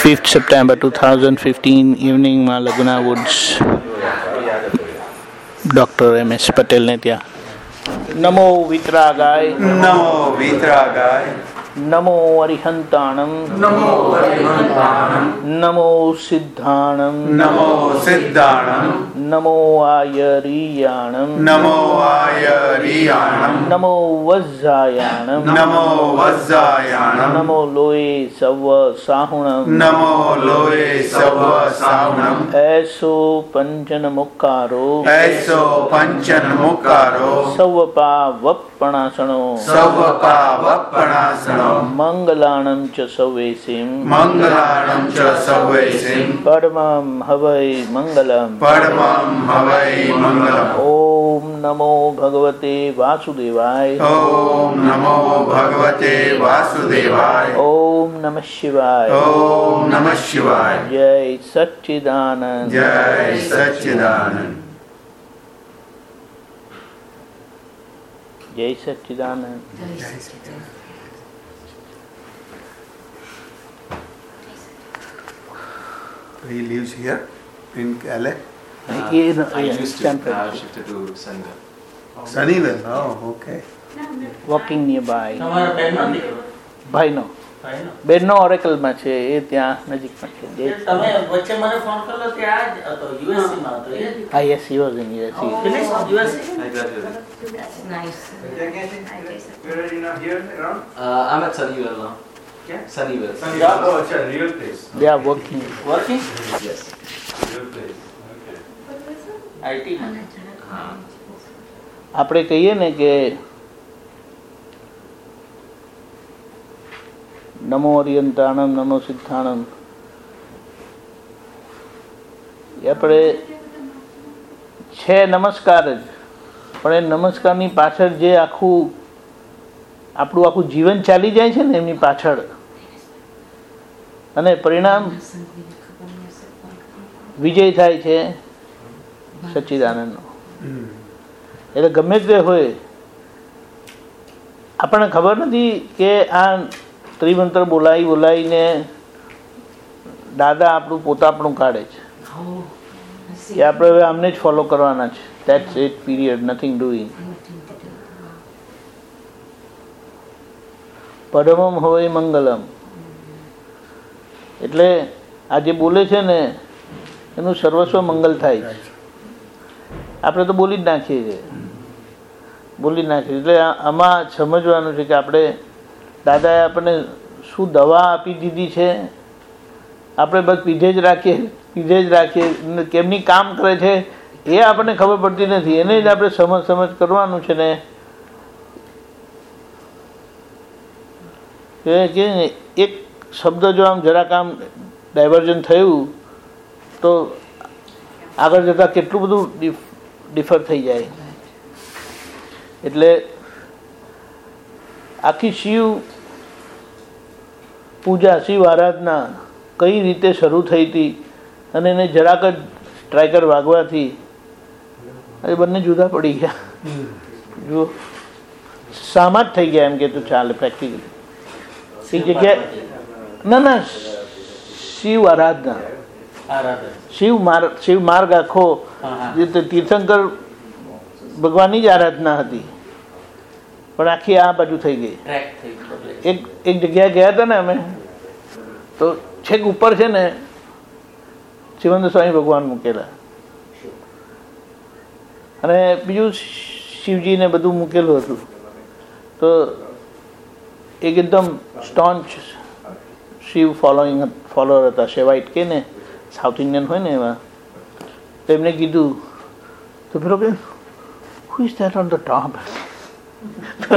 5th September 2015 ઇવનિંગમાં Laguna Woods doctor M S પટેલને ત્યાં. નમો વિતરાગાય. નમો વિતરાગાય. નમો અરિહંતાણમ નમો હરિહંતાણમ નમો सिद्धाणं નમો સિદ્ધાણમ નમો આયરીયાણમ નમો આયરિયાણમ નમો વજ્જાયાણમ નમો વજ્જાયાણમ નમો લોય serve સાહુણમ નમો લોય serve સાવણમ એસો પંચન મુક્કારો એસો પંચન મુકારો સવપા વપણાસણો સવપા વપણાસણો મંગલાણમ ચ સવેસીમ મંગલાણમ ચ સવૈસિમ પરમમ હવૈ મંગલમ પરમમ હવૈ મંગલમ ઓમ નમો ભગવતે વાસુદેવાય ઓમ નમો ભગવતે વાસુદેવાય ઓમ નમઃ શિવાય ઓમ નમઃ શિવાય જય સચ્ચિદાનંદ જય સચ્ચિદાનંદ જય Sachchidanand He lives here in LA. એ ન- I A used to, temporary. now I shifted to Sunday. Sunnyvale. Oh, okay. Walking nearby તમારા બહેનનો દીકરો ભાઈનો ભાઈનો બેનનો ઓરેકલમાં છે એ ત્યાં નજીકમાં છે એ તમે વચ્ચે મને ફોન કરેલો ત્યાં જ હતો યુએસસી માં હતો એ હા yes he was in USC finish USC I graduated. That's nice. Uh, I'm at Sunnyvale now. Yeah? Sunnyvale. They are working working Yes. IT માં આપણે કહીએ ને કે નમો અરિયંતાણમ નમો સિદ્ધાણમ આપણે છે નમસ્કાર જ પણ એ નમસ્કારની પાછળ જે આખું આપણું આખું જીવન ચાલી જાય છે ને એમની પાછળ અને પરિણામ વિજય થાય છે સચ્ચિદાનંદનો. એટલે ગમે તે હોય આપણને ખબર નથી કે આ ત્રિમંત્ર બોલાવી બોલાવીને દાદા આપણું પોતાપણું કાઢે છે. Oh. કે આપણે હવે આમને જ ફોલો કરવાના છે. That's it period nothing doing. પરમમ હોય મંગલમ. એટલે આ જે બોલે છે ને, એનું સર્વસ્વ મંગલ થાય છે. આપણે તો બોલી જ નાખીએ છીએ. બોલી નાખીએ એટલે આમાં સમજવાનું છે કે આપણે દાદાએ આપણને શું દવા આપી દીધી છે? આપણે બસ પીધે જ રાખીએ, પીધે જ રાખીએ. કેમની કામ કરે છે? એ આપણને ખબર પડતી નથી. એને જ આપણે સમજ સમજ કરવાનું છે ને, એક શબ્દ જો આમ જરાક આમ ડાયવર્જન થયું તો આગળ જતાં કેટલું બધું ડિફર થઈ જાય. એટલે આખી શિવ પૂજા શિવ આરાધના કઈ રીતે શરૂ થઈ હતી અને એને જરાક જ સ્ટ્રાઇકર વાગવાથી એ બંને જુદા પડી ગયા. જુઓ. સામા જ થઈ ગયા એમ કે તો ચાલે પ્રેક્ટિકલી એક જગ્યાએ ના ના શિવ આરાધના. શિવ માર્ગ શિવ માર્ગ આખો. જે તીર્થંકર ભગવાનની જ આરાધના હતી. પણ આખી આ બાજુ થઈ ગઈ. એક એક જગ્યાએ ગયા હતા ને અમે તો છેક ઉપર છે ને શિવંદ સ્વામી ભગવાન મૂકેલા. અને બીજું શિવજીને બધું મૂકેલું હતું. તો એક એકદમ સ્ટોન્ચ શિવ ફોલોઈંગ ફોલોઅર હતા શેવાઇટ કે ને સાઉથ ઇન્ડિયન હોય ને એવા તો કીધું તો પેલો કે who is on the top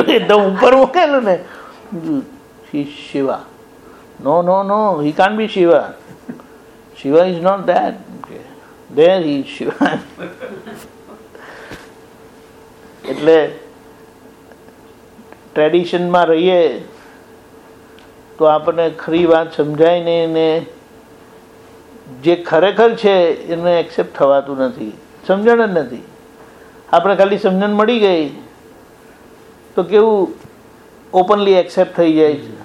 એકદમ ઉપર મૂકેલું ને શી શિવા નો no no he can be Shiva Shiva is not that there he Shiva એટલે ટ્રેડિશનમાં રહીએ તો આપણને ખરી વાત સમજાય ને એને જે ખરેખર છે એને એક્સેપ્ટ થવાતું નથી સમજણ જ નથી આપણે ખાલી સમજણ મળી ગઈ તો કેવું ઓપનલી એક્સેપ્ટ થઈ જાય છે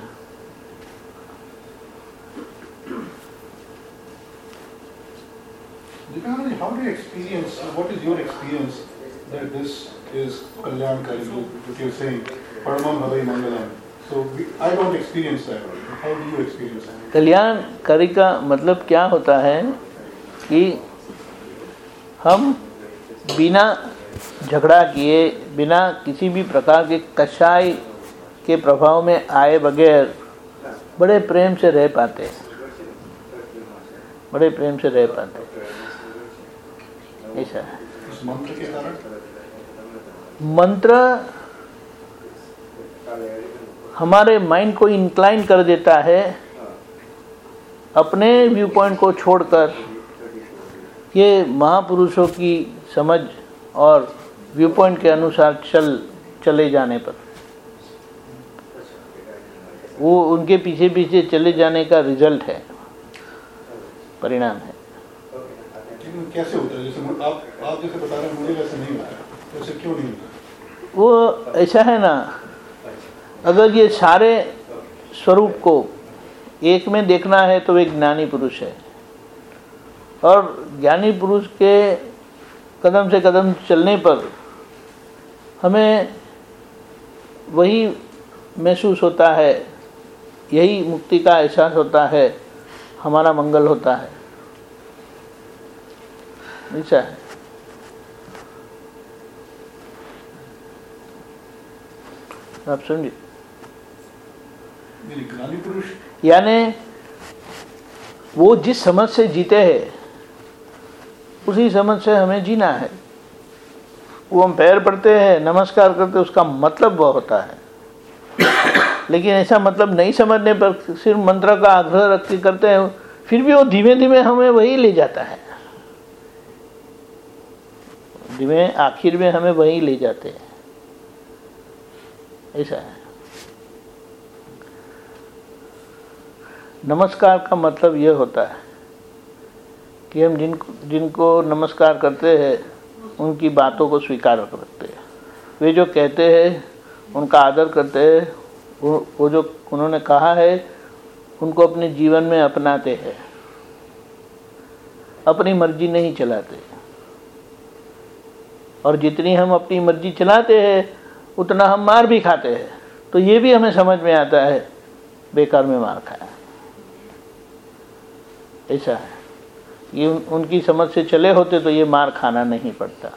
Bhavai Mangalam? So we, I don't experience that. How do you experience that? कल्याण करी का मतलब क्या होता है कि हम बिना झगड़ा किए बिना किसी भी प्रकार के कषाय के प्रभाव में आए बगैर बड़े प्रेम से रह पाते हैं बड़े प्रेम से रह पाते ऐसा मंत्र हमारे माइंड को इंक्लाइन कर देता है अपने व्यू पॉइंट को छोड़कर। ये महापुरुषों की समझ और व्यू पॉइंट के अनुसार चल चले जाने पर। वो उनके पीछे पीछे चले जाने का रिज़ल्ट है। परिणाम है। कैसे होता है? जैसे आप आप जैसे बता रहे हैं मुझे वैसे नहीं होता। वैसे क्यों नहीं होता? वो ऐसा है ना अगर ये सारे स्वरूप को एक में देखना है तो एक ज्ञानी पुरुष है। और ज्ञानी पुरुष के कदम से कदम चलने पर हमें वही महसूस होता है, यही मुक्ति का एहसास होता है, हमारा मंगल होता है। ऐसा है। आप समझिए। यानी वो जिस समझ से जीते हैं, उसी समझ से हमें जीना है। वो हम पैर पड़ते हैं, नमस्कार करते उसका मतलब वह होता है। लेकिन ऐसा मतलब नहीं समझने पर सिर्फ़ मंत्र का आग्रह रख के करते हैं, फिर भी वो धीमे धीमे हमें वही ले जाता है। धीमे आखिर में हमें वही ले जाते हैं। ऐसा है। नमस्कार का मतलब यह होता है कि हम जिनको जिनको नमस्कार करते हैं, उनकी बातों को स्वीकार करते हैं। वे जो कहते हैं, उनका आदर करते हैं, वो वो जो उन्होंने कहा है, उनको अपने जीवन में अपनाते हैं। अपनी मर्ज़ी नहीं चलाते। और जितनी हम अपनी मर्ज़ी चलाते हैं, उतना हम मार भी खाते हैं। तो ये भी हमें समझ में आता है, बेकार में मार खाया। ऐसा है। ये उन, उनकी समझ से चले होते तो ये मार खाना नहीं पड़ता।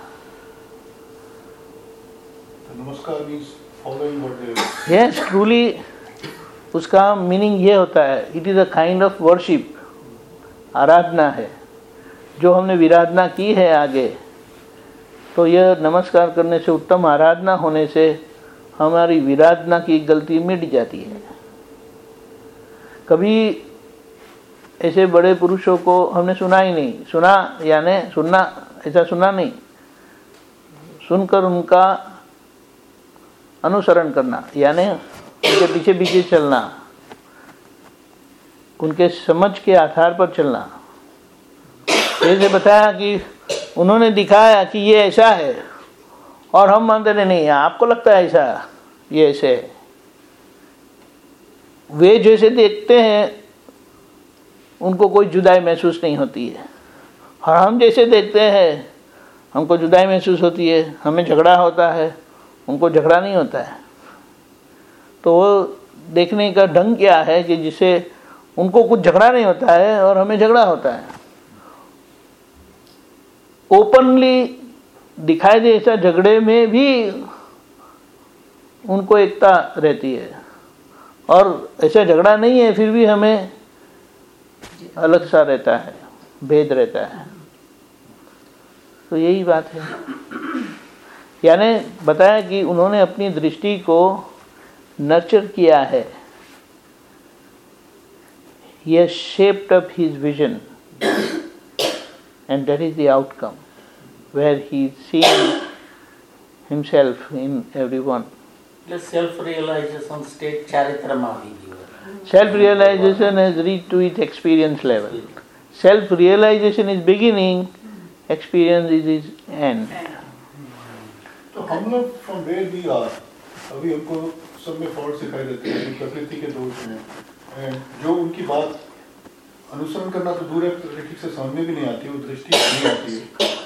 यस ट्रूली उसका मीनिंग ये होता है it is a kind of worship आराधना है। जो हमने विराधना की है आगे तो यह नमस्कार करने से उत्तम आराधना होने से हमारी विराधना की गलती मिट जाती है। कभी ऐसे बड़े पुरुषों को हमने सुना ही नहीं। सुना यानी सुनना, ऐसा सुना नहीं। सुनकर उनका अनुसरण करना, यानी उनके पीछे पीछे चलना, उनके समझ के आधार पर चलना। जैसे बताया कि उन्होंने दिखाया कि ये ऐसा है, और हम मानते नहीं नहीं, आपको लगता है ऐसा, ये ऐसे है। वे जैसे देखते हैं उनको कोई जुदाई महसूस नहीं होती है। और हम जैसे देखते हैं, हमको जुदाई महसूस होती है, हमें झगड़ा होता है, उनको झगड़ा नहीं होता है। तो वो देखने का ढंग क्या है कि जिसे उनको कुछ झगड़ा नहीं होता है और हमें झगड़ा होता है। ओपनली दिखाई दे ऐसा झगड़े में भी उनको एकता रहती है। और ऐसा झगड़ा नहीं है, फिर भी हमें अलग सा रहता है, भेद रहता है। तो यही बात है। यानी बताया कि उन्होंने अपनी दृष्टि को नर्चर किया है। यह shaped up his vision and that is the outcome where he see himself in everyone self realization state चारित्रमा भी self realization has reached to its experience level. Self realization is beginning experience is its end. तो हम लोग from where we are अभी हमको सब में fault दिखाई देते हैं प्रकृति के दोष हैं जो उनकी बात अनुसरण करना तो दूर है ठीक से समझ में भी नहीं आती वो दृष्टि नहीं आती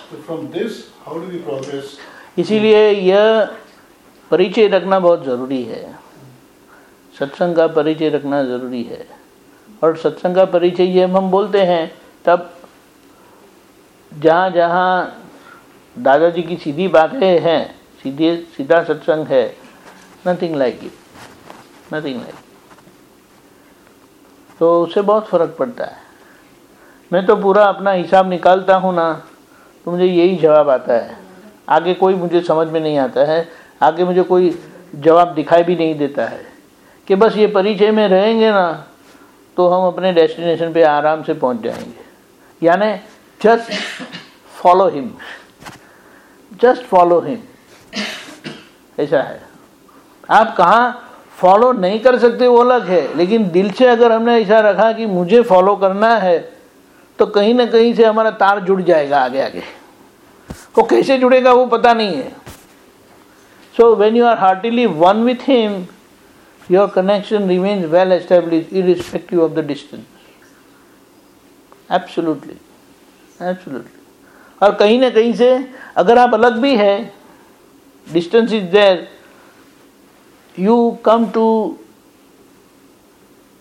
तो from this how do we progress इसीलिए यह परिचय रखना बहुत ज़रूरी है। सत्संग का परिचय रखना ज़रूरी है। और सत्संग का परिचय ये हम बोलते हैं, तब जहाँ जहाँ दादाजी की सीधी बातें हैं, सीधे, सीधा सत्संग है nothing like it nothing like तो उससे बहुत फ़र्क पड़ता है। मैं तो पूरा अपना हिसाब निकालता हूँ ना तो मुझे यही जवाब आता है। आगे कोई मुझे समझ में नहीं आता है, आगे मुझे कोई जवाब दिखाई भी नहीं देता है। कि बस ये परिचय में रहेंगे ना तो हम अपने डेस्टिनेशन पे आराम से पहुँच जाएँगे। यानी just follow him just follow him ऐसा है। आप कहाँ फॉलो नहीं कर सकते वो अलग है, लेकिन दिल से अगर हमने ऐसा रखा कि मुझे फॉलो करना है तो कहीं ना कहीं से हमारा तार जुड़ जाएगा आगे आगे। वो कैसे जुड़ेगा वो पता नहीं है। So when you are heartily one with him your connection remains well establish irrespective of the distance absolutely absolutely और कहीं ना कहीं से अगर आप अलग भी है distance is there you come to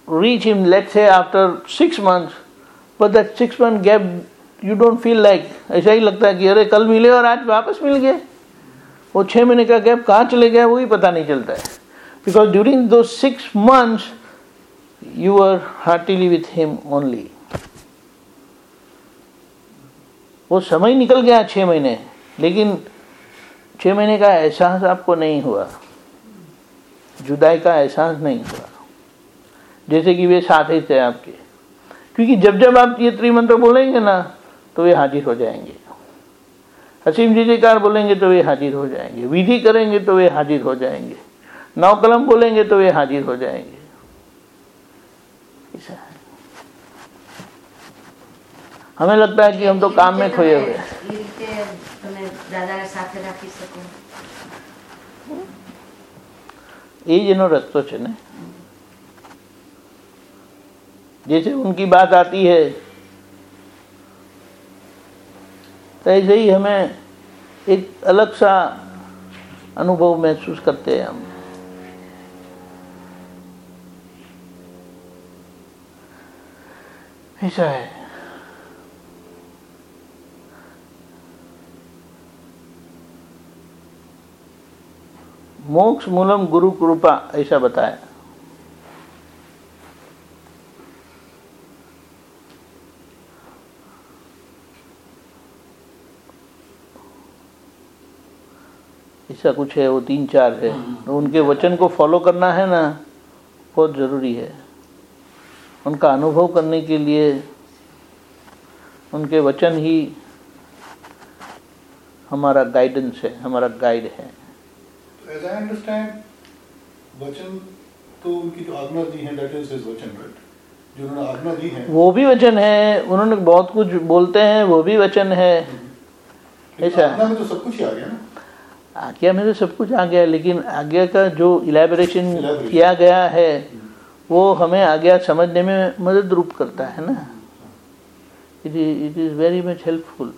reach him, let's say after six months, but that six month gap you don't feel like ऐसा ही लगता है कि अरे कल मिले और आज वापस मिल गए। वो छः महीने का गैप कहाँ चले गया वही पता नहीं चलता है। Because during two six months you are heartily with him only वो समय निकल गया छः महीने, लेकिन छः महीने का एहसास आपको नहीं हुआ। जुदाई का एहसास नहीं हुआ। जैसे कि वे साथ ही थे आपके। क्योंकि जब जब आप ये त्रिमंत्र बोलेंगे ना तो वे हाजिर हो जाएँगे। हसीम जी कार बोलेंगे तो वे हाजिर हो जाएँगे। विधि करेंगे तो वे हाजिर हो जाएँगे। नौ कलम बोलेंगे तो वे हाजिर हो जाएंगे ऐसा है हमें लगता है कि हम तो काम में खोए हुए हैं એ રીતે તમે દાદાને સાથે રાખી શકો એ જ એનો રસ્તો છે ને जैसे उनकी बात आती है तो ऐसे ही हमें एक अलग सा अनुभव महसूस करते हैं हम ऐसा है। मोक्ष मूलम गुरु कृपा ऐसा बताया। ऐसा कुछ है वो तीन चार है। तो उनके वचन को फॉलो करना है ना बहुत ज़रूरी है। उनका अनुभव करने के लिए उनके वचन ही हमारा गाइडेंस है हमारा गाइड है। एज आई अंडरस्टैंड वचन तो उनकी जो आज्ञा दी है दैट इज़ हिज वचन राइट जो उन्होंने आज्ञा दी है। वो भी वचन है उन्होंने बहुत कुछ बोलते हैं वो भी वचन है। ऐसा। आज्ञा में तो सब कुछ आ गया ना? आज्ञा में तो सब कुछ आ गया लेकिन आज्ञा का जो इलेबोरेशन किया गया है वो हमें आज्ञा समझने में मदद रूप करता है ना? It is it is very much helpful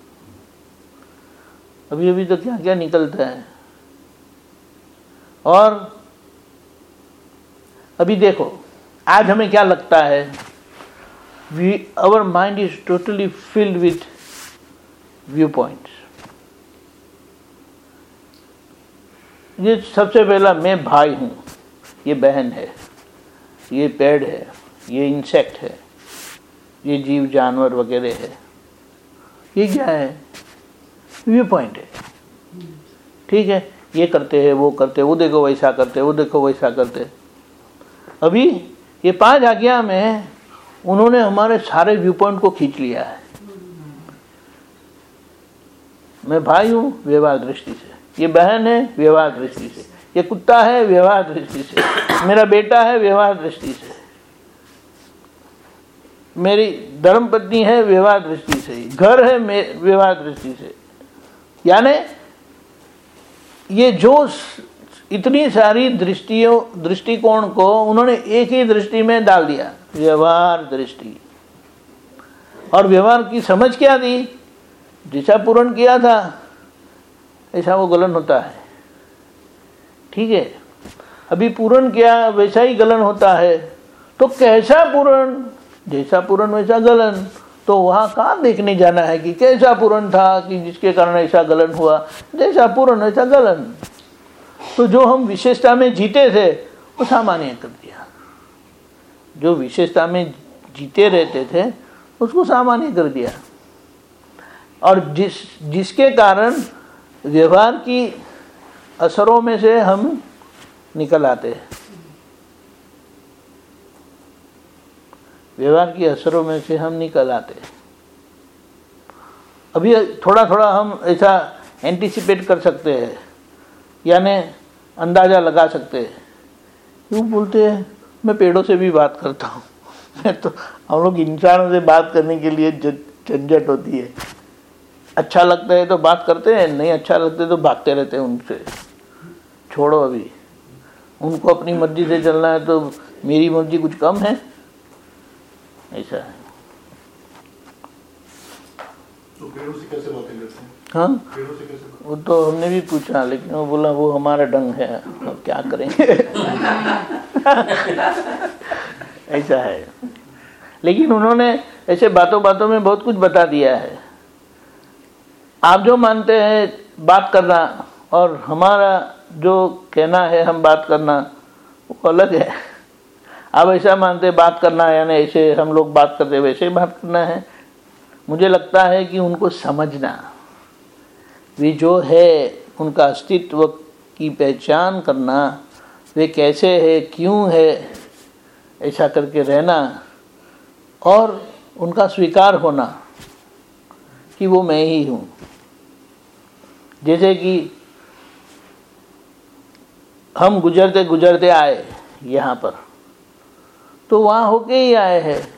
अभी अभी तो क्या क्या निकलता है? और अभी देखो, आज हमें क्या लगता है? We our mind is totally filled with viewpoints ये सबसे पहला मैं भाई हूँ, ये बहन है। ये पेड़ है, ये इंसेक्ट है, ये जीव जानवर वगैरह है। ये क्या है? व्यू पॉइंट है। ठीक है? ये करते हैं, वो करते वो देखो वैसा करते वो देखो वैसा करते अभी ये पाँच आज्ञा में उन्होंने हमारे सारे व्यू पॉइंट को खींच लिया है। मैं भाई हूँ, व्यवहार दृष्टि से। ये बहन है, व्यवहार दृष्टि से। ये कुत्ता है, व्यवहार दृष्टि से। मेरा बेटा है, व्यवहार दृष्टि से। मेरी धर्म पत्नी है, व्यवहार दृष्टि से। घर है व्यवहार दृष्टि से। यानी ये जो इतनी सारी दृष्टियों, दृष्टिकोण को उन्होंने एक ही दृष्टि में डाल दिया, व्यवहार दृष्टि। और व्यवहार की समझ क्या थी जैसा पूर्ण किया था। ऐसा वो गलन होता है। ठीक है। अभी पूरण किया, वैसा ही गलन होता है। तो कैसा पूर्ण? जैसा पूर्ण, वैसा गलन। तो वहाँ कहाँ देखने जाना है कि कैसा पूर्ण था, कि जिसके कारण ऐसा गलन हुआ। जैसा पूर्ण, वैसा गलन। तो जो हम विशेषता में जीते थे, वो सामान्य कर दिया। जो विशेषता में जीते रहते थे, उसको सामान्य कर दिया। और जिस, जिसके कारण व्यवहार की असरों में से हम निकल आते हैं। व्यवहार की असरों में से हम निकल आते हैं। अभी थोड़ा थोड़ा हम ऐसा एंटिसिपेट कर सकते हैं, यानी अंदाज़ा लगा सकते हैं। क्यों बोलते हैं, मैं पेड़ों से भी बात करता हूँ। मैं तो हम लोग इंसानों से बात करने के लिए झंझट होती है। अच्छा लगता है तो बात करते हैं, नहीं अच्छा लगता है तो भागते रहते हैं उनसे। छोड़ो अभी। उनको अपनी मर्ज़ी से चलना है तो मेरी मर्ज़ी कुछ कम है? ऐसा है। तो हैं? वो तो हमने भी पूछा लेकिन वो बोला वो हमारा डंग है अब क्या करेंगे? ऐसा है। लेकिन उन्होंने ऐसे बातों बातों में बहुत कुछ बता दिया है। आप जो मानते हैं बात करना और हमारा जो कहना है हम बात करना, वो अलग है। आप ऐसा मानते बात करना है, यानी ऐसे हम लोग बात करते वैसे बात करना है। मुझे लगता है कि उनको समझना, वे जो है, उनका अस्तित्व की पहचान करना, वे कैसे है, क्यों है, ऐसा करके रहना, और उनका स्वीकार होना कि वो मैं ही हूँ। जैसे कि हम गुजरते गुजरते आए यहाँ पर। तो वहाँ होके ही आए हैं।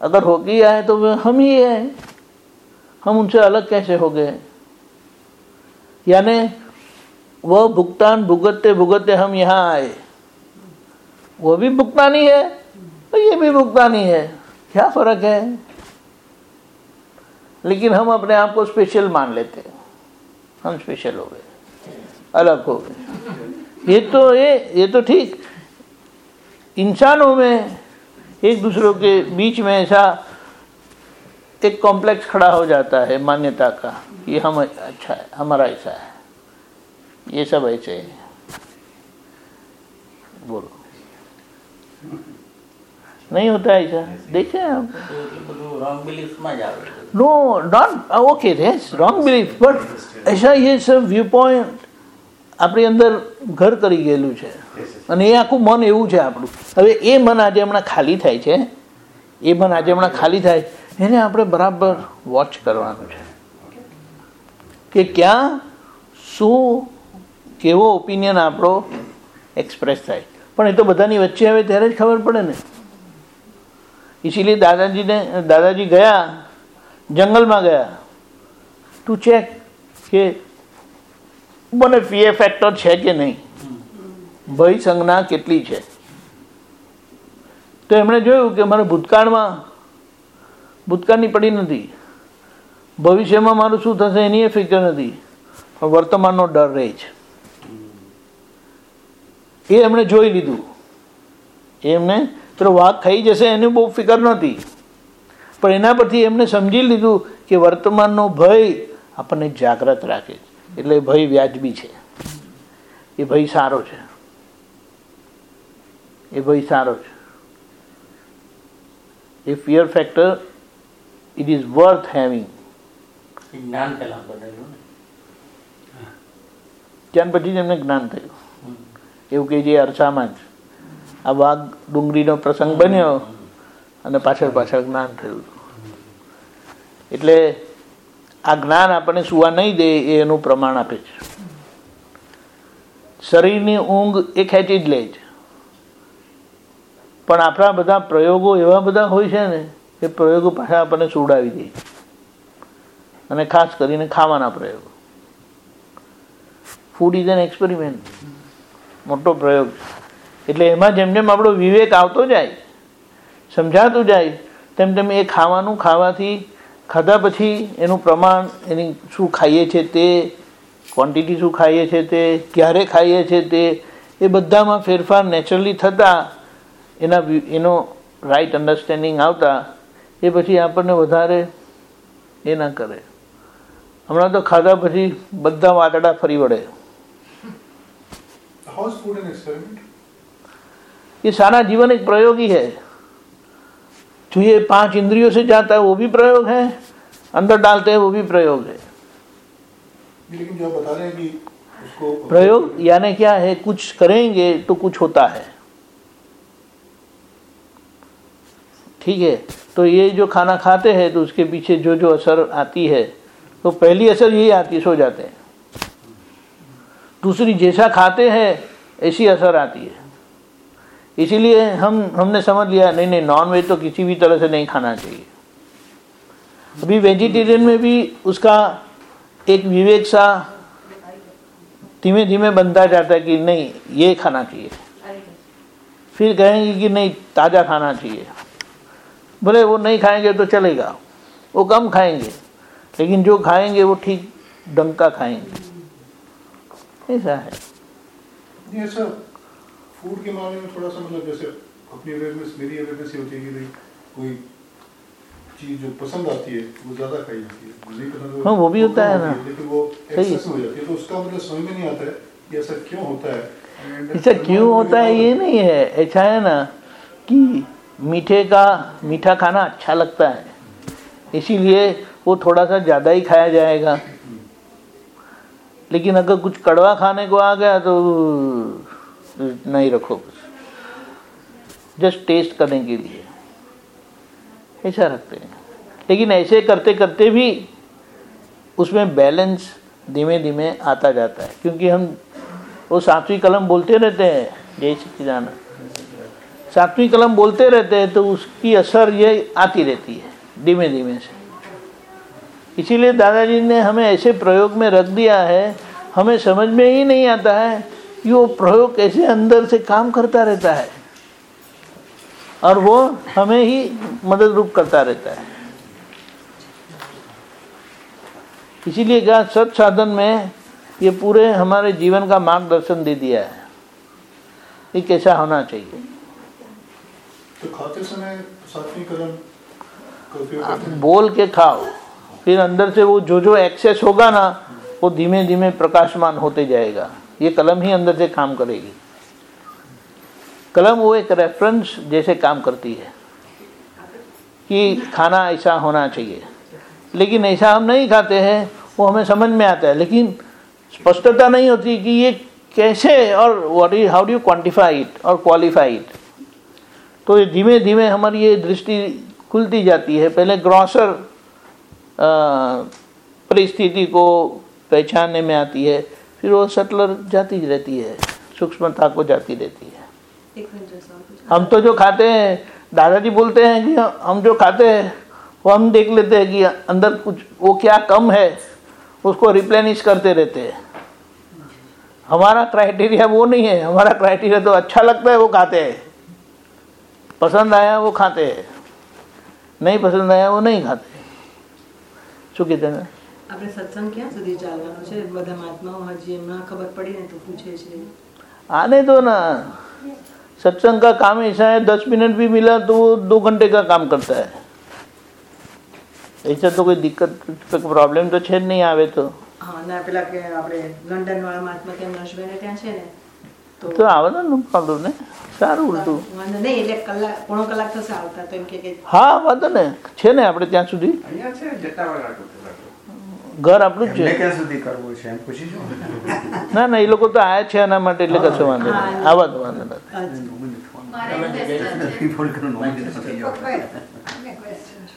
अगर होके ही आए तो हम ही हैं। हम उनसे अलग कैसे हो गए? यानी वह भुगतान भुगतते भुगतते हम यहाँ आए। वो भी भुगतानी है और ये भी भुगतानी है। क्या फ़र्क है? लेकिन हम अपने आप को स्पेशल मान लेते हैं। हम स्पेशल हो गए। अलग हो गए। ये तो ये ये तो ठीक। इंसानों में एक दूसरों के बीच में ऐसा एक कॉम्प्लेक्स खड़ा हो जाता है मान्यता का कि हम अच्छा है हमारा ऐसा है। ये सब ऐसे है। बोलो। नहीं होता ऐसा। देखे आप। No not okay wrong belief but ऐसा ये सब व्यू पॉइंट આપણી અંદર ઘર કરી ગયેલું છે. અને એ આખું મન એવું છે આપણું. હવે એ મન આજે હમણાં ખાલી થાય છે. એ મન આજે હમણાં ખાલી થાય એને આપણે બરાબર વોચ કરવાનું છે. કે ક્યાં શું કેવો ઓપિનિયન આપણો એક્સપ્રેસ થાય. પણ એ તો બધાની વચ્ચે હવે ત્યારે જ ખબર પડે ને. ઇસીલી દાદાજીને દાદાજી ગયા જંગલમાં ગયા. ટુ ચેક કે મને ફીએ ફેક્ટર છે કે નહીં? ભય સંજ્ઞા કેટલી છે? તો એમણે જોયું કે મારે ભૂતકાળમાં, ભૂતકાળની પડી નથી. ભવિષ્યમાં મારું શું થશે એની એ ફિકર નથી. પણ વર્તમાનનો ડર રહે છે. એ એમણે જોઈ લીધું. એમને પેલો વાઘ ખાઈ જશે એની બહુ ફિકર નહોતી પણ એના પરથી એમને સમજી લીધું કે વર્તમાનનો ભય આપણને જાગ્રત રાખે છે. એટલે ભય વ્યાજબી છે. એ ભય સારો છે. એ ભય સારો છે. એ fear factor it is worth having જ્ઞાન પહેલા બદલ્યું ત્યાર પછી જ એમને જ્ઞાન થયું. એવું કે જે અરસામાં જ. આ વાઘ ડુંગળીનો પ્રસંગ બન્યો અને પાછળ પાછળ જ્ઞાન થયું. એટલે આ જ્ઞાન આપણને સુવા નહીં દે એનું પ્રમાણ આપે છે. શરીરની ઊંઘ એ ખેંચી જ લે છે. પણ આપણા બધા પ્રયોગો એવા બધા હોય છે ને, એ પ્રયોગો પાછા આપણને સુવડાવી દે અને ખાસ કરીને ખાવાના પ્રયોગો. ફૂડ ઇઝ એન એક્સપેરિમેન્ટ મોટો પ્રયોગ એટલે એમાં જેમ જેમ આપણો વિવેક આવતો જાય, સમજાતું જાય, તેમ તેમ એ ખાવાનું ખાવાથી ખાધા પછી એનું પ્રમાણ એની શું ખાઈએ છીએ તે ક્વોન્ટિટી શું ખાઈએ છીએ તે ક્યારે ખાઈએ છીએ તે એ બધામાં ફેરફાર નેચરલી થતાં એના એનો રાઈટ અન્ડરસ્ટેન્ડિંગ આવતા એ પછી આપણને વધારે એ ના કરે. હમણાં તો ખાધા પછી બધા વાદળા ફરી વળે. એ સારા જીવન એક પ્રયોગી ये जो ये पाँच इंद्रियों से जाता है वो भी प्रयोग है। अंदर डालते हैं वो भी प्रयोग है। लेकिन जो बता रहे हैं कि उसको प्रयोग यानी क्या है कुछ करेंगे तो कुछ होता है। ठीक है तो ये जो खाना खाते हैं तो उसके पीछे जो जो असर आती है तो पहली असर यही आती है सो जाते हैं। दूसरी जैसा खाते हैं ऐसी असर आती है। इसीलिए हम, हमने समझ लिया, नहीं नहीं नॉन वेज तो किसी भी तरह से नहीं खाना चाहिए। अभी वेजिटेरियन में भी उसका एक विवेक सा धीमे धीमे बनता जाता है कि नहीं, ये खाना चाहिए। फिर कहेंगे कि नहीं, ताज़ा खाना चाहिए। भले वो नहीं खाएँगे तो चलेगा, वो कम खाएँगे, लेकिन जो खाएँगे वो ठीक ढंग का खाएँगे। ऐसा है। फ़ूड के मामले में थोड़ा सा मतलब जैसे अपनी अवेयरनेस मेरी अवेयरनेस ये होती है कि भाई कोई चीज़ जो पसंद आती है वो ज़्यादा खाई जाती है। नहीं पसंद हाँ, वो भी होता है ना। लेकिन वो एक्सेस हो जाती है। तो उसका मतलब समझ में नहीं आता है कि ऐसा क्यों होता है। ऐसा क्यों होता है ये नहीं है? ऐसा है ना कि मीठे का मीठा खाना अच्छा लगता है। इसीलिए वो थोड़ा सा ज़्यादा ही खाया जाएगा। लेकिन अगर कुछ कड़वा खाने को आ गया तो नहीं रखो कुछ। जस्ट टेस्ट करने के लिए। ऐसा रखते हैं। लेकिन ऐसे करते करते भी उसमें बैलेंस धीमे धीमे आता जाता है। क्योंकि हम वो सातवीं कलम बोलते रहते हैं, जय जाना सातवीं कलम बोलते रहते हैं तो उसकी असर ये आती रहती है, धीमे धीमे से। इसीलिए दादाजी ने हमें ऐसे प्रयोग में रख दिया है, हमें समझ में ही नहीं आता है वो प्रयोग कैसे अंदर से काम करता रहता है? और वो हमें ही मदद रूप करता रहता है। इसीलिए क्या सत साधन में ये पूरे हमारे जीवन का मार्गदर्शन दे दिया है। ये कैसा होना चाहिए? तो खाते समय बोल के खाओ फिर अंदर से वो जो जो एक्सेस होगा ना वो धीमे धीमे प्रकाशमान होते जाएगा। ये कलम ही अंदर से काम करेगी। कलम वो एक रेफरेंस जैसे काम करती है कि खाना ऐसा होना चाहिए। लेकिन ऐसा हम नहीं खाते हैं, वो हमें समझ में आता है। लेकिन स्पष्टता नहीं होती कि ये कैसे और what is how do you quantify it और क्वालिफाई इट तो ये धीमे धीमे हमारी ये दृष्टि खुलती जाती है। पहले ग्रॉसर परिस्थिति को पहचानने में आती है। फिर वो सटलर जाती रहती है सूक्ष्मता को जाती रहती है। हम तो जो खाते हैं दादाजी बोलते हैं कि हम जो खाते हैं वो हम देख लेते हैं कि अंदर कुछ वो क्या कम है उसको रिप्लेनिश करते रहते हैं। हमारा क्राइटेरिया वो नहीं है हमारा क्राइटेरिया तो अच्छा लगता है वो खाते हैं। पसंद आया वो खाते हैं। नहीं पसंद आया वो नहीं खाते। सुखी तरह આપણે સત્સંગ ક્યાં સુધી ચાલવાનો છે બધા મહાત્માઓ હજી એમના ખબર પડી ને તો પૂછે છે आने दो ना सत्संग का काम ऐसा है दस मिनट भी मिला तो वो दो घंटे का काम करता है ऐसा तो कोई दिक्कत प्रॉब्लम तो छेद नहीं आवे तो હા ના પેલા કે આપણે લંડન વાળા મહાત્મા કેમ નર્સભાઈને ત્યાં છે ને તો તો આવે ને પ્રોબ્લેમ ને સારું ઉલટું વાંધો નહીં એટલે કલાક પોણો કલાક થશે આવતા તો એમ કે કે હા વાંધો ને છે ને આપણે ત્યાં સુધી અહીંયા છે જતા વાળા ઘર આપણું જ છે. ક્યાં સુધી કરવું છે? એમ પૂછીશું ના ના એ લોકો તો આયા છે એના માટે એટલે કશો વાંધો નહીં. આવા તો વાંધો નથી.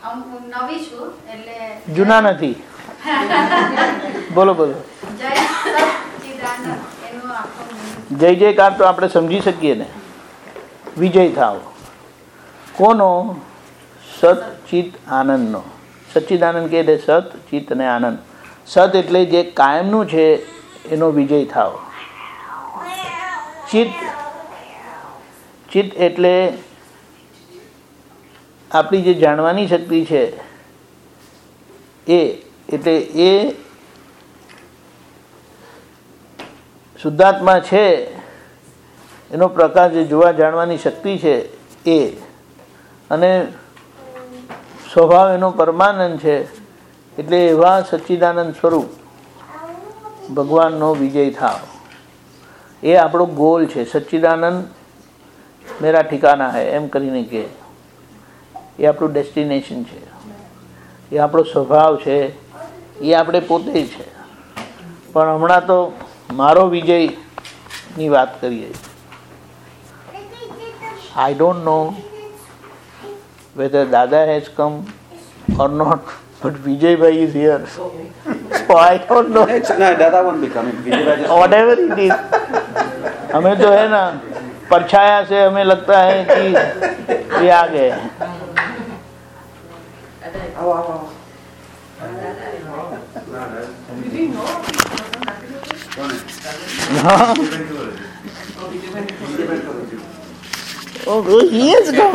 આમ હું નવી છું એટલે જૂના નથી. બોલો બોલો. જય સચ્ચિદાનંદ એનું આખું meaning જય જયકાર તો આપણે સમજી શકીએ ને. વિજય થાવ. કોનો? સચિત આનંદનો. સચ્ચિદાનંદ કે છે, સત ચિત અને આનંદ. સત એટલે જે કાયમનું છે, એનો વિજય થાવ. ચિત ચિત્ત એટલે આપણી જે જાણવાની શક્તિ છે, એ એટલે એ શુદ્ધાત્મા છે, એનો પ્રકાશ જે જોવા જાણવાની શક્તિ છે, એ. અને સ્વભાવ એનો પરમાનંદ છે, એટલે એવા સચ્ચિદાનંદ સ્વરૂપ ભગવાનનો વિજય થાવ. એ આપણો ગોલ છે, સચ્ચિદાનંદ મેરા ઠિકાના હે, એમ કરીને કે. એ આપણું ડેસ્ટિનેશન છે. એ આપણો સ્વભાવ છે, એ આપણે પોતે છે. પણ હમણાં તો મારો વિજયની વાત કરીએ. I don't know whether Dada has come or not, but Vijaybhai is here. So I don't know. No, Dada won't be coming. Vijay just whatever it is हमें तो है ना परछाया से हमें लगता है कि ये आ गए हैं हाँ Oh, he has come.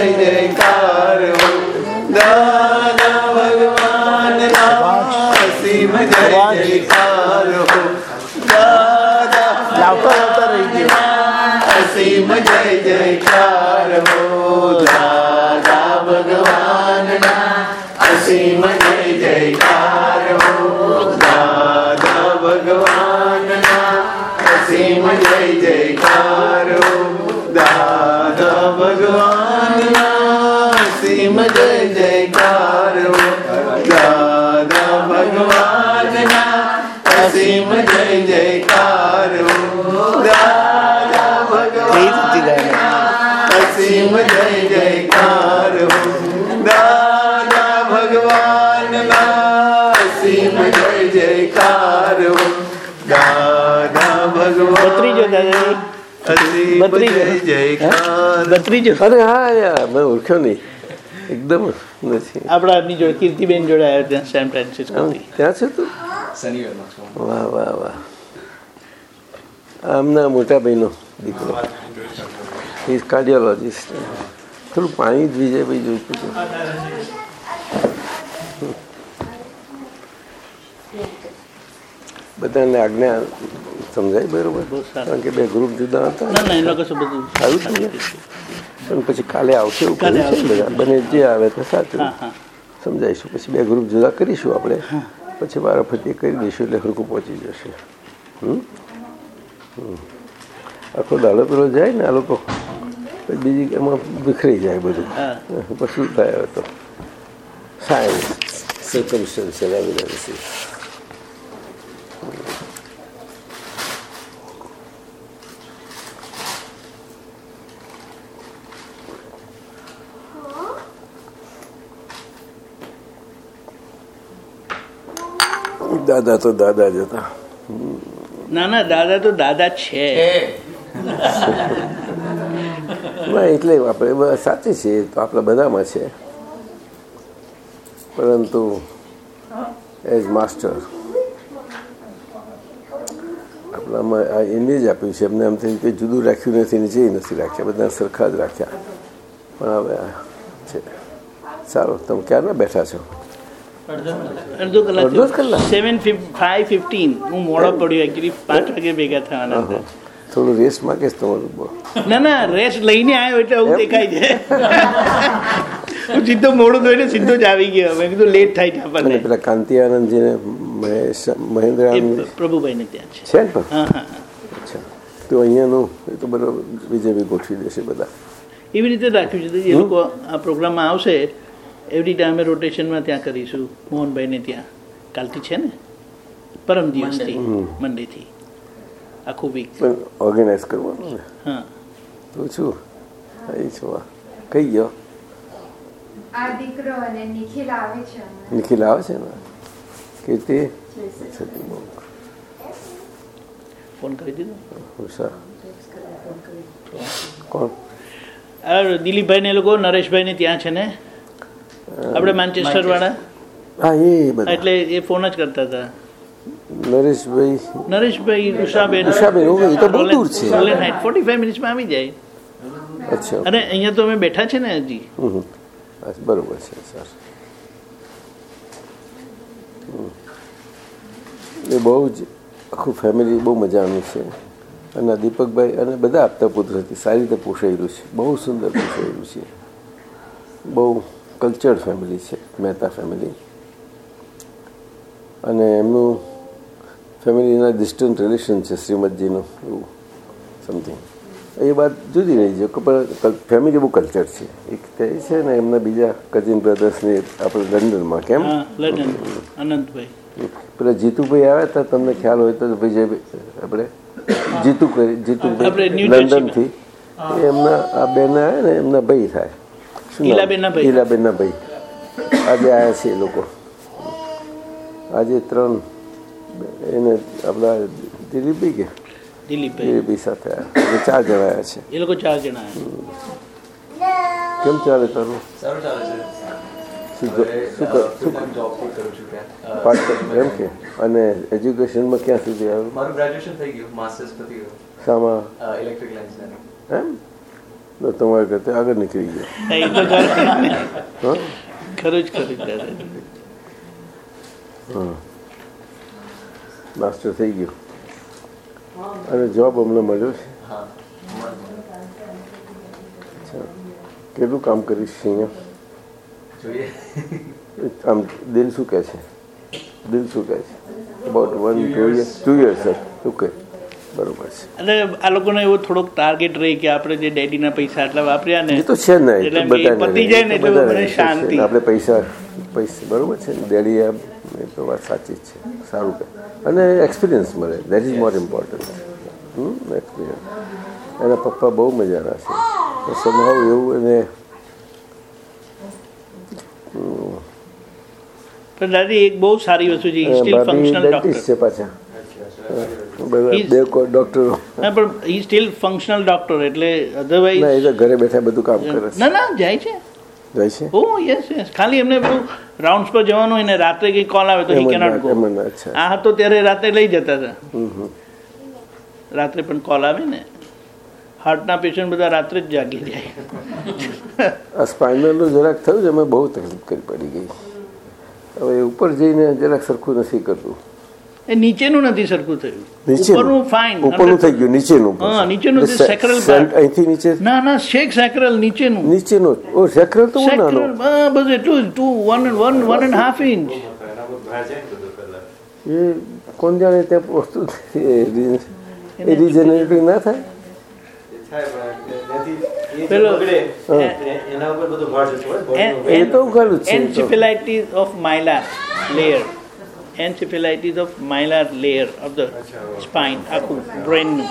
anything અસીમ જય જયકાર હો દાદા ભગવાનના અસીમ જય જયકાર હો દાદા ભગવાન અસીમ બત્રીજો. જય જયકાર ઓળખ્યો નહીં એકદમ નથી આપણા જોડે કીર્તિબેન જોડે આવ્યો ત્યાં સેન આમ, ફ્રાન્સિસ્કોથી ત્યાં છે તું વાહ વાહ વાહ આમના મોટા ભાઈનો દીકરો ઇઝ કાર્ડિયોલોજિસ્ટ. થોડું પાણી જ વિજયભાઈ જોઈતું હતું બધાને આજ્ઞા સમજાય બરોબર? કારણ કે બે ગ્રુપ જુદા હતા. સારું છે. પણ પછી કાલે આવશે એવું કાલે છે બધા. બને જે આવે તો સાચું. સમજાઈશું. પછી બે ગ્રુપ જુદા કરીશું આપણે. પછી વારાફરતી કરી દઈશું એટલે હરકું પહોંચી જશે. હમ? હમ. આખો દાડો પેલો જાય ને આ લોકો. બીજી એમાં વિખરી જાય બધું. પછી થાય તો? સાયન્સ એવિડન્સીસ દાદા તો દાદા જ હતા. ના ના દાદા તો દાદા છે. ના એટલે આપણે સાચી છે તો આપણા બધામાં છે. પરંતુ એઝ માસ્ટર આપણામાં આ એને જ આપ્યું છે એમને એમ થયું કે જુદું રાખ્યું નથી નીચે નથી રાખ્યા બધા સરખા જ રાખ્યા. પણ હવે છે. સારું તમે ક્યારના બેઠા છો? અડધો કલાક? સેવન ફાઈવ ફિફ્ટીન હું મોડો પડ્યો એકચ્યુઅલી પાંચ વાગે ભેગા થવાના હતા. થોડું રેસ માગે છે તમારું બોલ. ના ના રેસ્ટ લઈને આવ્યો એટલે આવું દેખાય છે. હું સીધો મોડું જોઈને સીધો જ આવી ગયો. મેં કીધું લેટ થાય છે આપણને. પેલા કાંતિ આનંદજીને મહેશ મહેન્દ્ર પ્રભુભાઈને ત્યાં છે. છે ને હા હા. અચ્છા. તો અહીંયાનું એ તો બરાબર બીજેપી ગોઠવી દેશે બધા. એવી રીતે રાખ્યું છે. એ લોકો આ પ્રોગ્રામમાં આવશે એવરી ટાઈમે રોટેશનમાં ત્યાં કરીશું. મોહનભાઈને ત્યાં. કાલથી છે ને? પરમ દિવસથી મંડેથી. આખું વીક પણ ઓર્ગેનાઇઝ કરવાનું ને હા. તો છું. અહીં છું કઈ ગયો? નિખિલ આવે છે હમણાં. નિખિલ આવે છે ને? કે તે? બહુ ફોન કરી દીધો? હુશા. કોણ? આ દિલીપભાઈ ને એ લોકો નરેશભાઈ ને ત્યાં છે ને? આપણે માન્ચેસ્ટર વાળા? હા એ એટલે એ ફોન જ કરતા હતા. નરેશભાઈ નરેશભાઈ ઉષાબેન. ઉષાબેન, એ તો બહુ દૂર છે. ફોર્ટી ફાઈવ મિનિટ્સમાં આવી જાય. અચ્છા. અને અહીંયા તો અમે બેઠા છે ને હજી. બરોબર છે સર. એ બહુ જ આખું ફેમિલી બહુ મજાનું છે. અને દીપકભાઈ અને બધા આપતા પુત્રથી સારી રીતે પોષાયેલું છે. બહુ સુંદર પોષાયેલું છે. બહુ કલ્ચર્ડ ફેમિલી છે. મહેતા ફેમિલી અને એમનું ફેમિલીના ડિસ્ટન્ટ રિલેશન છે શ્રીમદજીનું એવું સમથિંગ એ વાત જુદી રહી છે પણ ફેમિલી બહુ કલ્ચર છે. એક તે છે ને એમના બીજા કઝિન બ્રધર્સની આપણે લંડનમાં કેમ? અનંતભાઈ. પેલા જીતુભાઈ આવ્યા હતા તમને ખ્યાલ હોય તો વિજયભાઈ આપણે જીતુ કરી જીતુભાઈ લંડનથી. એમના આ બેન આવ્યા ને એમના ભાઈ થાય? ઈલાબેનના ભાઈ. આજે આવ્યા છે એ લોકો. આજે ત્રણ એને આપણા દિલીપી કે? દિલીપી. સાથે ચાર જણા આવ્યા છે. એ લોકો ચાર જણા કેમ ચાલે તારું? સારું ચાલે છે. એમ કે? અને એજ્યુકેશનમાં ક્યાં સુધી આવ્યું? મારું ગ્રેજ્યુએશન થઈ ગયું. માસ્ટર્સ પતી ગયું. શામાં? એમ? તો તમારે કરતા આગળ નીકળી ગયો. હા, એ તો ખરું જ ખરું. હા. માસ્ટર થઈ ગયો અને જોબ અમને મળ્યો છે. હા અચ્છા. કેટલું કામ કરીશ અહીંયા? આમ દિલ શું કહે છે? દિલ શું કહે છે? About one two years two years sir okay બરોબર છે. અને આ લોકોનો એવો થોડોક ટાર્ગેટ રહી કે આપણે જે ડેડીના પૈસા આટલા વાપર્યા ને એ તો છે ને એટલે પતી જાય ને એટલે મને શાંતિ. આપણે પૈસા પૈસા બરોબર છે ને? ડેડી એમ એ તો વાત સાચી જ છે. સારું કે અને એક્સપિરિયન્સ મળે. That is more important hmm? Experience એના પપ્પા બહુ મજાના છે તો સ્વભાવ એવું એને પણ દાદી એક બહુ સારી વસ્તુ છે સ્ટીલ ફંક્શનલ ડોક્ટર છે પાછા. બે ડોક્ટરો ના પણ ઈ સ્ટીલ ફંક્શનલ ડોક્ટર એટલે ના અધરવાઇઝ ઘરે બેઠા બધું કામ કરે ના ના જાય છે. જાય છે? ઓ યસ યસ ખાલી એમને બહુ રાઉન્ડ્સ પર જવાનું હોય ને રાત્રે કઈ કોલ આવે તો હી કેનોટ ગો આ હતો ત્યારે રાત્રે લઈ જતા હતા. રાત્રે પણ કોલ આવે ને. હાર્ટના પેશન્ટ બધા રાત્રે જ જાગી જાય. આ સ્પાઇનલનું જરાક થયું છે અમે બહુ તકલીફ કરી પડી ગઈ. હવે ઉપર જઈને જરાક સરખું નથી કરતું. એ નીચેનું નથી સરખું થયું. નીચેનું? ઉપરનું ફાઇન ઉપરનું થઈ ગયું નીચેનું હા, નીચેનું તે એટલે સે- sacral અહીંથી નીચે? ના ના શેક સેક્રલ નીચેનું. નીચેનું ઓ સેક્રલ તો નાનો બસ એટલું two one one one and half inch એ કોણ જાણે ત્યાં વસ્તુ એ રી- એ રિજનરેટિવ ના થાય? પેલો એના ઉપર બધું encephalitis of mylar layer of the spine આખું brain નું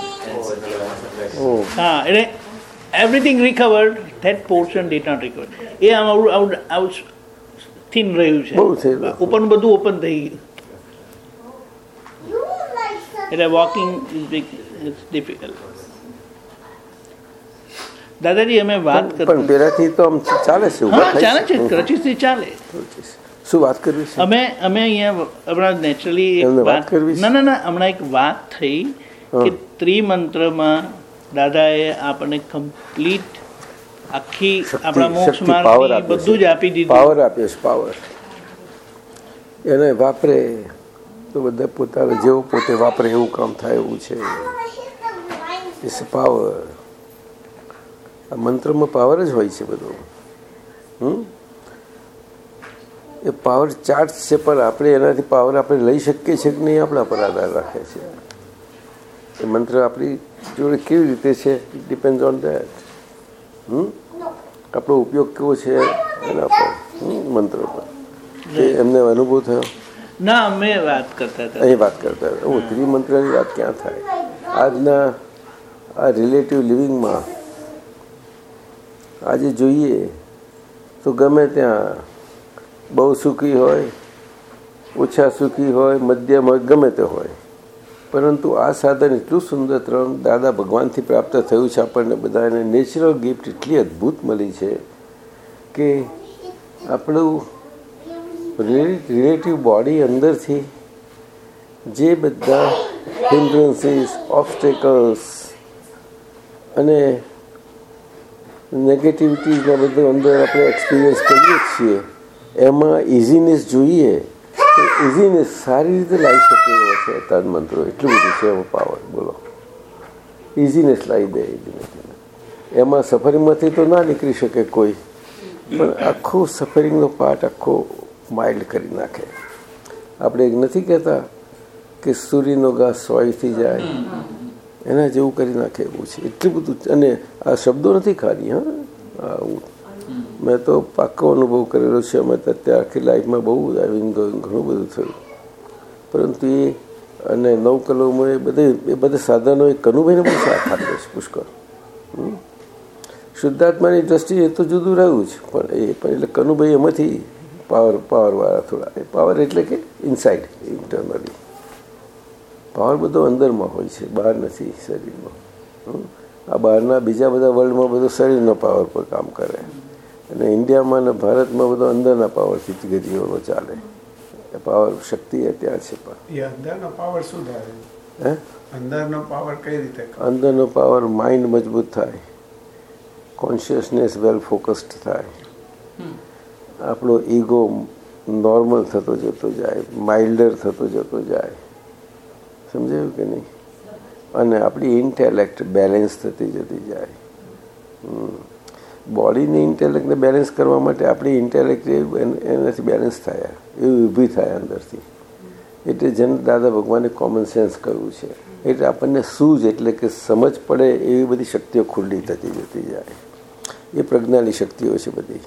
ઓ હા એટલે everything recovered that portion did not recover એ આમ આવું આવું આવું થીન રહ્યું છે ઓપન બધું ઓપન થઈ ગયું એટલે વોકિંગ ઇઝ ડિફિકલ્ટ દાદાજી અમે વાત કરતા પેલાથી તો આમ ચાલે છે હા ચાલે છે હમ. રચિતથી ચાલે શું વાત કરવી છે? અમે અમે અહીંયા હમણાં નેચરલી વાત કરવી ના ના ના હમણાં એક વાત થઈ. કે ત્રિમંત્રમાં દાદાએ આપણને કમ્પ્લીટ આખી આપણા મોક્ષ માર્ગની બધું જ આપી દીધું. પાવર આપ્યો છે પાવર એને વાપરે તો બધા પોતાને જેવું પોતે વાપરે એવું કામ થાય એવું છે. ઇટ્સ પાવર આ મંત્રમાં પાવર જ હોય છે બધું. હમ? એ પાવર ચાર્જ છે પણ આપણે એનાથી પાવર આપણે લઈ શકીએ છીએ કે નહીં આપણા પર આધાર રાખે છે. એ મંત્ર આપણી જોડે કેવી રીતે છે? Depend on that hmm? આપણો ઉપયોગ કેવો છે એના પર? મંત્ર પર. એમને અનુભવ થયો? ના અમે વાત કરતા હતા. અહીં વાત કરતા હતા. હું ત્રિમંત્રની વાત ક્યાં થાય? આજના આ રિલેટિવ લિવિંગમાં આજે જોઈએ તો ગમે ત્યાં બહુ સુખી હોય, ઓછા સુખી હોય, મધ્યમ હોય, ગમે તે હોય. પરંતુ આ સાધન એટલું સુંદર ત્રણ દાદા ભગવાનથી પ્રાપ્ત થયું છે આપણને બધાને. નેચરલ ગિફ્ટ એટલી અદ્ભુત મળી છે કે આપણું રિલેટિવ બોડી અંદરથી જે બધા હિન્ડ્રન્સીસ, ઓબ્સ્ટેકલ્સ અને નેગેટિવિટીઝને બધું અંદર આપણે એક્સપિરિયન્સ કરીએ છીએ એમાં ઇઝીનેસ જોઈએ તો ઇઝીનેસ સારી રીતે લાવી શકે એવો છે તન મંત્રો. એટલું બધું છે એવો પાવર બોલો. ઇઝીનેસ લાવી દે એમાં સફરિંગમાંથી તો ના નીકળી શકે કોઈ. પણ આખો સફરિંગનો પાર્ટ આખો માઇલ્ડ કરી નાખે. આપણે એક નથી કહેતા કે સૂર્યનો ઘાસ સોયથી જાય. એના જેવું કરી નાખે એવું છે. એટલું બધું અને આ શબ્દો નથી ખાલી, હા? આવું મેં તો પાક્કો અનુભવ કરેલો છે. અમે તો અત્યારે આખી લાઈફમાં બહુ આવીને ઘણું બધું થયું. પરંતુ એ અને નવ કલોમાં એ બધે એ બધા સાધનો એ કનુભાઈને બહુ સાથ આપ્યો છે, પુષ્કળ. શુદ્ધાત્માની દ્રષ્ટિએ તો જુદું રહ્યું જ. પણ એ પણ એટલે કનુભાઈ એમાંથી પાવર પાવરવાળા થોડા. એ પાવર એટલે કે ઇનસાઇડ ઇન્ટરનલી પાવર બધો અંદરમાં હોય છે, બહાર નથી શરીરમાં. આ બહારના બીજા બધા વર્લ્ડમાં બધો શરીરનો પાવર પર કામ કરે. અને ઇન્ડિયામાં અને ભારતમાં બધો અંદરના પાવરથી ગતિઓનો ચાલે. એ પાવર શક્તિ એ ત્યાં છે પણ. અંદરનો પાવર શું થાય હે? અંદરનો પાવર કઈ રીતે અંદરનો પાવર માઇન્ડ મજબૂત થાય. કોન્શિયસનેસ વેલ ફોકસ્ડ થાય. આપણો ઈગો નોર્મલ થતો જતો જાય માઇલ્ડર થતો જતો જાય. સમજાયું કે નહીં? અને આપણી ઇન્ટેલેક્ટ બેલેન્સ થતી જતી જાય. બોડીની ઇન્ટેલેક્ટને બેલેન્સ કરવા માટે આપણી ઇન્ટેલેક્ટ એનાથી બેલેન્સ થયા એવી ઊભી થાય અંદરથી. એટલે જેને દાદા ભગવાને કોમન સેન્સ કહ્યું છે, એટલે આપણને સૂઝ એટલે કે સમજ પડે એવી બધી શક્તિઓ ખુલ્લી થતી જતી જાય. એ પ્રજ્ઞાની શક્તિઓ છે બધી.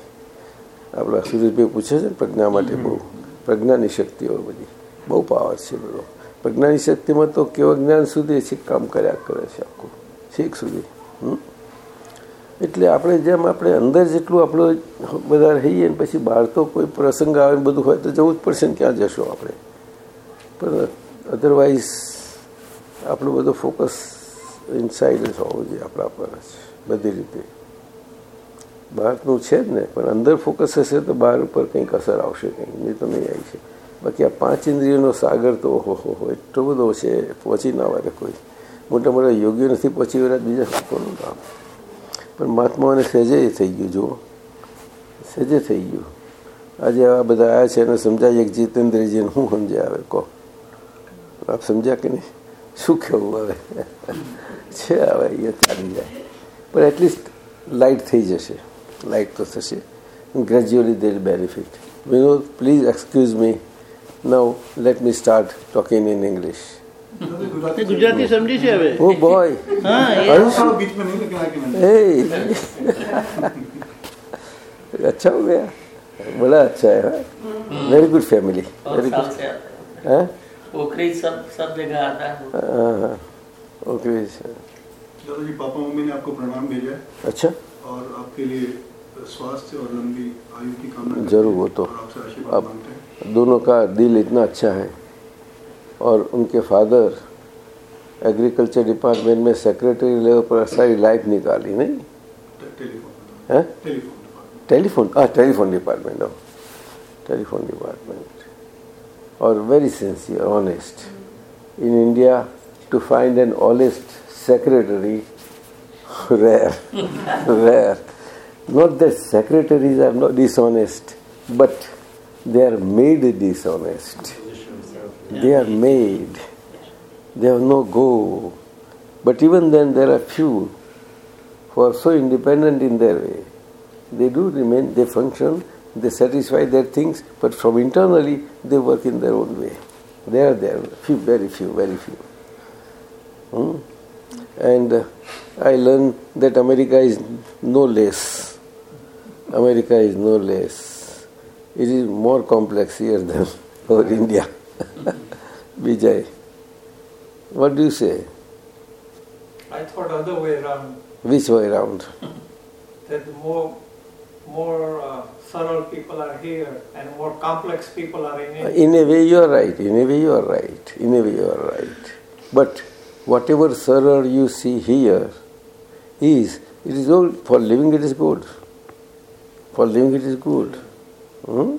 આપણા સુરેશભાઈ પૂછે છે ને પ્રજ્ઞા માટે બહુ, પ્રજ્ઞાની શક્તિઓ બધી. બહુ પાવર છે બધો. પ્રજ્ઞાની શક્તિમાં તો કેવા જ્ઞાન સુધી છે કામ કર્યા કરે છે આખું. છેક સુધી. હમ? એટલે આપણે જેમ આપણે અંદર જેટલું આપણું બધા રહીએ ને પછી બહાર તો કોઈ પ્રસંગ આવે ને બધું હોય તો જવું જ પડશે ને ક્યાં જશો આપણે? પણ અધરવાઇઝ આપણું બધું ફોકસ ઇનસાઇડ જ હોવો જોઈએ આપણા પર જ, બધી રીતે. બહારનું છે જ ને, પણ અંદર ફોકસ હશે તો બહાર ઉપર કંઈક અસર આવશે કંઈક નહીં તો નહીં આવી છે બાકી આ પાંચ ઇન્દ્રિયોનો સાગર તો ઓહો હો એટલો બધો છે, પહોંચી ના વારે કોઈ. મોટા મોટા યોગ્ય નથી પહોંચી વળ્યા બીજા કોનું કામ? પણ મહાત્માઓને સહેજે થઈ ગયું જુઓ. સહેજે થઈ ગયું આજે આ બધા આવ્યા છે એને સમજાય એક જીતેન્દ્રજીને શું સમજ્યા આવે કહો. આપ સમજ્યા કે નહીં? શું કહેવું હવે? છે હવે એ ચાલી જાય. પણ એટલીસ્ટ લાઇટ થઈ જશે. લાઇટ તો થશે. Gradually there benefit Vinod please excuse me now let me start talking in English Gujarati સમજી છે હવે ઓ બોય હા એ હર્ષ थोड़ा बीच में नहीं लेकिन आगे मैंने Hey! अच्छा हो गया बड़ा अच्छा है वेरी गुड फैमिली और वेरी साल गुड से आता है। हाँ पोखरी सब सब जगह आता है हाँ हाँ ओके दादा जी पापा मम्मी ने आपको प्रणाम भेजा है अच्छा और आपके लिए स्वास्थ्य और लंबी आयु की कामना करते जरूर हैं वो तो और आपसे आशीर्वाद अब मांगते हैं दोनों का दिल इतना अच्छा है और उनके फादर एग्रीकल्चर डिपार्टमेंट में सेक्रेटरी लेवल पर सारी लाइफ निकाली नहीं? टेलीफोन। हाँ, टेलीफोन डिपार्टमेंट हो। Telephone department. और very sincere honest in India to find an honest secretary rare rare not that secretaries are not dishonest but they are made dishonest they are made they have no go but even then there are few who are so independent in their way they do remain, they function, they satisfy their things, but from internally they work in their own way. They are there, few, very few, very few. Hmm? And uh, I learned that America is no less. America is no less. It is more complex here than our India. Vijay, what do you say? I thought other way around Which way around? that more more uh, subtle people are here and more complex people are in India. In a way, you are right. In a way, you are right. In a way, you are right. But whatever sorrow you see here is, it is all for living. It is good. For living, it is good. Hmm?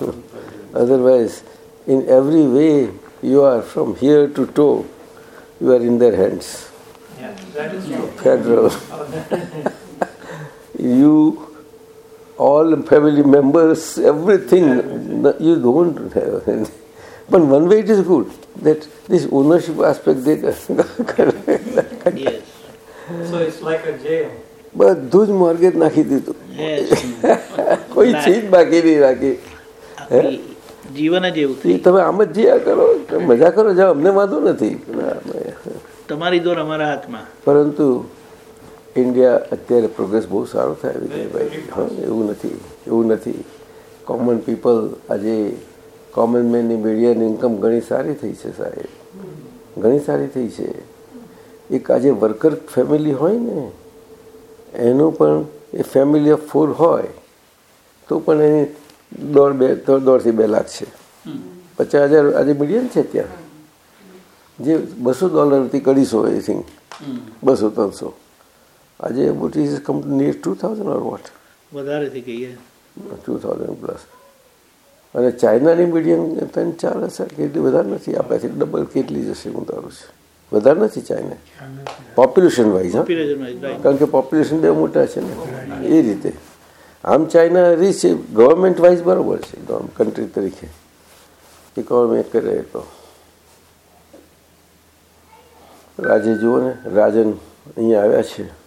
Otherwise, in every way, you are from here to toe. You are in their hands. Yeah, that is true. Federal. Oh, that- you all family members, everything, you don't have. any. But one way it is good that this ownership aspect they Yes. so it's like a jail. બધું જ mortgage નાખી દીધું Yes. કોઈ ચીજ બાકી નહીં રાખી આખી જીવન જ એવું થયું તમે આમ જ જીયા કરો. મજા કરો જાઓ. અમને વાંધો નથી. તમારી દોર અમારા હાથમાં. પરંતુ ઇન્ડિયા અત્યારે પ્રોગ્રેસ બહુ સારો થાય વિજયભાઈ. હા એવું નથી એવું નથી. કોમન પીપલ આજે કોમન મેનની મીડિયાની ઇન્કમ ઘણી સારી થઈ છે સાહેબ. ઘણી સારી થઈ છે. એક આજે વર્કર ફેમિલી હોય ને એનું પણ એ ફેમિલી ઓફ ફોર હોય તો પણ એની દોઢ બે દોઢથી બે લાખ છે. પચાસ હજાર આજે મીડિયમ છે ત્યાં જે બસો ડોલરથી કરીશો એ થિંગ બસો ત્રણસો. આજે is company two thousand or what વધારે થઈ ગઈ ટુ થાઉઝન્ડ પ્લસ અને ચાઇનાની મીડિયમ ત્રણ ચાર હશે કેટલી વધારે નથી. આપણાથી ડબલ કેટલી જશે હું તારું છું. વધારે નથી ચાઇના. પોપ્યુલેશન વાઇઝ હા. કારણ કે પોપ્યુલેશન બે મોટા છે ને. એ રીતે. આમ ચાઇના રીચ ગવર્મેન્ટ વાઇઝ બરાબર છે. કન્ટ્રી તરીકે. ઇકોનોમી કરે તો. રાજે જુઓ ને, રાજન અહીંયા આવ્યા છે.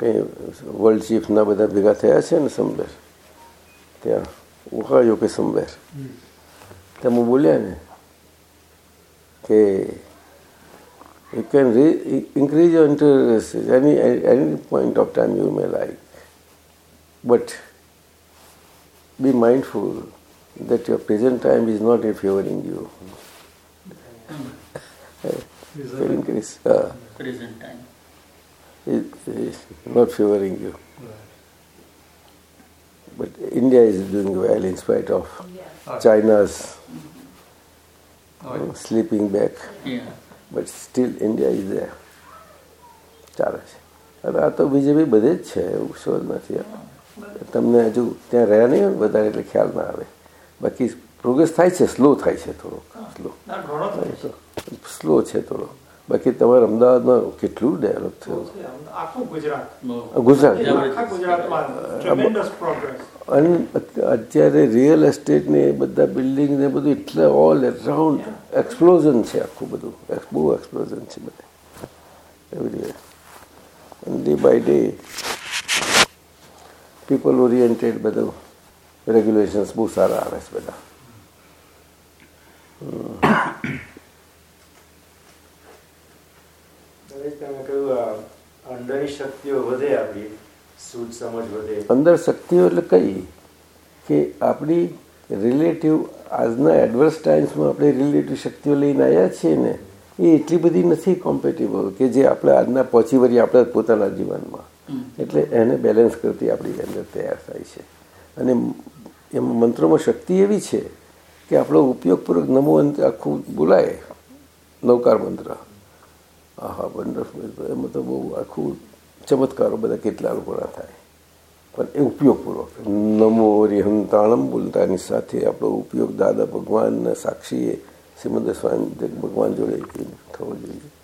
કંઈ વર્લ્ડ ચીફના બધા ભેગા થયા છે ને સમવેર ત્યાં ઉકાયો કે સમવેર તમે બોલ્યા ને કે you can increase your interest. એની any point of time you may like. But be mindful that your present time is not favoring you. Will increase. Uh, Present time. it is not favoring you. But India is doing well in spite of China's uh, sleeping back. Yeah. But still India is there. ચાલે છે અને આ તો BJP બધે જ છે એવું શોધ નથી તમને હજુ ત્યાં રહ્યા નહીં હોય ને વધારે એટલે ખ્યાલ ના આવે. બાકી પ્રોગ્રેસ થાય છે સ્લો થાય છે થોડો સ્લો ના, ઘણો થાય છે. સ્લો છે થોડો. બાકી તમારે અમદાવાદમાં કેટલું ડેવલપ થયું? ગુજરાત. અને અત્યારે રિયલ એસ્ટેટ ને બધા બિલ્ડિંગ ને બધું એટલે ઓલ અરાઉન્ડ એક્સપ્લોઝન છે આખું બધું. બહુ એક્સપ્લોઝન છે બધે. Every day by day people oriented બધું રેગ્યુલેશન્સ બહુ સારા આવે છે બધા અંદરની શક્તિઓ વધે આપણી સૂઝ સમજ વધે અંદર શક્તિઓ એટલે કઈ કે આપણી રિલેટિવ આજના એડવર્સ ટાઈમ્સમાં આપણે રિલેટિવ શક્તિઓ લઈને આવ્યા છીએ ને એ એટલી બધી નથી કોમ્પેટેબલ કે જે આપણે આજના પહોંચી વળી આપણા પોતાના જીવનમાં એટલે એને બેલેન્સ કરતી આપણી અંદર તૈયાર થાય છે. અને એમ મંત્રોમાં શક્તિ એવી છે કે આપણો ઉપયોગપૂર્વક નમો અંત આખું બોલાય. નવકાર મંત્ર. આહા વન્ડરફુલ એમાં તો બહુ આખું ચમત્કારો બધા કેટલા લોકોના થાય. પણ એ ઉપયોગપૂર્વક. નમો રિહંતાણમ બોલતાની સાથે આપણો ઉપયોગ દાદા ભગવાનના સાક્ષીએ શ્રીમદ સ્વામી ભગવાન જોડે થવો જોઈએ.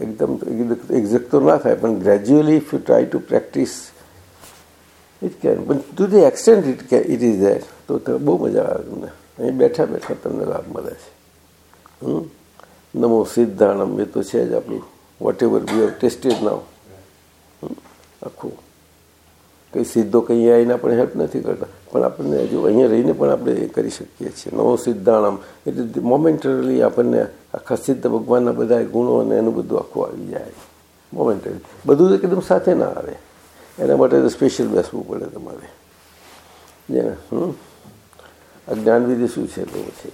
એકદમ એક્ઝેક્ટ તો ના થાય, પણ gradually if you try to practise it can પણ ટુ ધી એક્સટેન્ટ ઇટ કે ઇટ ઇઝ ધેર તો બહુ મજા આવે તમને. અહીં બેઠા બેઠા તમને લાભ મળે છે. નમો સિદ્ધાણમ, એ તો છે જ આપણું. Whatever we have tested now આખું. કંઈ સીધો કંઈ આવીને આપણે હેલ્પ નથી કરતા. પણ આપણને હજુ અહીંયા રહીને પણ આપણે એ કરી શકીએ છીએ. નવો સિદ્ધાણમ એટલે મોમેન્ટરલી આપણને આખા સિદ્ધ ભગવાનના બધા ગુણો અને એનું બધું આખું આવી જાય. મોમેન્ટરી બધું એકદમ સાથે ના આવે. એના માટે સ્પેશિયલ બેસવું પડે તમારે. જેને હમ? આ જ્ઞાનવિધિ શું છે તો પછી?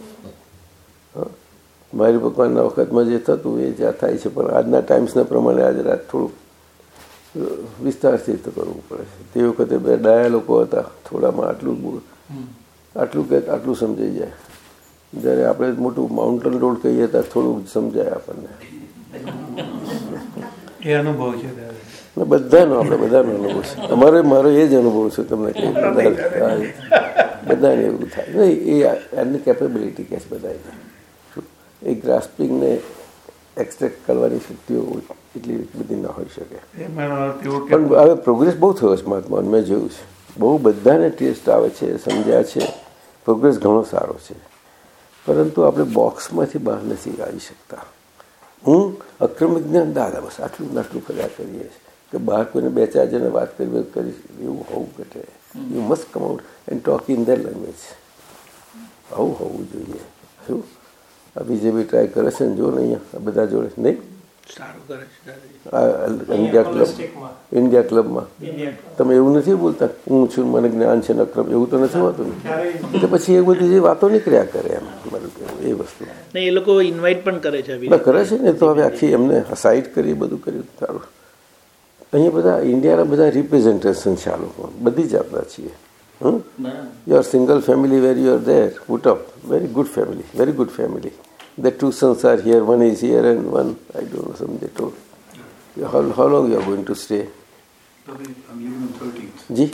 મારી ભગવાનના વખતમાં જે થતું એ જ્યાં થાય છે, પણ આજના ટાઈમ્સના પ્રમાણે આજે રાત થોડુંક વિસ્તારથી તો કરવું પડે છે. તે વખતે બે ડાયા લોકો હતા થોડામાં આટલું આટલું કે આટલું સમજાઈ જાય. જ્યારે આપણે મોટું માઉન્ટેન રોડ કહીએ ત્યારે થોડું સમજાય આપણને. એ અનુભવ છે બધાનો આપણે બધાનો અનુભવ છે. અમારે મારો એ જ અનુભવ છે તમને કહી બધા બધાને. એવું થાય. નહીં એ એમની કેપેબિલિટી કે છે બધાને? એ ગ્રાસ્પિંગને એક્સટ્રેક્ટ કરવાની શક્તિઓ એટલી બધી ના હોઈ શકે. પણ હવે પ્રોગ્રેસ બહુ થયો છે મહાત્માન મેં જોયું છે. બહુ બધાને ટેસ્ટ આવે છે સમજ્યા છે. પ્રોગ્રેસ ઘણો સારો છે. પરંતુ આપણે બોક્સમાંથી બહાર નથી આવી શકતા. હું અક્રમ જ્ઞાન દાદા બસ આટલું નાટલું આટલું કર્યા કરીએ છીએ. કે બહાર કોઈને બે ચાર જણે વાત કરી કરીશ એવું હોવું ઘટે. You must come out and talk in their language આવું હોવું જોઈએ. શું? બીજેપી ટ્રાય કરે છે ને જો ને અહીંયા બધા જોડે. નહીં? સારું કરે છે ઇન્ડિયા ક્લબ ઇન્ડિયા ક્લબમાં તમે એવું નથી બોલતા? હું છું મને જ્ઞાન છે નક્રમ એવું તો નથી હોતું એટલે પછી એ બધી જે વાતો નીકળ્યા કરે એમ. મારું કહેવું એ વસ્તુ. એ લોકો ઇન્વાઇટ પણ કરે છે કરે છે ને તો હવે આખી એમને સાઇડ કરી બધું કર્યું સારું. અહીંયા બધા ઇન્ડિયાના બધા રિપ્રેઝેન્ટેશન છે આ લોકો. બધી જાતના છીએ. હમ? Your single family where you are there put up very good family very good family The two sons are here, one is here and one, I don't know, some they told. How, how long you are going to stay? જી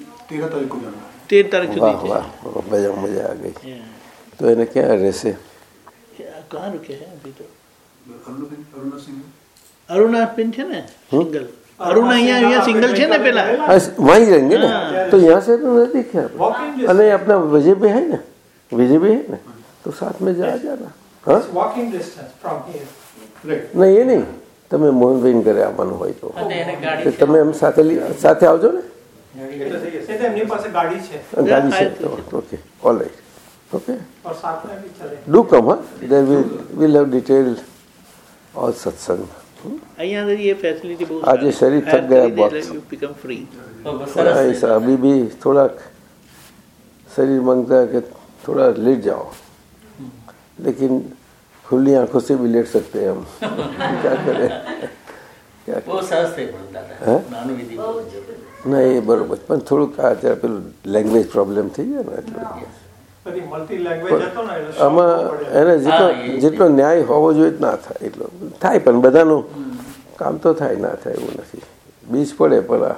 તેર તારીખ વાહ વાહ મજા મજા આ ગઈ તો એને ક્યાં રહેશે કારું અરુણા પિન છે ને સિંગલ અરુણા અહીંયા સિંગલ છે ને પેલા વહી રહે ને તો યહાં સે તો હે ને વિજય હે ને તો સાથ મેં જા જાના હા? વોકિંગ ડિસ્ટન્સ ફ્રોમ હિયર નહીં એ નહીં. તમે મોહનભાઈ ઘરે આવવાનું હોય તો. તમે એમ સાથે સાથે આવજો ને? ગાડી okay all right okay do come હા. There will will have detail all satsang આજે શરીર થક ગયા બસ. અભી બી થોડાક શરીર માંગતા કે થોડા લેટ જાઓ. लेकिन खुली आंखों से भी लेट सकते हैं हम क्या करें क्या બહુ સરસ થઈ ગયું દાદા હે? નાનું વિધિ ના એ બરોબર પણ થોડુંક આ અત્યારે પેલું લેંગ્વેજ પ્રોબ્લેમ થઈ જાય ને એટલે બધી મલ્ટી લેંગ્વેજ હતો ને એટલે આમાં શોખ પડે. એને જેટલો હા, એ- જેટલો ન્યાય હોવો જોઈએ ના થાય એટલો થાય પણ બધાનું કામ તો થાય ના થાય એવું નથી બીજ પડે પણ આ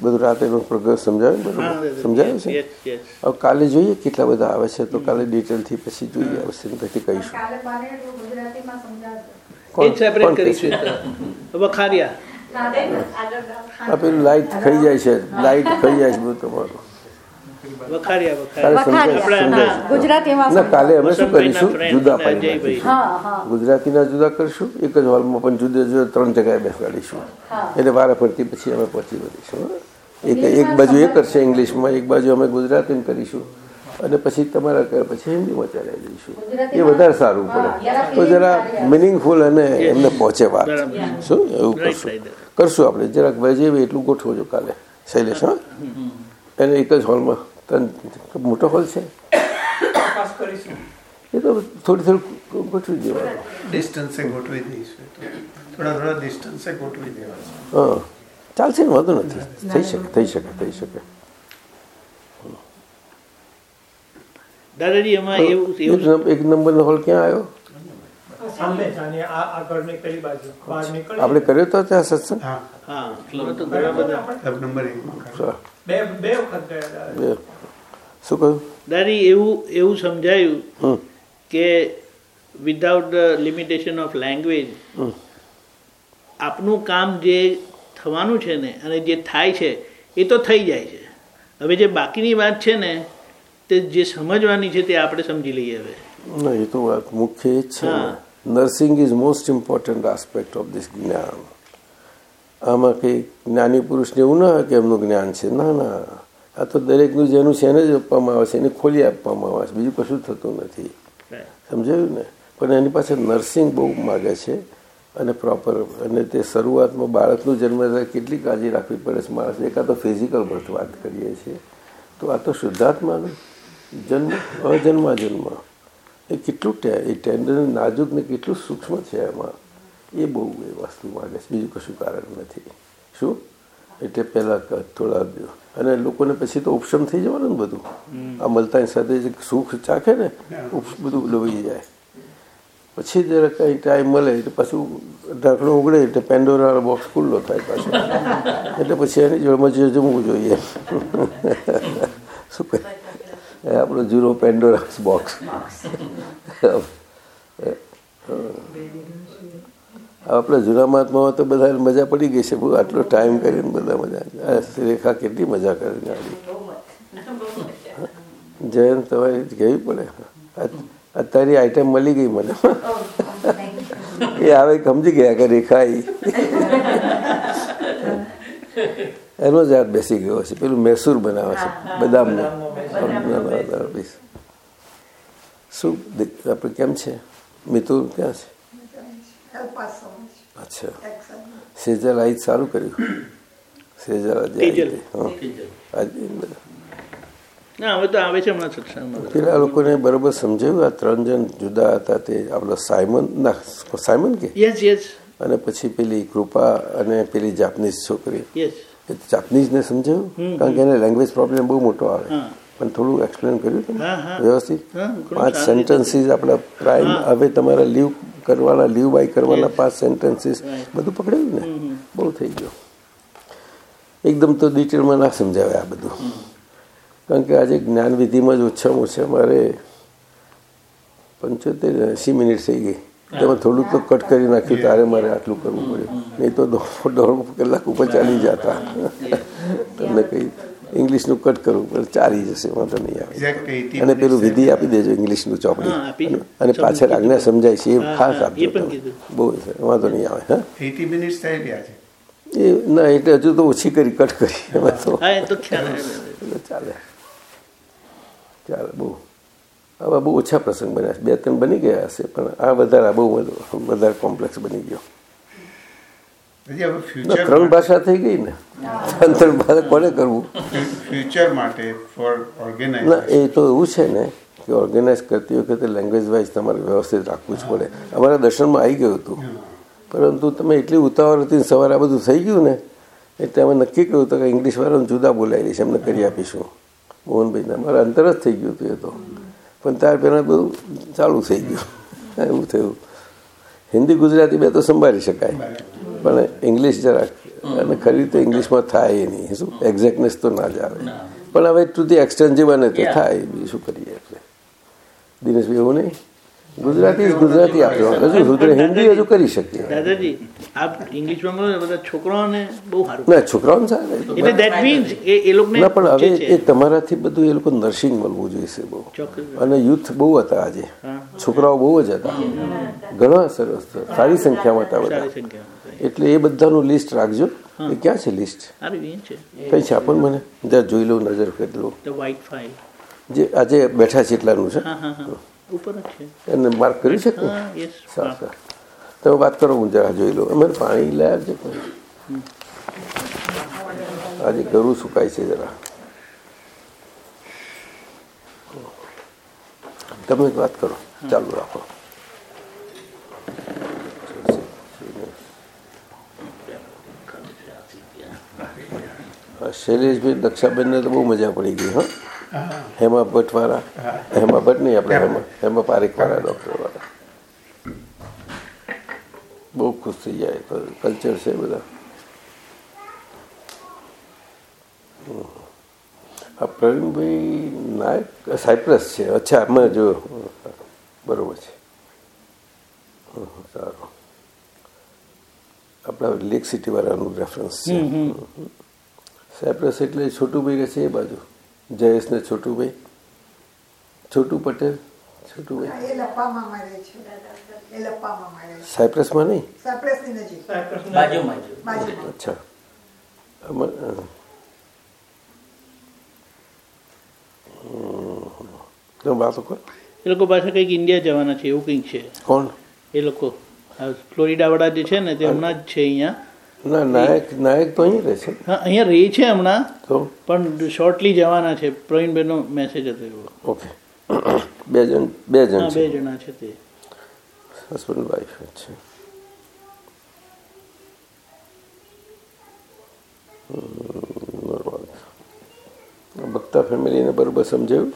બધું રાતેનો પ્રોગ્રેસ સમજાવે ને સમજાયું છે? હવે કાલે જોઈએ કેટલા બધા આવે છે તો કાલે ડિટેલથી પછી જોઈએ આવશે પછી કહીશું. પેલું લાઈટ ખાઈ જાય છે. લાઈટ ખાઈ જાય છે બધું તમારું. કાલે અમે શું કરીશું? જુદા પાડી ગુજરાતીના જુદા કરીશું એક જ હોલમાં પણ જુદા જુદા ત્રણ જગ્યાએ બેસાડીશું. એટલે વારા ફરતી પછી અમે પહોંચી વળીશું એક એક બાજુ એ કરશે ઇંગ્લિશમાં એક બાજુ અમે ગુજરાતીમાં કરીશું. અને પછી તમારા ઘર પછી હિન્દીમાં ચલાવી દઈશું એ વધારે સારું પડે. તો જરા મિનિંગફુલ અને એમને પહોંચે વાત. શું? એવું કરશું. કરશું આપણે. જરાક વજેવી એટલું ગોઠવજો કાલે. શૈલેષ હા. એને એક જ હોલમાં. ત્રણ મોટો હોલ છે? એ તો થોડી થોડું ગોઠવી દેવાનું. ડિસ્ટન્સે ગોઠવી દઈશું. થોડા થોડા ડિસ્ટન્સે ગોઠવી દેવાનું. હા. ચાલશે ને વાંધો નથી. થઈ શકે થઈ શકે થઈ શકે. દાદાજી એમાં એવું એવું એક નંબરનો હોલ ક્યાં આવ્યો? આપણે કર્યો તો ત્યાં સત્સંગ. શું કહ્યું? દાદી એવું એવું સમજાયું કે વિધાઉટ લિમિટેશન ઓફ લેંગ્વેજ આપનું કામ જે થવાનું છે ને અને જે થાય છે એ તો થઈ જાય છે. હવે જે બાકીની વાત છે ને તે જે સમજવાની છે તે આપણે સમજી લઈએ હવે. એ તો વાત મુખ્ય છે હા. Nursing is most important aspect of this જ્ઞાન આમાં કંઈ જ્ઞાની પુરુષને એવું ના કે એમનું જ્ઞાન છે ના ના આ તો દરેકનું જેનું છે એને જ આપવામાં આવે છે એને ખોલી આપવામાં આવે છે બીજું કશું થતું નથી સમજાયું ને પણ એની પાસે નર્સિંગ બહુ માગે છે અને પ્રોપર અને તે શરૂઆતમાં બાળકનું જન્મ થાય કેટલી કાળજી રાખવી પડે છે માણસ એકા તો ફિઝિકલ બર્થ વાત કરીએ છીએ તો આ તો શુદ્ધાત્માનું જન્મ અજન્મા જન્મ એ કેટલું એ ટેન્ડર નાજુક ને કેટલું સૂક્ષ્મ છે એમાં. એ બહુ એ વસ્તુ માગે છે. બીજું કશું કારણ નથી. શું? એટલે પહેલાં થોડા અને લોકોને પછી તો ઉપશમ થઈ જવાનું ને બધું. આ મલતાની સાથે જે સુખ ચાખે ને બધું લોહી જાય. પછી જરા કંઈ ટાઈમ મળે એટલે પાછું ઢાંકણું ઉગડે એટલે પેન્ડોરા બોક્સ ખુલ્લો થાય પાછો. એટલે પછી એની જોડમાં જે જમવું જોઈએ. શું કહે? આપણો જૂનો પેન્ડોરા બોક્સ આપણા જૂના મહાત્માઓ તો બધા મજા પડી ગઈ છે. બહુ આટલો ટાઈમ કરીને બધા મજા રેખા કેટલી મજા કરીને આવી જયંત તમારે કહેવી પડે? અત્યારે આઈટમ મળી ગઈ મને. એ આવે સમજી ગયા કે રેખા આવી એનો જ હાથ બેસી ગયો છે પેલું મૈસૂર બનાવે છે. બદામનું. શું? આપણે કેમ છે? મિતુર ક્યાં છે? અચ્છા. સેજલ આઈ સારું કર્યું. સેજલ આજે પેલા લોકોને બરોબર સમજાયું આ ત્રણ જણ જુદા હતા તે આપણો સાયમન ના સાયમન કે? યસ યસ અને પછી પેલી કૃપા અને પેલી જાપનીઝ છોકરી. યસ એ જાપનીઝને સમજાયું? કારણ કે એને લેંગ્વેજ પ્રોબ્લેમ બહુ મોટો આવે. પણ થોડું એક્સપ્લેન કર્યું તમે. વ્યવસ્થિત? પાંચ સેન્ટન્સીસ આપણા પ્રાઇમ હવે તમારા લીવ કરવાના લીવ બાય કરવાના પાંચ સેન્ટન્સીસ બધું પકડાયું ને? બહુ થઈ ગયું. એકદમ તો ડિટેલમાં ના સમજાવે આ બધું. કારણ કે આજે જ્ઞાન વિધિમાં જ ઓછામાં ઓછા મારે પંચોતેર એંસી મિનિટ થઈ ગઈ. તેમાં થોડું તો કટ કરી નાખ્યું તારે મારે આટલું કરવું પડ્યું. નહીં તો દોઢ દોઢ કલાક ઉપર ચાલી જતા. તમને કહી ઇંગ્લિશનું કટ કરવું પડે ચાલી જશે વાંધો નહીં આવે. અને પેલું વિધિ આપી દેજો ઇંગ્લિશનું ચોપડી. હા, આપી દો. અને પાછળ આજ્ઞા સમજાય છે એ ખાસ આપજો. બહુ વાંધો નહીં આવે હા. 80 મિનિટ્સ થઈ ગયા છે. એ ના એટલે હજુ તો ઓછી કરી કટ કરી. એમાં તો ચાલે. ચાલે બહુ. આવા બહુ ઓછા પ્રસંગ બન્યા છે. બે ત્રણ બની ગયા હશે પણ આ વધારે બહુ વધારે કોમ્પ્લેક્સ બની ગયો. ત્રણ ભાષા થઈ ગઈ ને. ત્રણ ભાષા કોને કરવું? ફ્યુચર માટે ફોર ના એ તો એવું છે ને કે ઓર્ગેનાઇઝ કરતી વખતે લેંગ્વેજ વાઇઝ તમારે વ્યવસ્થિત રાખવું જ પડે. અમારા દર્શનમાં આવી ગયું હતું. પરંતુ તમે એટલી ઉતાવળ હતી સવારે આ બધું થઈ ગયું ને એટલે અમે નક્કી કર્યું હતું કે ઇંગ્લિશ વાળાને જુદા બોલાવી દઈશ એમને કરી આપીશું. મોહનભાઈને. અમારા અંતર જ થઈ ગયું હતું એ તો. પણ ત્યાર પહેલાં બધું ચાલુ થઈ ગયું. એવું થયું. હિન્દી ગુજરાતી બે તો સંભાળી શકાય. પણ ઇંગ્લિશ જરાક. અને ખરી રીતે ઇંગ્લિશમાં થાય એ નહીં. શું? એક્ઝેક્ટનેસ તો ના જ આવે. પણ હવે ટુ ધી એક્સટેન્ડ જે બને તે થાય બીજું શું કરીએ એટલે દિનેશભાઈ એવું નહીં? ગુજરાતી ગુજરાતી આપણે હજુ સુધરે હિન્દી હજુ કરી શકીએ. દાદાજી આપ ઇંગ્લિશમાં બોલો ને બધા છોકરાઓને બહુ સારું ના છોકરાઓને સારું એટલે દેટ મીન્સ એ એ લોકોને ના પણ હવે એ તમારાથી બધું એ લોકો નર્સિંગ મળવું જોઈશે બહુ. અને યુથ બહુ હતા આજે. છોકરાઓ બહુ જ હતા. ઘણા સરસ સારી સંખ્યામાં હતા બધા. એટલે એ બધાનું લિસ્ટ રાખજો. એ ક્યાં છે લિસ્ટ? સારું એ છે. કઈ છે આપણ મને? જરા જોઈ લઉં નજર કરી લઉં ધ વ્હાઇટ ફાઇલ જે આજે બેઠા છે એટલાનું છે. હા હા હા. ઉપર જ છે. એને માર્ક કરી છે સારું સારું. તમે વાત કરો હું જરા જોઈ લઉં. અમે પાણી લઈ આવજો આજે ગરું સુકાય છે જરા. તમે વાત કરો. ચાલુ રાખો. શૈલેષભાઈ દક્ષાબેનને તો બહુ મજા પડી ગઈ હા? હેમા ભટ્ટ વાળા હેમા ભટ્ટ નહીં આપણે હેમા. હેમા. પારેખ વાળા ડોક્ટર વાળા. બહુ ખુશ થઈ જાય કલ્ચર છે બધા. આ પ્રવીણભાઈ નાયક સાયપ્રસ છે. અચ્છા અમે જો બરોબર છે. સારું. આપણા લેક સિટી વાળાનું રેફરન્સ છે. સાયપ્રસ એટલે છોટુભાઈ રહે છે એ બાજુ? જયેશ ને છોટુભાઈ. છોટુ પટેલ છોટુભાઈ. એ લપ્પામાં મળે છે એ લપ્પામાં મળે છે. સાયપ્રસમાં નહીં? સાયપ્રસની નજીક. બાજુમાં જ. બાજુમાં. અચ્છા. હમ. વાતો કરો. એ લોકો પાસે કંઈક ઇન્ડિયા જવાના છે એવું કંઈક છે. કોણ? એ લોકો ફ્લોરિડા વાળા જે છે ને તે હમણાં જ છે અહીંયા. ના નાયક નાયક તો અહીં રહે છે. હા અહીંયા રહે છે હમણાં તો? પણ શોર્ટલી જવાના છે. પ્રવીણભાઈનો મેસેજ હતો એવો. ઓકે બે જણ બે જણ બે જણા છે તે. હસબન્ડ વાઈફ છે. ભક્તા ફેમિલીને બરોબર સમજાયું?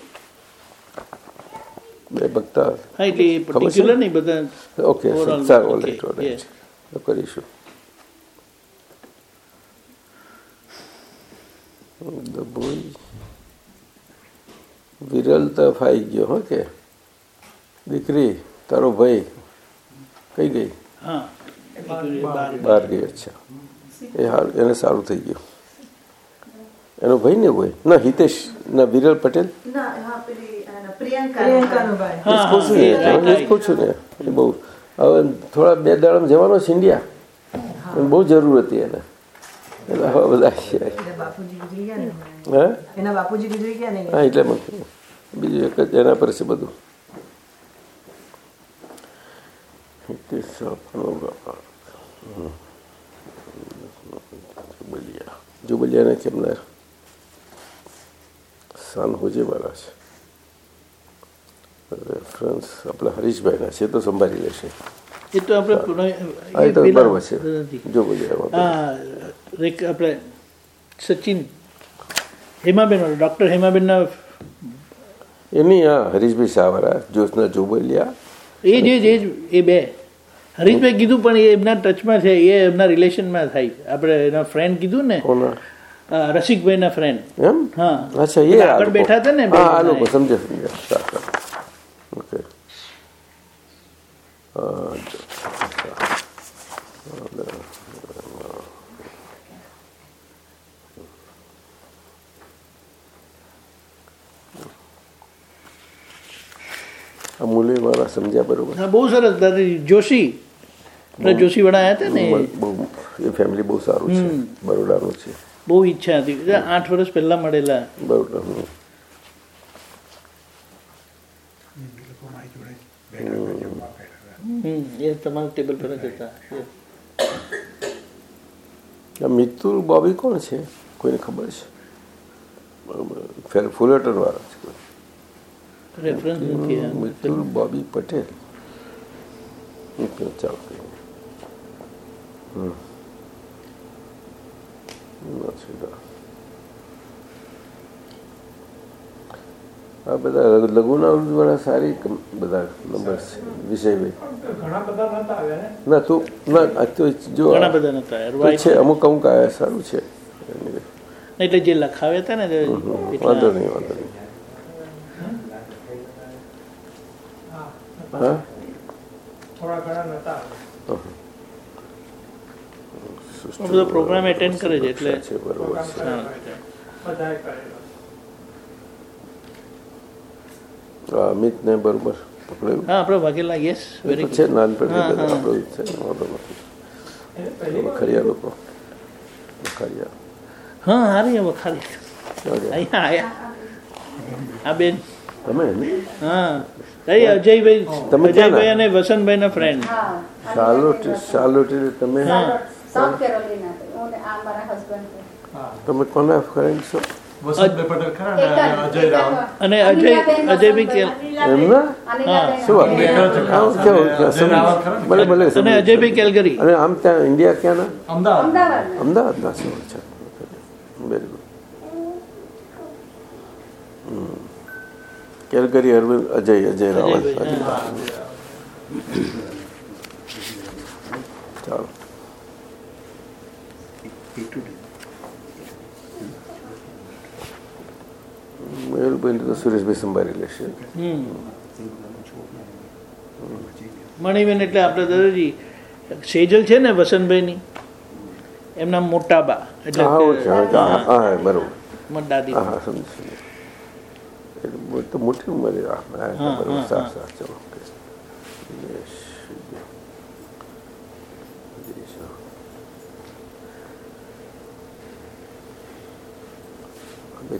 બે ભક્તા હા એટલે? પર્ટિક્યુલર નહીં બધા ઓકે સારું તો કરીશું. The boy. વિરલ તો ફાઈ ગયો હો કે? દીકરી તારો ભાઈ કઈ ગઈ? હા. બાર બહાર ગઈ અચ્છા. એ હાલ એને સારું થઈ ગયું. એનો ભાઈ ને કોઈ? ના હિતેશ ના વિરલ પટેલ? ના હા પેલી આના પ્રિયંકા પ્રિયંકાનો ભાઈ. એ જ પૂછું ને એ બહુ હવે થોડા બે દાડામાં જવાનો છે ઇન્ડિયા. બહુ જરૂર હતી એને. હે? એટલે બીજું એક જ એના પર છે બધું. જુબલિયા. જુબલિયાને કેમના સાન હોજે વાળા છે રેફરન્સ આપણા હરીશભાઈના છે તો સંભાળી લેશે. એ તો આપણે બરોબર છે. આપણે. સચિન હેમાબેન ડૉક્ટર હેમાબેનના એની હા હરીશભાઈ સાવરા જ્યોત્સના જોબલિયા. એ જ એ જ એ બે. હરીશભાઈ કીધું પણ એ એમના ટચમાં છે એ એમના રિલેશનમાં થાય. આપણે એના ફ્રેન્ડ કીધું ને. રસિકભાઈના ફ્રેન્ડ એમ? હા. અચ્છા એ આગળ બેઠા હતા ને સમજ્યા હા લોકો સમજે સમજે સારું, સારું. ઓકે આ મારા સમજ્યા બરોબર. હા બહુ સરસ દાદાજી જોશી. જોશી વાળા આવ્યા હતા ને? બહુ એ ફેમિલી બહુ સારું છે. હમ. બરોડાનું છે. બહુ ઈચ્છા હતી. આઠ વર્ષ પહેલા મળેલા. બરોડા હમ. એ તમારા ટેબલ પર જ હતા મિતુલ બોબી કોણ છે? કોઈને ખબર છે? બરાબર. ફેર વાળા છે મિતુલ બોબી પટેલ. ચાલો. હમ. નથી તો. આ બધા લઘુના વાળા સારી બધા નંબર છે આવ્યા ને? ના તું ના તો જો ઘણા બધા નતા છે અમુક અમુક આયા સારું છે. એટલે જે લખાવ્યા હતા ને વાંધો નહીં વાંધો નહીં. હા? આવ્યા. બધો પ્રોગ્રામ એટેન્ડ કરે છે એટલે છે બરોબર છે હા. બધાએ કરેલો આ અમિત ને બરોબર પકડાયું. હા આપણે વાઘેલા યસ વેરી છે નાનપણથી. આપણું છે વાર ખરિયા લોકો. ખરિયા હા હારી હવે ખાલી અહીંયા આયા આ બેન. તમે? હા. અજયભાઈ તમે? અજયભાઈ અને વસંતભાઈ ના ફ્રેન્ડ હા શાર્લોટ શાર્લોટ તમે તમે કોના ફ્રેન્ડ છો? અજય અને અજય અજયભાઈ કે એમના? અનિલાબેન શું વાત? આમ કેવું? અજય રાવલ ખરા ભલે ભલે અને અજય બી કેલગરી. અને આમ ત્યાં ઇન્ડિયા ક્યાંના અમદાવાદ. અમદાવાદ. અમદાવાદના શું છે? Very good Calgary Arvind Ajay Ajay Raval. ચાલો. મયુરભાઈ તો સુરેશભાઈ સંભાળી લેશે હમ મણિબેન એટલે આપણે દાદાજી સેજલ છે ને વસંતભાઈની એમના મોટા બા એટલે બરોબર દાદી હા સમજી તો મોટી ઉંમરે બરોબર સારું સારું ચલો ઓકે યસ યસ. હવે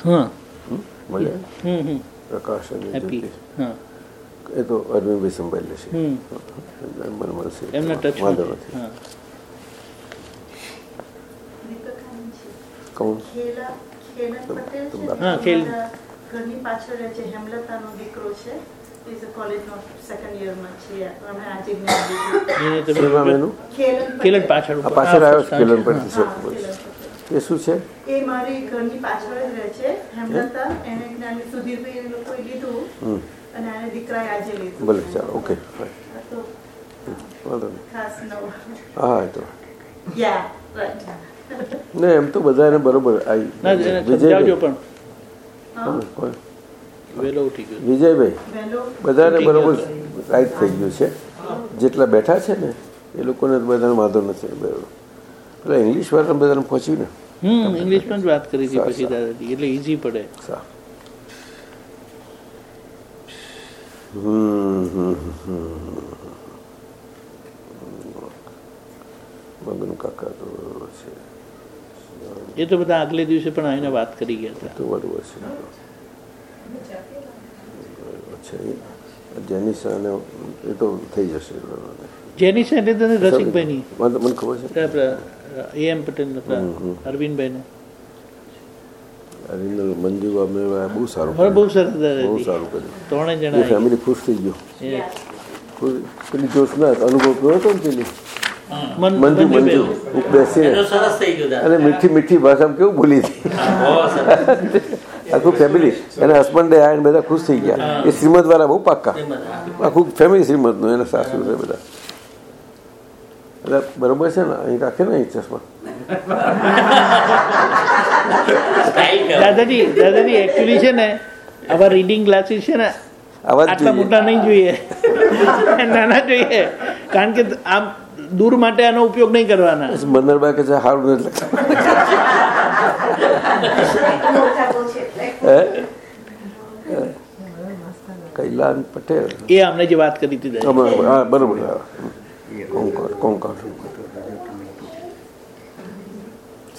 હમ? હમ હમ પ્રકાશ અને હા એ તો અરવિંદભાઈ સંભાળી લેશે હમ મને મળશે વાંધો નથી કોણ હા, ખેલ. ઘરની પાછળ રહે છે હેમલતાનો દીકરો છે પાછળ આવ્યો છે એ શું છે? એ મારી ઘરની પાછળ જ રહે છે. હેમલતા એને જ્ઞાન સુધીરભાઈ એ લોકોએ લીધું અને આને દીકરાએ આજે લીધું. ભલે ચાલો ઓકે વાંધો નહીં. હા એ તો યા રાઈટ ને એમ તો બધાને બરોબર આવી વિજયભાઈ. વિજયભાઈ બધાને બરોબર રાઈટ થઈ ગયું છે? જેટલા બેઠા છે ને એ લોકોને બધાને વાંધો નથી. બરોબર પેલા ઇંગ્લિશ વાળાને બધાને પહોંચ્યું ને હમ ઇંગ્લિશમાં જ વાત કરી હતી પછી દાદાજી એટલે ઈઝી પડે. મગન કાકા તો છે. એ તો બધા આગલે દિવસે પણ આવીને વાત કરી ગયા હતા. તો બરોબર છે. જેનિસા અને એ તો થઈ જશે. જેની એટલે રસિકભાઈની. મને ખબર છે. એમ પટેલ અરિંદર મંજુ અમે બહુ સારું બહુ સરસ બહુ સારું કર્યું ત્રણે જણા ફેમિલી ખુશ થઈ ગયું પેલી જોશના અનુભવ કર્યો હતો ને પેલી મંજુ મંજુ હું બેસીને એનું સરસ થઈ ગયું દાદા. અને મીઠી મીઠી ભાષામાં કેવું ભૂલી હતી આખું ફેમિલી અને હસબન્ડે આ બધા ખુશ થઈ ગયા એ શ્રીમદ વાળા બહુ પાક્કા આખું ફેમિલી શ્રીમદનું એના સાસુ બધા એટલે બરોબર છે ને અહીં રાખે ને અહીં ચશ્મા દાદાજી દાદાજી એકચ્યુઅલી છે ને આવા રીડિંગ ગ્લાસીસ છે ને આટલા મોટા નહીં જોઈએ નાના જોઈએ કારણ કે આમ દૂર માટે આનો ઉપયોગ નહીં કરવાના બંદરબા કે છે સારું નથી? હે? કૈલાન પટેલ એ અમને જે વાત કરી હતી બરોબર. કોંકણ કોંકણ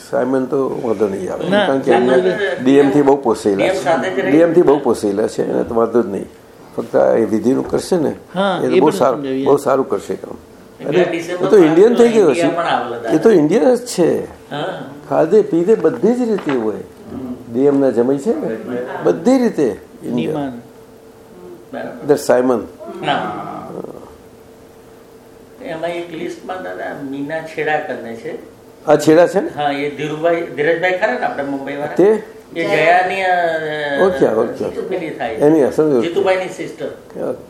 સાયમન તો વાંધો નહીં આવે. કારણ કે એમને ડીએમથી બહુ પોસેલા છે. ડીએમથી બહુ પોસેલા છે એને તો વાંધો જ નહીં. ફક્ત આ એ વિધિનું કરશે ને એ એ તો બહુ સારું બહુ સારું કરશે કામ. એટલે એ તો ઇન્ડિયન થઈ ગયો છે એ તો ઇન્ડિયન જ છે. ખાધે પીધે બધી જ રીતે હોય. ડીએમ ના જમાઈ છે ને બધી રીતે ઇન્ડિયન સાયમન હા. એમાં એક લિસ્ટમાં દાદા મીના છેડા કરીને છે. આ છેડા છે ને? હા એ ધીરુભાઈ ધીરજભાઈ ખરા ને આપણે મુંબઈ વાળા? તે? એ જયાની ઓકે ઓકે એની અસર. જીતુભાઈની સિસ્ટર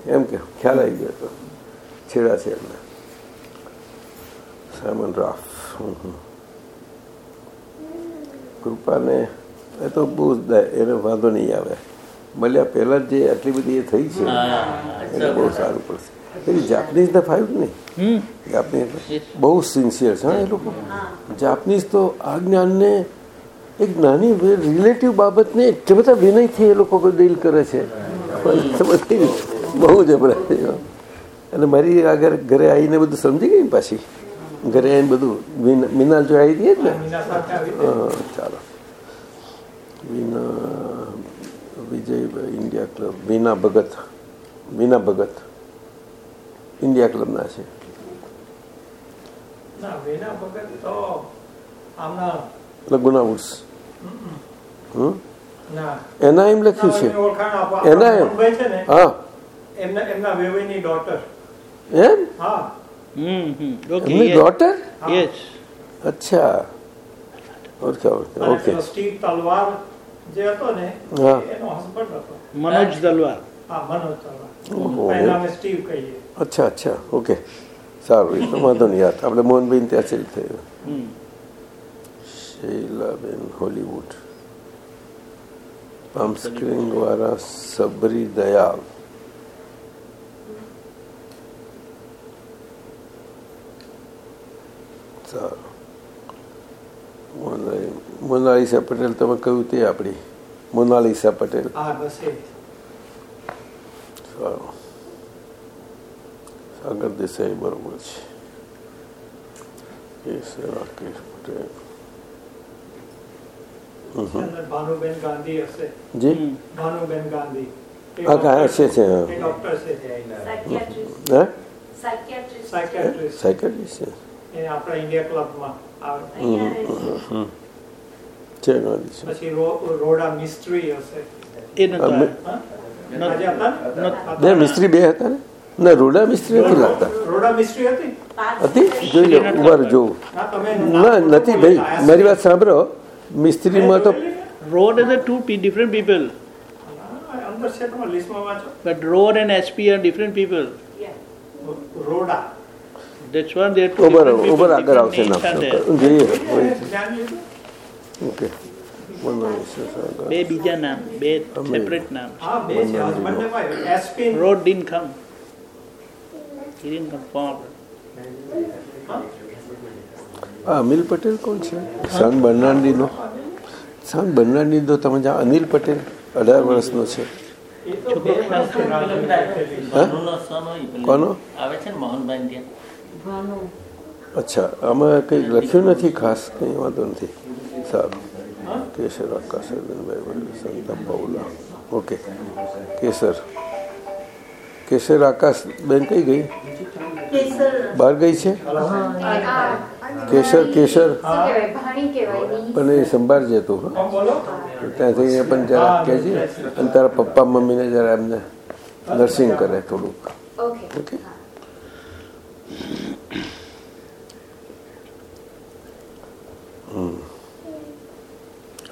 એમ કે ખ્યાલ આવી ગયો તો. છેડા છે એમને. Simon rough. કૃપાને એ તો બહુ એને વાંધો નહીં આવે. મળ્યા પહેલાં જ જે આટલી બધી એ થઈ છે. એને બહુ સારું પડશે. પેલી જાપનીઝ ને ફાવ્યું નહીં? હમ. જાપનીઝ બહુ સિન્સિયર છે એ લોકો. જાપનીઝ તો આ જ્ઞાનને એક નાની રિલેટિવ બાબતને એટલા બધા વિનયથી એ લોકો ડીલ કરે છે. બહુ જબરા છે અને મારી આગળ ઘરે આવીને બધું સમજી ગઈ ને પાછી? ઘરે આવીને બધું મીના- મીનાલ જો આવી હતી ને? ચાલો. વિના વિજયભાઈ ઇન્ડિયા ક્લબ વિના ભગત વિના ભગત. ઇન્ડિયા ક્લબના છે. એના એમ લખ્યું એના એમ? હા. એમ એમની ડોટર અચ્છા. ઓળખ્યા ઓળખ્યા ઓકે સ્ટીવ તલવાર જે હતો ને એનો હસબન્ડ હતો. મનોજ તલવાર. હા મનોજ તલવાર. ઓહો. સ્ટીવ કહીએ. અચ્છા અચ્છા ઓકે. સારું એ તો વાંધો નહીં. યાદ આપણે મોહનબેન ત્યાં છે. થયું શૈલાબેન હોલીવુડ. પામ સ્ક્રીન વાળા સબરી દયાલ. સારું. મોનાલી- મોનાલિસા પટેલ તમે કહ્યું તે આપણી? મોનાલિસા પટેલ. સારું. સાગર દેસાઈ બરોબર છે ભાનુબેન ગાંધી હશે જી ભાનુબેન ગાંધી એ હા ડોક્ટર છે એ સાયકેટ્રિસ્ટ છે આપણા ઇન્ડિયા ક્લબમાં આવે છે. ગાંધી પછી રોડા મિસ્ત્રી હશે એ નતો હા? આજે બે મિસ્ત્રી બે હતા ને ના રોડા મિસ્ત્રી નથી લાગતા રોડા મિસ્ત્રી હતી હતી જોઈ લો ઊભા તમે ના નથી ભાઈ મારી વાત સાંભળો મિસ્ત્રીમાં તો people, અંદર છે તમારા લિસ્ટમાં વાંચો but road and SP are different people. Roda That's why they are two ઊભા રહો different ઊભા people. આગળ આવશે નામ. જોઈએ ઓકે બે બીજા નામ બે સેપરેટ નામ હા બે છે husband SP road didn't come didn't આ અનિલ પટેલ કોણ છે? સાન બર્નાર્ડીનો. સાન બર્નાર્ડીનો તમે જાણો અનિલ પટેલ અઢાર વર્ષનો છે. કોનો? આવે છે ને મોહનભાઈ ત્યાં. અચ્છા આમાં કંઈ લખ્યું નથી ખાસ? કંઈ વાંધો નથી. સારું. કેસર આકાશ ભાઈ સંતા પૌલા. ઓકે. કેસર. કેસર આકાશ બેન કઈ ગઈ? બહાર ગઈ છે? કેસર કેસર. પણ એ સંભાળજે તું ત્યાંથી પણ જરા કહેજે અને તારા પપ્પા મમ્મીને જરા એમને નર્સિંગ કરે થોડુંક. ઓકે.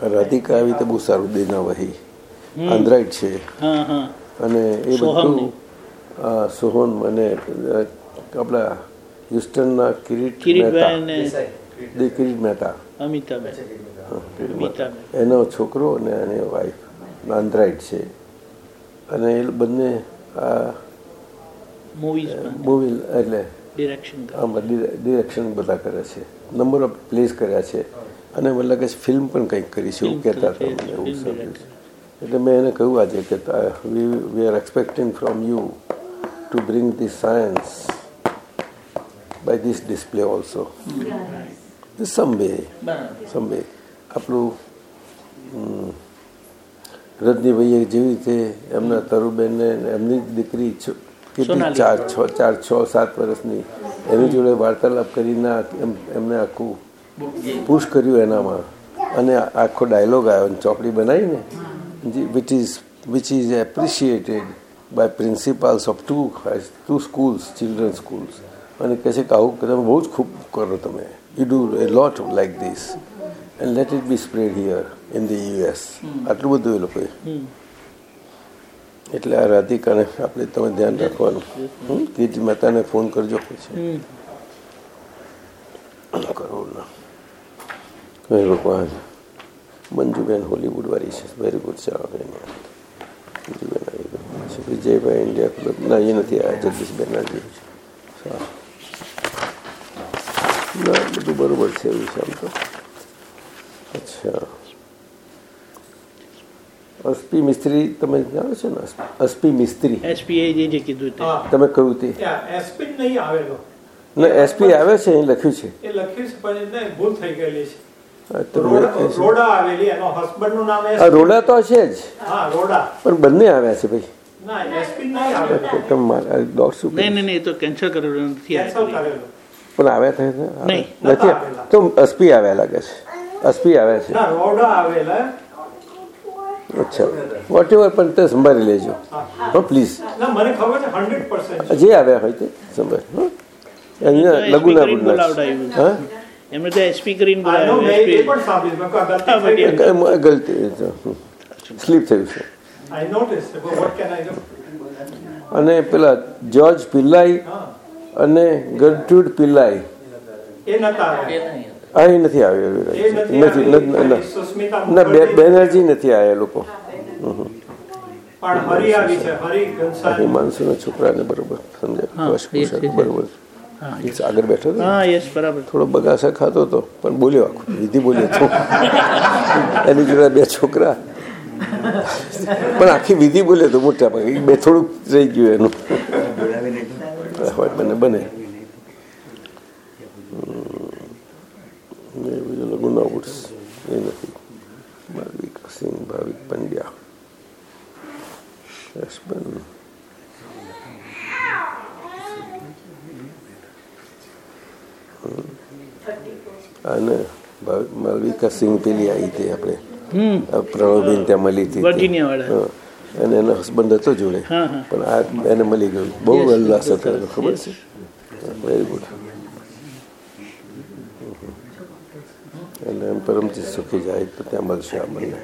રાધિકા આવી તો બહુ સારું દેના વહી હમ. આંધ્રાઇડ છે. હા હા. અને એ બધું સોહન મને આપણા હ્યુસ્ટનના કિરીટ મહેતા. કિરીટ મહેતા. અમિતાબેન એનો છોકરો અને એની વાઈફ આંધ્રાઇડ છે. અને એ બંને આ મૂવી એટલે ડિરેક્શન આમાં ડિરેક્શન બધા કરે છે. નંબર ઓફ પ્લેસ કર્યા છે. અને મને લાગે છે ફિલ્મ પણ કંઈક કરી છે એવું કહેતા હતા મને એવું સાંભળ્યું એટલે મેં એને કહ્યું આજે કે we are expecting from you to bring this science by this display also some way બરાબર સમ way. આપણું રજનીભાઈએ જેવી રીતે એમના તરુબેનને એમની જ દીકરી કેટલી ચાર છ ચાર છ સાત વર્ષની એની જોડે વાર્તાલાપ કરીને એમ- એમને આખું પુશ કર્યું એનામાં અને આખો ડાયલોગ આવ્યો અને ચોપડી બનાવીને which is which is appreciated by principals of to to schools children schools અને કહે છે કે આવું તમે બહુ જ ખૂબ કરો તમે. You do a lot like this and let it be spread here in the US આટલું બધું એ લોકોએ. એટલે આ રાધિકાને આપણે તમે ધ્યાન રાખવાનું? કીર્તિ માતાને ફોન કરજો પછી. કરોડના ભગવાન. મંજુબેન હોલીવુડ વાળી છે વેરી ગુડ ચાલો વિજયભાઈ ઇન્ડિયા ક્લબ ના એ નથી આ જગદીશ બેનર્જી ના બધું બરોબર છે એવું છે આમ તો અચ્છા અસ્પી મિસ્ત્રી તમે જાણો છો ને અસ્પી- મિસ્ત્રી એસપીએ જે કીધું તમે કહ્યું તે એસપી નહીં આવેલો ના એસપી આવે છે એ લખ્યું છે એ લખ્યું છે પણ ભૂલ થઈ ગયેલી છે રોડા રોડા આવેલી એનો હસબન્ડનું નામ આ રોડા તો છે જ. પણ બંને આવ્યા છે ભાઈ. પણ આવ્યા થાય નથી તો અસ્પી આવ્યા લાગે છે. અસ્પી આવ્યા છે. ના રોડા આવેલા. અચ્છા. વોટ એવર પણ તે સંભાળી લેજો. હો. પ્લીઝ ના મને ખબર છે હંડ્રેડ પર્સન્ટ જે આવ્યા હોય તે સંભાળ. હા. અહીંયા લઘુના. હા? એમને તો એસપી કરીને બોલાવ્યું ગલતી સ્લીપ થયું છે? અને પેલા જોર્જ પિલ્લાઈ અને ગર્ટ્યુડ પિલ્લાઈ અહીં નથી આવ્યું નથી ના. બેનર્જી નથી આવ્યા લોકો. પણ હરી આવી છે હરી આ ઘનસાલી હિમાંશુના છોકરાને બરોબર સમજાય. બરોબર. આગળ બેઠો હતો હા યસ બરાબર. થોડો બગાસા ખાતો હતો પણ બોલ્યો આખો વિધિ બોલ્યો હતો એની જોડે બે છોકરા. પણ આખી વિધિ બોલ્યો તો મોટા ભાગે. બે થોડુંક રહી ગયું એનું. હોય બને બને. બીજું લઘુના વુડ્સ એ નથી. ભાવિક સિંહ ભાવિક પંડ્યા. હસબન્ડ અને માલવિકા સિંહ પેલી આવી હતી આપણે. પ્રણવબેન ત્યાં મળી હતી. અને એનો હસબન્ડ હતો જોડે. પણ આ એને મળી ગયું. બહુ ઉલ્લાસ હતો એનો ખબર છે? વેરી ગુડ એટલે એમ પરમથી સુખી જાય તો ત્યાં મળશે આપણને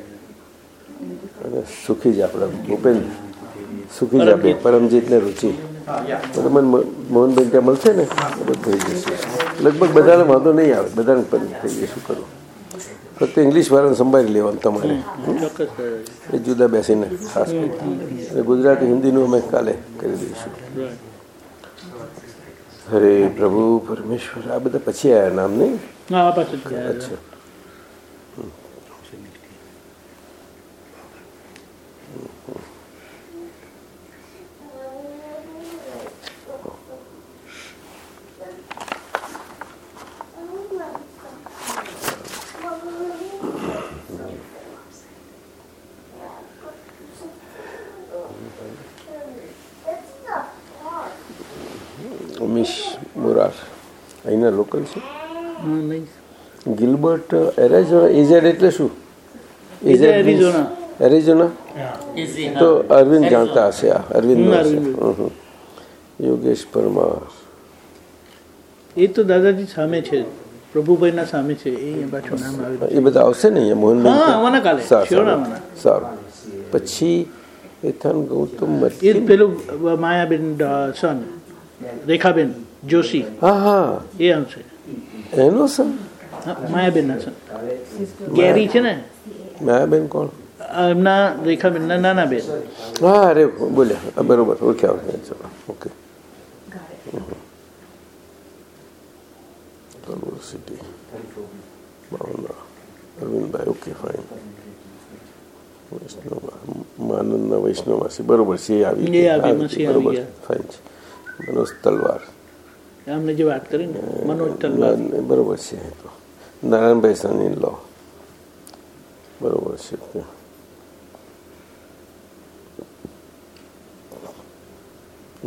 અને સુખી જ આપણા ભૂપેન્દ્ર સુખી જ આપે. પરમજીતને રુચિ. એટલે મને મો- મોહનબેન ત્યાં મળશે ને? બધું થઈ જશે. લગભગ બધાને વાંધો નહીં આવે. બધાને પણ થઈ જશે શું કરું ફક્ત ઇંગ્લિશ વાળાને સંભાળી લેવાનું તમારે. એ જુદા બેસીને ખાસ કરીને. ગુજરાતી હિન્દીનું અમે કાલે કરી દઈશું. હરે પ્રભુ પરમેશ્વર. આ બધા પછી આવ્યા નામ નહીં. અચ્છા. અમીશ મુરાર. અહીંના લોકલ છે? ગિલબર્ટ એરેઝોના. એઝેડ એટલે શું? AZ Arizona. એરિઝોના તો અરવિંદ જાણતા હશે આ. અરવિંદ. યોગેશ પરમાર. એ તો દાદાજી સામે છે. પ્રભુભાઈના સામે છે. એ પાછું નામ આવે એ બધા આવશે ને. સારું, સારું. પછી એથાન ગૌતમ એ પેલું માયાબેન સન રેખાબેન જોશી. હા હા એ આવશે એનો સર? માયાબેન ના સન ગેરી છે ને? માયાબેન કોણ? એમના રેખાબેનના નાના બેન હા અરે બોલ્યા બરોબર ઓળખ્યા ઓળખ્યા okay. University Bhavna Arvindbhai okay fine. Vaishnav માનંદના બરોબર છે એ આવી બરોબર. ફાઇન છે. મનોજ તલવાર અમને જે વાત કરી ને મનોજ તલવાર ના, બરોબર છે એ તો નારાયણભાઈ સની લો બરોબર છે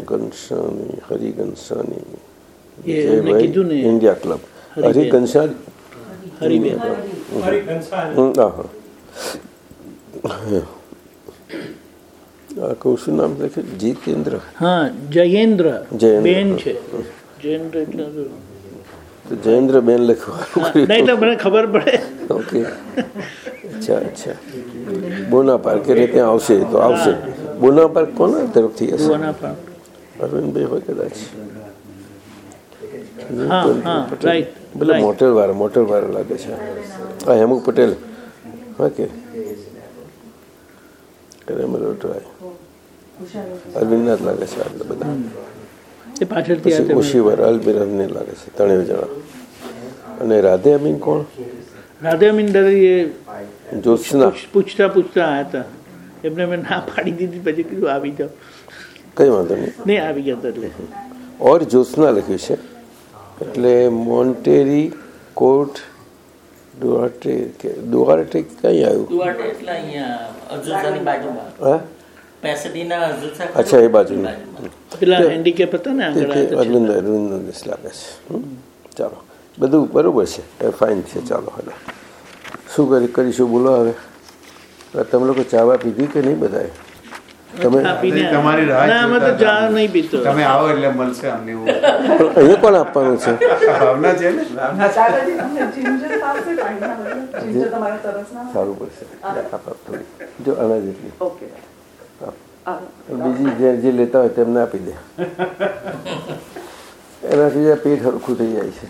ઘનશ્યામી હરિ ઘનશ્યામી એ એમને કીધું ને ઇન્ડિયા ક્લબ હરિબેન. હરિ ઘનશ્યામ હરિબેન હરી કંસાણી હમ, હા હા આ કહું શું નામ લખ્યું જીતેન્દ્ર. હા જયેન્દ્ર. બેન છે. જયેન્દ્ર એટલે તો જયેન્દ્ર બેન લખવાનું નહીં તો મને ખબર પડે. ઓકે. અચ્છા અચ્છા. બોના પાર્ક એટલે ત્યાં આવશે તો આવશે. બોના પાર્ક કોના તરફથી હશે? બોના પાર્ક. અરવિંદભાઈ હોય કદાચ. પેલા મોટર વાળા મોટર વાળા લાગે છે. હા હેમુક પટેલ. હા કે કરેમલો ટ્રાય લાગે છે આટલા બધા. એ પાછળથી આ પછી તમે- ઓશીવર લાગે છે ત્રણેય જણા. અને રાધે અમીન કોણ? રાધે અમીન દાદાજી એ જ્યોત્સના પૂછતા પૂછતા આવ્યા હતા. એમને મેં ના પાડી દીધી પછી કીધું આવી જાઓ. કઈ વાંધો નહીં. નહીં આવી ગયા એટલે. ઓર જ્યોત્સના લખ્યું છે. એટલે મોન્ટેરી કોર્ટ ડુઆર્ટે કે ડુઆર્ટે કઈ આવ્યું? દુવાટે એટલે અહીંયા અજુસાની બાજુમાં. હા? પેસડીના અચ્છા એ બાજુ પેલા હેન્ડીકેપ હતા ને. અરવિંદ અરવિંદ દેશ લાગે છે. ચાલો. બધું બરોબર છે. એ ફાઇન છે. ચાલો હવે. શું કરી કરીશું? બોલો હવે. હવે તમે લોકો ચાવા પીધી કે નહીં બધાએ? તમે તમારી રાહ ના અમે તો ચા નહીં પીતો. તમે આવો એટલે મળશે અમને એવું. પણ અહીંયા કોણ આપવાનું છે ભાવના ને? સારું પડશે. જો આના જેટલી Okay. બીજી જે જે લેતા હોય તેમને આપી દે. એનાથી પેટ હરખું થઈ જાય છે.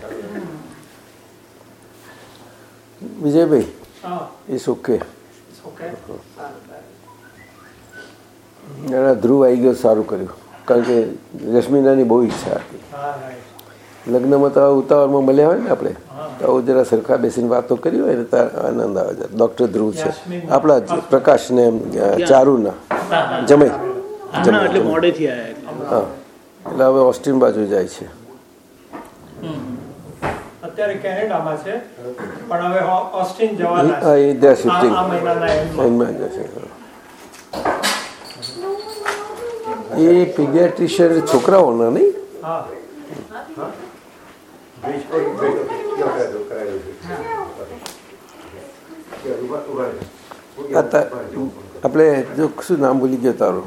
વિજયભાઈ હા. એ ઓકે. ઓકે. એના ધ્રુવ આવી ગયો સારું કર્યું. કારણ કે રશ્મિનાની બહુ ઈચ્છા હતી. લગ્નમાં તો ઉતાવળમાં મળ્યા હોય ને આપણે તો આવું જરા સરખા બેસીને વાતો કરી હોય ને ત્યારે આનંદ આવે છે. ડૉક્ટર ધ્રુવ છે. આપણા જ પ્રકાશને એમ ચારુના. જમાઈ. હા એટલે મોડેથી આવ્યા હા. એટલે હવે ઓસ્ટ્રીન બાજુ જાય છે. અત્યારે કેનેડામાં છે પણ હવે ઓસ્ટિન જવાના હા છે એ આ મહિનાના એન્ડમાં. જશે હા. એ પીડિયાટ્રિશિયન છોકરાઓના નહીં? હા. આપણે જો શું નામ ભૂલી ગયો તારું?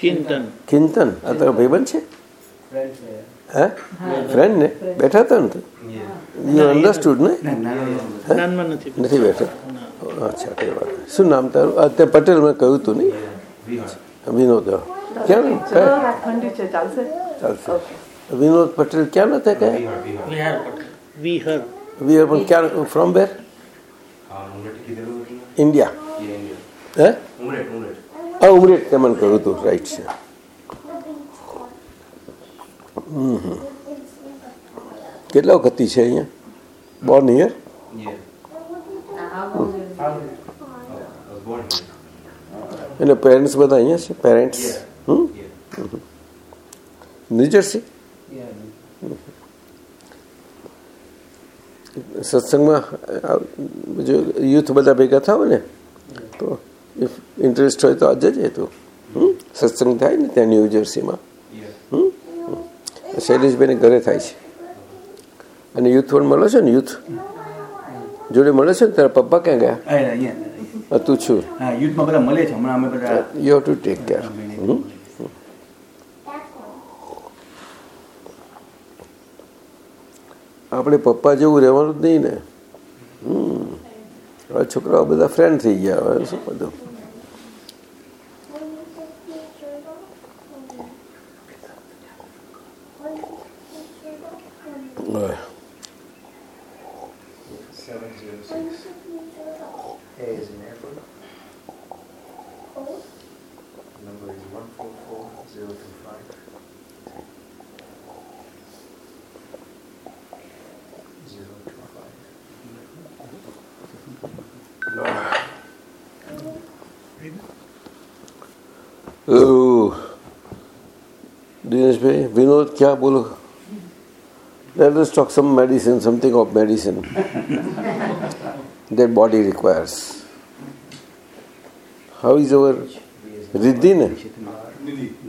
ચિંતન. કિંતન આ તારો ભાઈબંધ છે? હે? ફ્રેન્ડ ને? બેઠા હતા ને યુ અન્ડરસ્ટુડ ને હે? નથી નથી બેઠા? અચ્છા કઈ વાત શું નામ તારું? અત્યારે પટેલ મેં કહ્યું હતું નહીં? વિનોદ. ક્યાં? ચાલશે? ચાલશે. વિનોદ પટેલ ક્યાં નથી કયા વિહર વિહર. પણ ક્યાં? From where? ઇન્ડિયા. હે? હા ઉમરેટ તે મને કહ્યું હતું રાઈટ છે. હમ હમ. કેટલા વખતથી છે અહીંયા? બોર્ન હિયર એટલે પેરેન્ટ્સ બધા અહીંયા છે? પેરેન્ટ્સ ન્યુજર્સી સત્સંગમાં જો યુથ બધા ભેગા થાવ ને તો ઇફ ઇન્ટરેસ્ટ હોય તો આ જજે તો. હમ? સત્સંગ થાય ને ત્યાં ન્યૂ જર્સીમાં હમ? હમ. શૈલેષભાઈને ઘરે થાય છે. અને યુથ પણ મળે છે ને? યુથ જોડે મળે છે ને? તારા પપ્પા ક્યાં ગયા? આ તું છું. હા યુથમાં બધા મળે છે. હમણાં અમે બધા you have to take care આપણે પપ્પા જેવું રહેવાનું જ નહીં ને. હવે છોકરાઓ બધા ફ્રેન્ડ થઈ ગયા હવે શું બધું? હવે 706. A is in airport. Number is 144025. Zero two five. Hello. Dinas Vinod, kya bolo? Let us talk some medicine, something of medicine that body requires. How is our Riddhi? ne?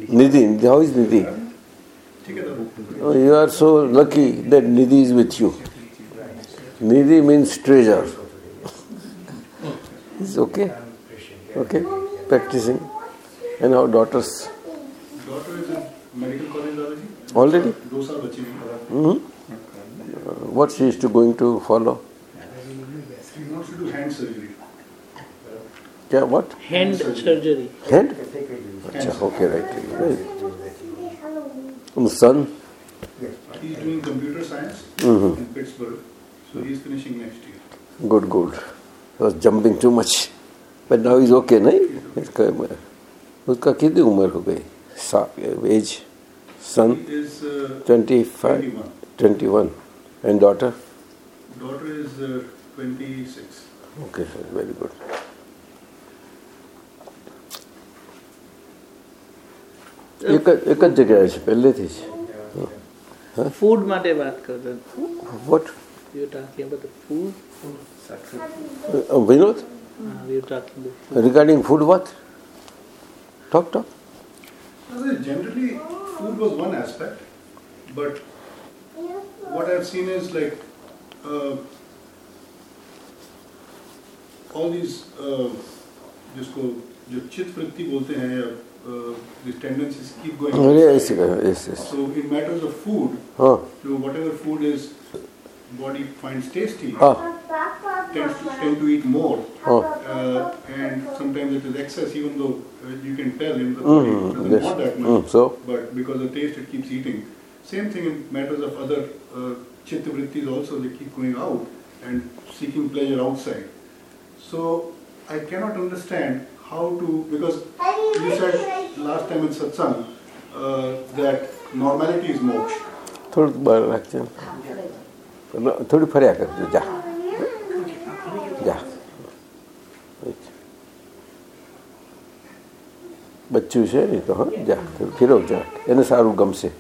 Nidhi. How is Nidhi? Oh, you are so lucky that Nidhi is with you. Nidhi means treasure. It's okay? Okay? Practicing. And our daughters Daughter is in medical college already. already? दो साल बची हुई hmm What she is to going to follow? She wants to do hand surgery. Yeah, what? hand surgery Hand? Acha, okay, right. right. Um, son? He's doing computer science Mhm. in Pittsburgh, so he's finishing next year. Good, good. I was jumping too much. But now he's okay, नहीं? इसका उसका कितनी उम्र हो गई age son He is uh, twenty five 21. Twenty one and daughter? Daughter is uh, 26. Okay, sir, very good. એક જ એક જ જગ્યાએ છે પહેલેથી જ ફૂડ માટે વાત કરતા what you talking about the food Vinod you talking regarding food what talk talk generally food what I've seen is like uh, all these uh, जिसको जो चित्त वृत्ति बोलते हैं या uh, these tendencies keep going. अरे outside. ऐसे कहो yes yes So in matters of food, हाँ you know, whatever food is body finds tasty, हाँ tends to tend to eat more, हाँ uh, and sometimes it is excess, even though uh, you can tell in the body Mhm, doesn't yes. want that much. Mm, so but because of taste it keeps eating. Same thing in matters of other uh, chitta is also, they keep going out and seeking pleasure outside. So I cannot understand how to, because you said last time in satsang uh, that normality is moksha. થોડુંક બહાર રાખજો થોડું ફર્યા કરજો જા જા બચ્ચું છે ને તો હા જા થોડું ફેરવ જા એને સારું ગમશે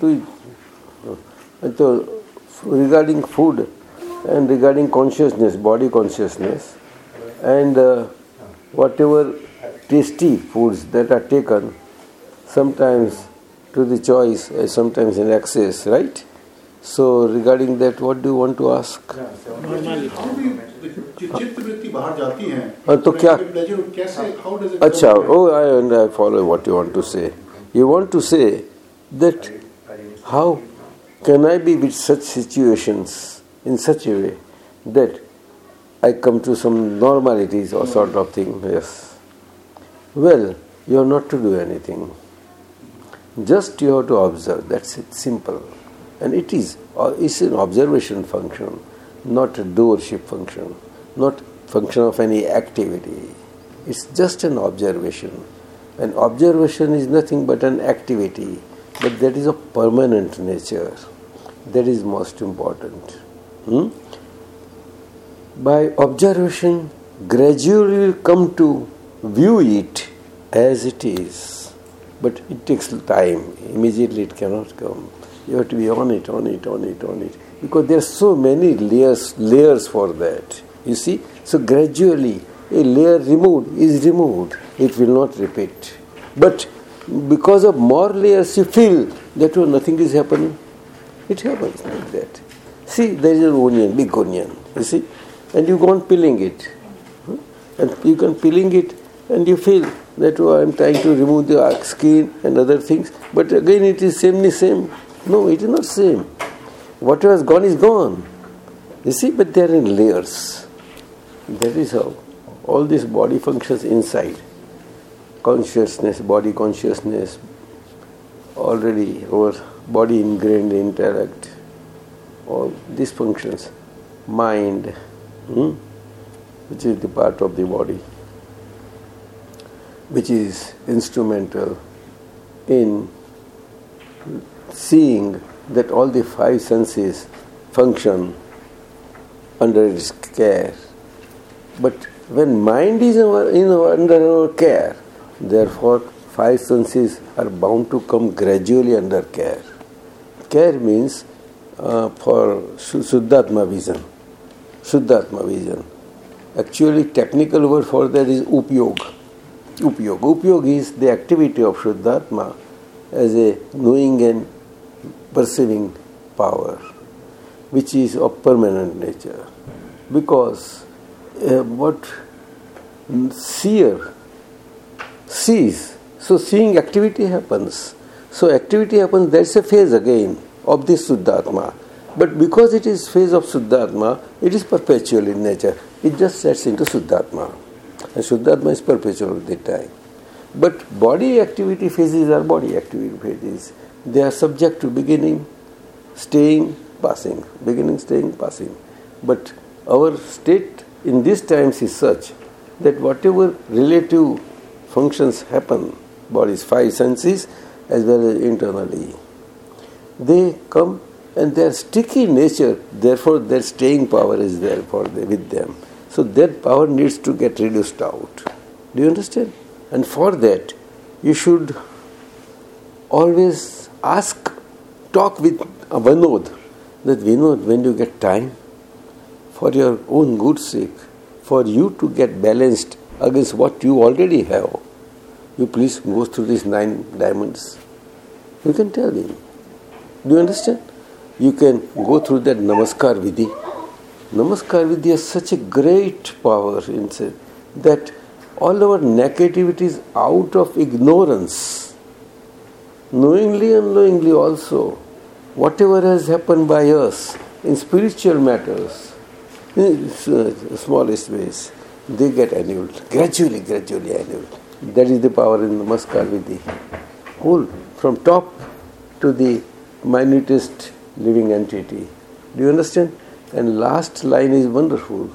તું So, regarding food and regarding consciousness, body consciousness, and uh, whatever tasty foods that are taken, sometimes to the choice, sometimes in excess, right? So, regarding that, what do you want to ask? हाँ तो क्या अच्छा ओ I and I follow what you want to say you want to say that how can I be with such situations in such a way that I come to some normalities or sort of thing? Yes. Well, you are not to do anything. Just you have to observe. That's it. Simple. And it is. uh, It's an observation function, not a doership function, not function of any activity. It's just an observation. An observation is nothing but an activity, but that is of permanent nature. That is most important. Hmm? By observation, gradually come to view it as it is. But it takes time. Immediately it cannot come. You have to be on it, on it, on it, on it. Because there are so many layers, layers for that. You see? So gradually a layer removed is removed. It will not repeat. But because of more layers you feel that oh, nothing is happening. It happens like that. See, there is an onion, big onion, you see, and you go on peeling it. Hmm? And you can peeling it and you feel that oh, I am trying to remove the skin and other things, but again it is same same. No, it is not same. Whatever has gone is gone. You see, but they are in layers. That is how all this body functions inside. Consciousness, body consciousness, already our body ingrained intellect, all these functions, mind, hmm, which is the part of the body, which is instrumental in seeing that all the five senses function under its care. But when mind is in under our care, therefore five senses are bound to come gradually under care. Care means uh, for Suddhatma vision. Suddhatma vision. Actually, technical word for that is upyog. Upyog. Upyog is the activity of Shuddhatma as a knowing and perceiving power, which is of permanent nature. Because uh, what seer sees, so seeing activity happens. So activity happens, that's a phase again of this Suddhatma. But because it is phase of Suddhatma, it is perpetual in nature. It just sets into Suddhatma. And Suddhatma is perpetual at the time. But body activity phases are body activity phases. They are subject to beginning, staying, passing. Beginning, staying, passing. But our state in these times is such that whatever relative functions happen, body's five senses as well as internally, they come and they are sticky nature, therefore their staying power is there for with them. So that power needs to get reduced out. Do you understand? And for that, you should always ask, talk with a Vinod, that Vinod, when you get time, for your own good sake, for you to get balanced against what you already have, you please go through these nine diamonds. You can tell him. Do you understand? You can go through that Namaskar Vidhi. Namaskar Vidhi has such a great power inside that all our negativity is out of ignorance. Knowingly, and unknowingly also, whatever has happened by us in spiritual matters, in smallest ways, they get annulled, gradually, gradually annulled. That is the power in Namaskar Vidhi. Whole, from top to the minutest living entity. Do you understand? And last line is wonderful.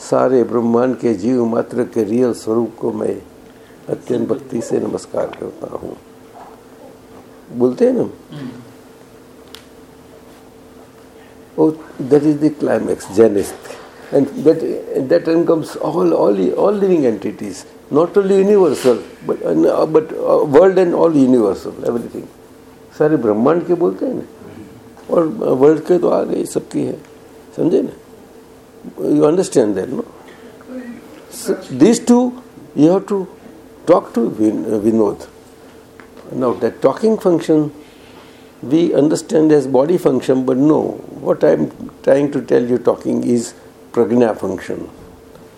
सारे ब्रह्मांड के जीव मात्र के real स्वरूप को मैं अत्यंत भक्ति से नमस्कार करता हूँ बोलते हैं ना Oh, that is the climax, Janist. And that, that encompasses all, all, all living entities, not only universal, but, uh, but uh, world and all universal, everything. सारे ब्रह्मांड के बोलते हैं ना और वर्ल्ड के तो आ गए सबकी है समझे ना you understand that no these two you have to talk to Vin- uh, Vinod. Now that talking function we understand as body function, but no, what I am trying to tell you talking is prajna function.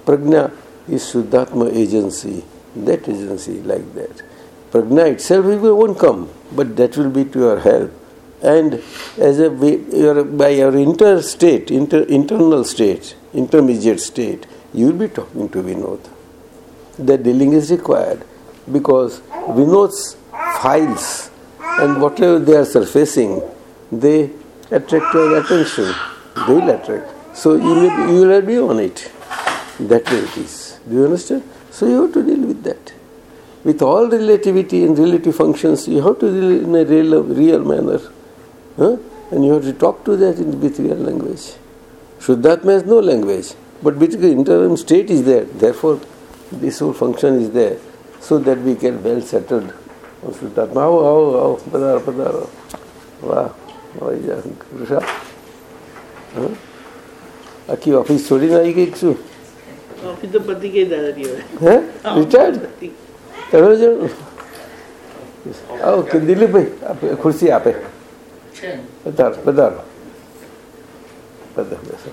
Pragna is Shuddhatma agency, that agency like that. Pragna itself won't come, but that will be to your help. And as a your, by your inter state, inter, internal state, intermediate state, you will be talking to Vinod. That dealing is required because Vinod's files and whatever they are surfacing, they attract your attention. They will attract. So you will, you will be on it. That way it is. Do you understand? So you have to deal with that. With all relativity and relative functions, you have to deal in a real, real manner. Huh? And you have to talk to that in, with real language. Shuddhatma has no language, but basically interim state is there. Therefore, this whole function is there, so that we get well settled on Shuddhatma. How, how, how, padara, padara. Wow, yeah, Huh? આખી office છોડીને આવી ગઈ શું office તો પતી ગઈ દાદાજી હવે હે રિટાયર્ડ તમે જો આવો કે દિલીપભાઈ આપે ખુરશી આપે પધારો પધારો પધારો બેસો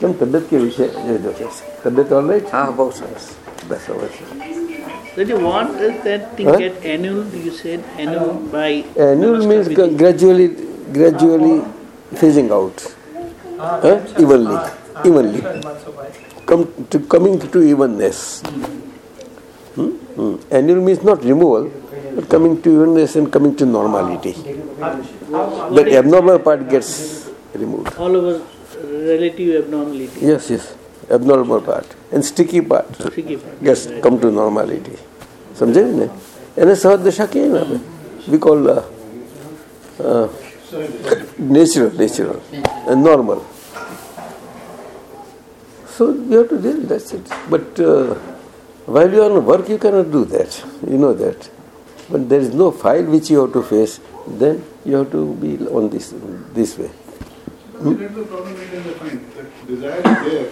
કેમ તબિયત કેવી છે જોજો તબિયત ઓલ રાઈટ હા બહુ સરસ બેસો બેસો Daddy, what does that thing Huh? get annual? You said annual by annual means gradually gradually phasing out huh? evenly evenly come to coming to evenness Hmm? Hmm. annual means not removal but coming to evenness and coming to normality that abnormal part gets removed all over relative abnormality. yes yes abnormal part and sticky part Sticky part. gets come to normality સમજાયું ને એને સહજ દશા કહીએ ને આપણે we call natural natural normal So you have to deal, that's it. But uh, while you are on work, you cannot do that. You know that. But there is no file which you have to face, then you have to be on this this way. That's the problem we can find, that desire is there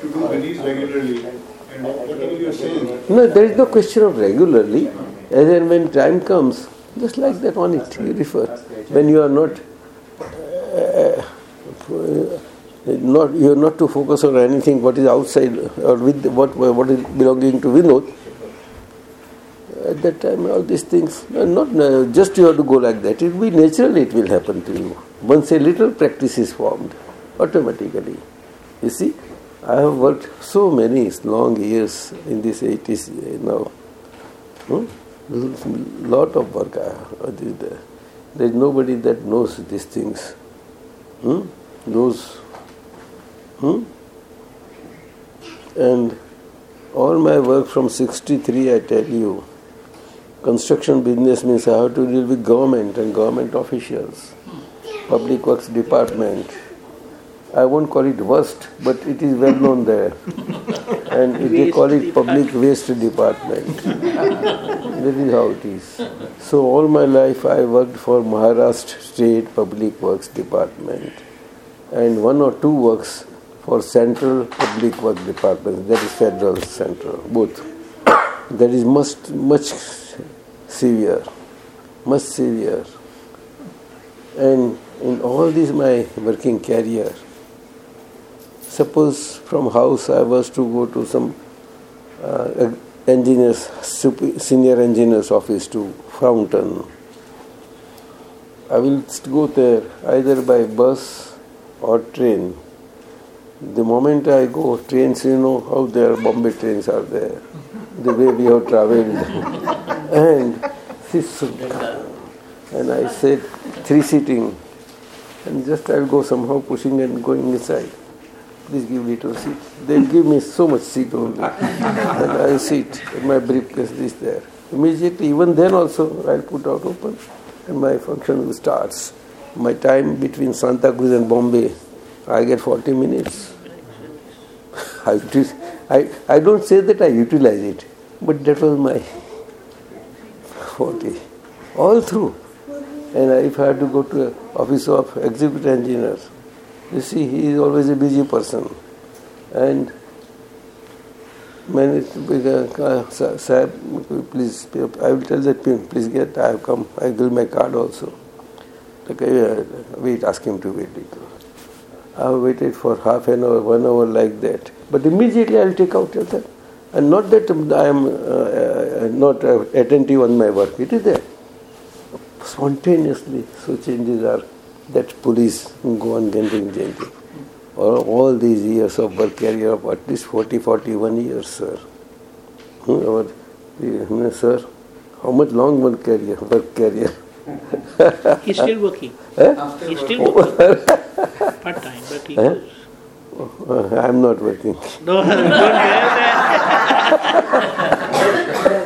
to do release regularly, and whatever you are saying, No, there is no question of regularly. As and when time comes, just like that on it, you refer. When you are not, uh, not you are not to focus on anything what is outside or with what what is belonging to Vinod. At that time, all these things not uh, just you have to go like that. It will be naturally it will happen to you. Once a little practice is formed, automatically. You see, I have worked so many long years in this 80s now. Hmm? Lot of work I, did there. There is nobody that knows these things. Hmm? Knows. Hmm? And all my work from 63, I tell you, construction business means I have to deal with government and government officials, public works department. I won't call it worst, but it is well known there. And they call it public waste department. that is how it is. So all my life I worked for Maharashtra State Public Works Department and one or two works for Central Public Work Department, that is federal central, both. That is much, much severe, much severe. And in all this my working career, suppose from house I was to go to some uh, engineer's, senior engineer's office to Fountain. I will go there either by bus or train. The moment I go, trains, you know how there Bombay trains are there, the way we have traveled. and and I said three seating, and just I'll go somehow pushing and going inside. Please give me a seat. They'll give me so much seat only, and I'll sit. My briefcase is there. Immediately, even then also, I'll put out open, and my function starts. My time between Santa Cruz and Bombay, I get 40 minutes. I, I, don't say that I utilize it, but that was my 40. All through. And if I had to go to office of executive engineer, you see, he is always a busy person. And मैंने साहब please I will tell that pin please Please get. I have come. I my card also also. Okay, uh, wait. Ask him to wait. I waited for half an hour, one hour like that. But immediately I'll take out that. And not that I am uh, uh, not uh, attentive on my work. It is there. Spontaneously, so changes are that police go on getting Jayanti. All, all these years of work career of at least 40, 41 years, sir. Hmm, uh, sir, how much long work career, work career? He's still working. Eh? He's still working. Part time, but he Eh? goes. Uh, I'm not working. No, don't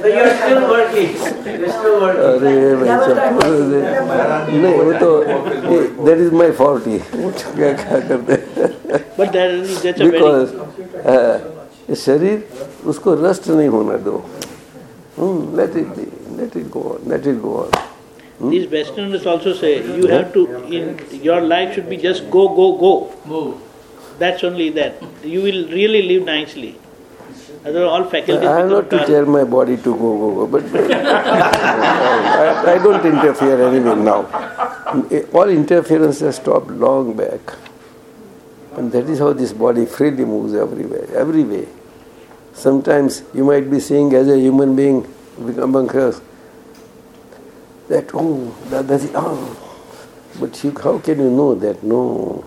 You're still working. You're still working. अरे भाई सब नहीं वो तो that is my fault ही क्या क्या करते But that, that's a very because शरीर उसको रस्ट नहीं होना दो let it be let it go on let it go on These Westerners also say you have to in your life should be just go, go, go. Move. That's only that. You will really live nicely. Otherwise, all faculties I have not to tell my body to go, go, go, but I, I don't interfere anyway now. All interference has stopped long back. And that is how this body freely moves everywhere, every way. Sometimes you might be seeing as a human being among us that, oh, that, that's it, oh. But you, how can you know that? No.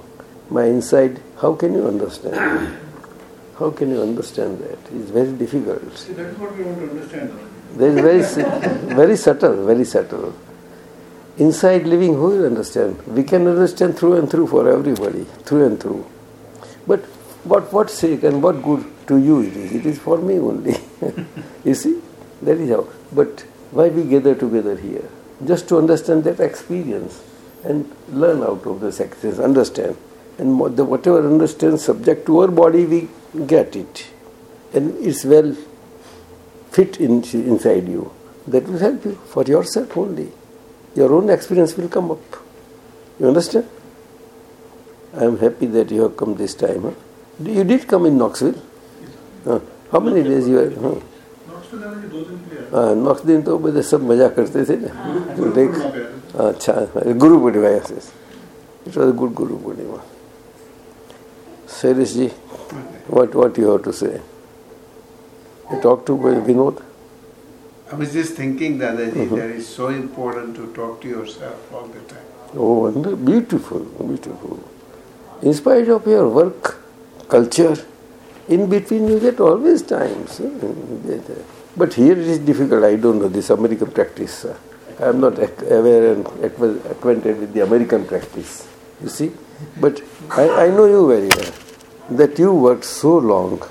My inside, how can you understand? How can you understand that? It's very difficult. See, that is what we want to understand. There is very, very subtle, very subtle. Inside living, who will understand? We can understand through and through for everybody, through and through. But what, what sake and what good to you it is? It is for me only. you see? That is how. But why we gather together here? Just to understand that experience and learn out of this experience, understand. And the, whatever understand subject to our body, we get it. And it's well fit in, inside you. That will help you for yourself only. Your own experience will come up. You understand? I am happy that you have come this time. Huh? You did come in Knoxville? Huh? How many days you were? Huh? हाँ नॉक्स दिन तो बड़े सब मज़ा करते थे ना देख अच्छा Guru Purnima yes it was good Guru Purnima Shailesh ji what what you have to say you talk to Vinod I was just thinking, Dadaji, Mhm. that it's so important to talk to yourself all the time. Oh, wonder, beautiful, beautiful. In spite of your work, culture, in between you get always times. eh, But here it is difficult. I don't know this American practice. I am not aware and acquainted with the American practice. You see? But I, I know you very well. That you worked so long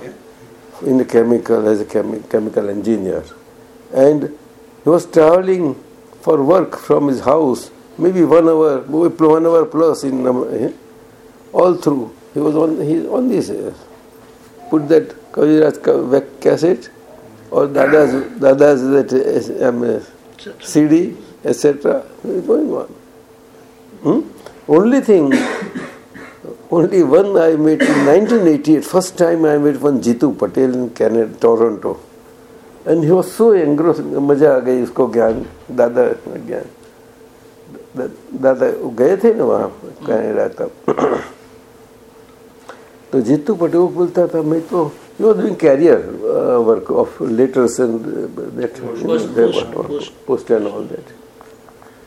in the chemical as a chemi- chemical engineer, and he was traveling for work from his house, maybe one hour, maybe one hour plus in eh, all through. He was on he on this. Uh, put that Kaviraj ca- cassette uh, um, uh, CD, etc. is Going on. Hmm? Only thing, only one I met in 1988. First time I met one Jitu Patel in Canada, Toronto. And he was so engrossed, मज़ा आ गई उसको ज्ञान दादा ज्ञान दादा गए थे ना वहाँ कनाडा तब तो जीतू पटेल वो बोलता था मैं तो He was doing career uh, work of letters and uh, that, post, you know, post, post, post, and all that.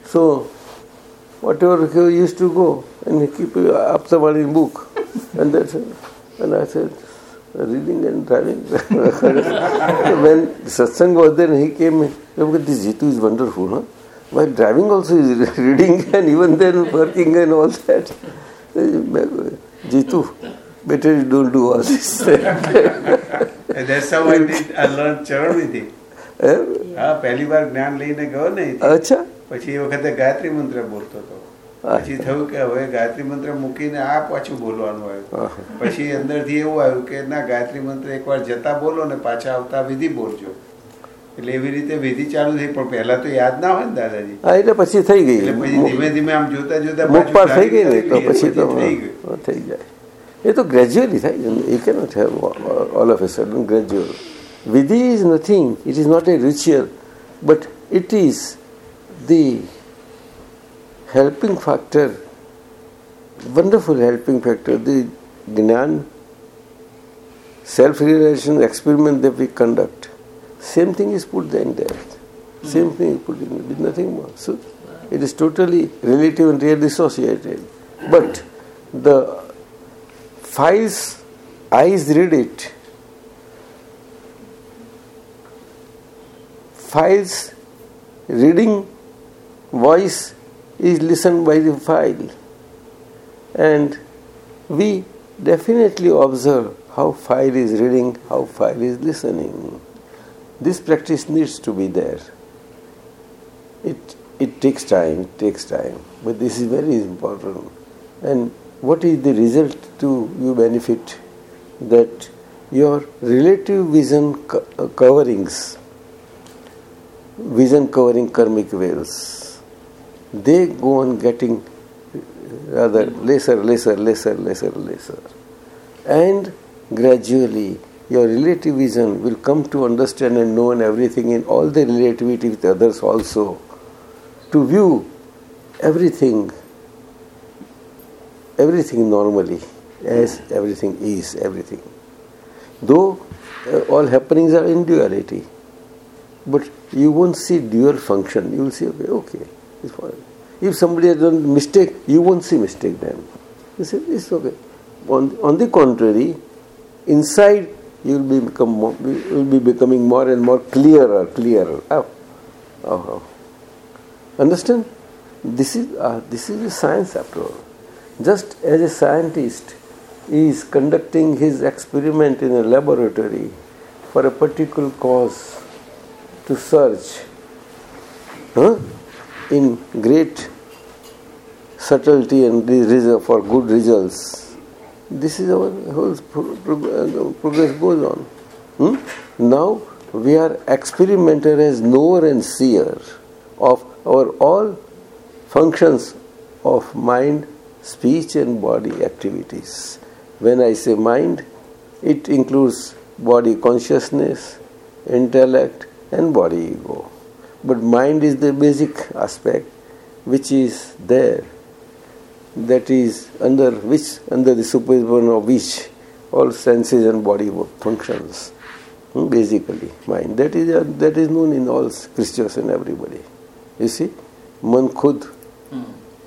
So, whatever he used to go and he keep uh, up the somebody book and that, and I said, reading and driving. when satsang was there, he came. Look, this Jitu is wonderful, huh? While driving also is reading and even then working and all that. Jitu. Better you don't do all this that's how I did, I learned ચરણ વિધિ હા પહેલી વાર જ્ઞાન લઈને ગયો ને અચ્છા. પછી એ વખતે ગાયત્રી મંત્ર બોલતો હતો. પછી થયું કે હવે ગાયત્રી મંત્ર મૂકીને આ પાછું બોલવાનું આવ્યું. પછી અંદરથી એવું આવ્યું કે ના ગાયત્રી મંત્ર એકવાર જતા બોલો ને પાછા આવતા વિધિ બોલજો. એટલે એવી રીતે વિધિ ચાલુ થઈ પણ પહેલા તો યાદ ના હોય ને દાદાજી. હા એટલે પછી થઈ ગઈ. એટલે પછી ધીમે ધીમે આમ જોતા જોતા થઈ ગઈ ને તો પછી તો થઈ ગયું થઈ જાય. એ તો ગ્રેજ્યુઅલી થાય છે એ cannot have all of a sudden gradual વિધિ is nothing it is not a ritual but it is the helping factor, wonderful helping factor, the Gnan self realization experiment that we conduct. Same thing is put in there. Same thing is put in with nothing more. So it is totally relative and real dissociated. But the files, eyes read it. Files reading voice is listened by the file. And we definitely observe how file is reading, how file is listening. This practice needs to be there. It, it takes time, it takes time, but this is very important. And what is the result to you benefit? That your relative vision co- uh, coverings, vision covering karmic veils, they go on getting rather lesser, lesser, lesser, lesser, lesser. And gradually your relative vision will come to understand and know and everything in all the relativity with others also. To view everything, everything normally, as everything is, everything. Though uh, all happenings are in duality, but you won't see dual function. You will see, okay, okay, it's fine. If somebody has done mistake, you won't see mistake then. You say, it's okay. On, on the contrary, inside you will be become more, will be becoming more and more clearer, clearer. Oh, oh, oh. Understand? This is uh, this is a science after all. Just as a scientist is conducting his experiment in a laboratory for a particular cause to search huh, in great subtlety and for good results. This is our whole pro- pro- progress goes on. Hmm? Now we are experimenter as knower and seer of our all functions of mind, speech and body activities. When I say mind, it includes body consciousness, intellect, and body ego. But mind is the basic aspect which is there, that is under which, under the supervision of which all senses and body functions. Hmm, basically, mind. That is, uh, that is known in all Christians and everybody. You see, man khud hmm.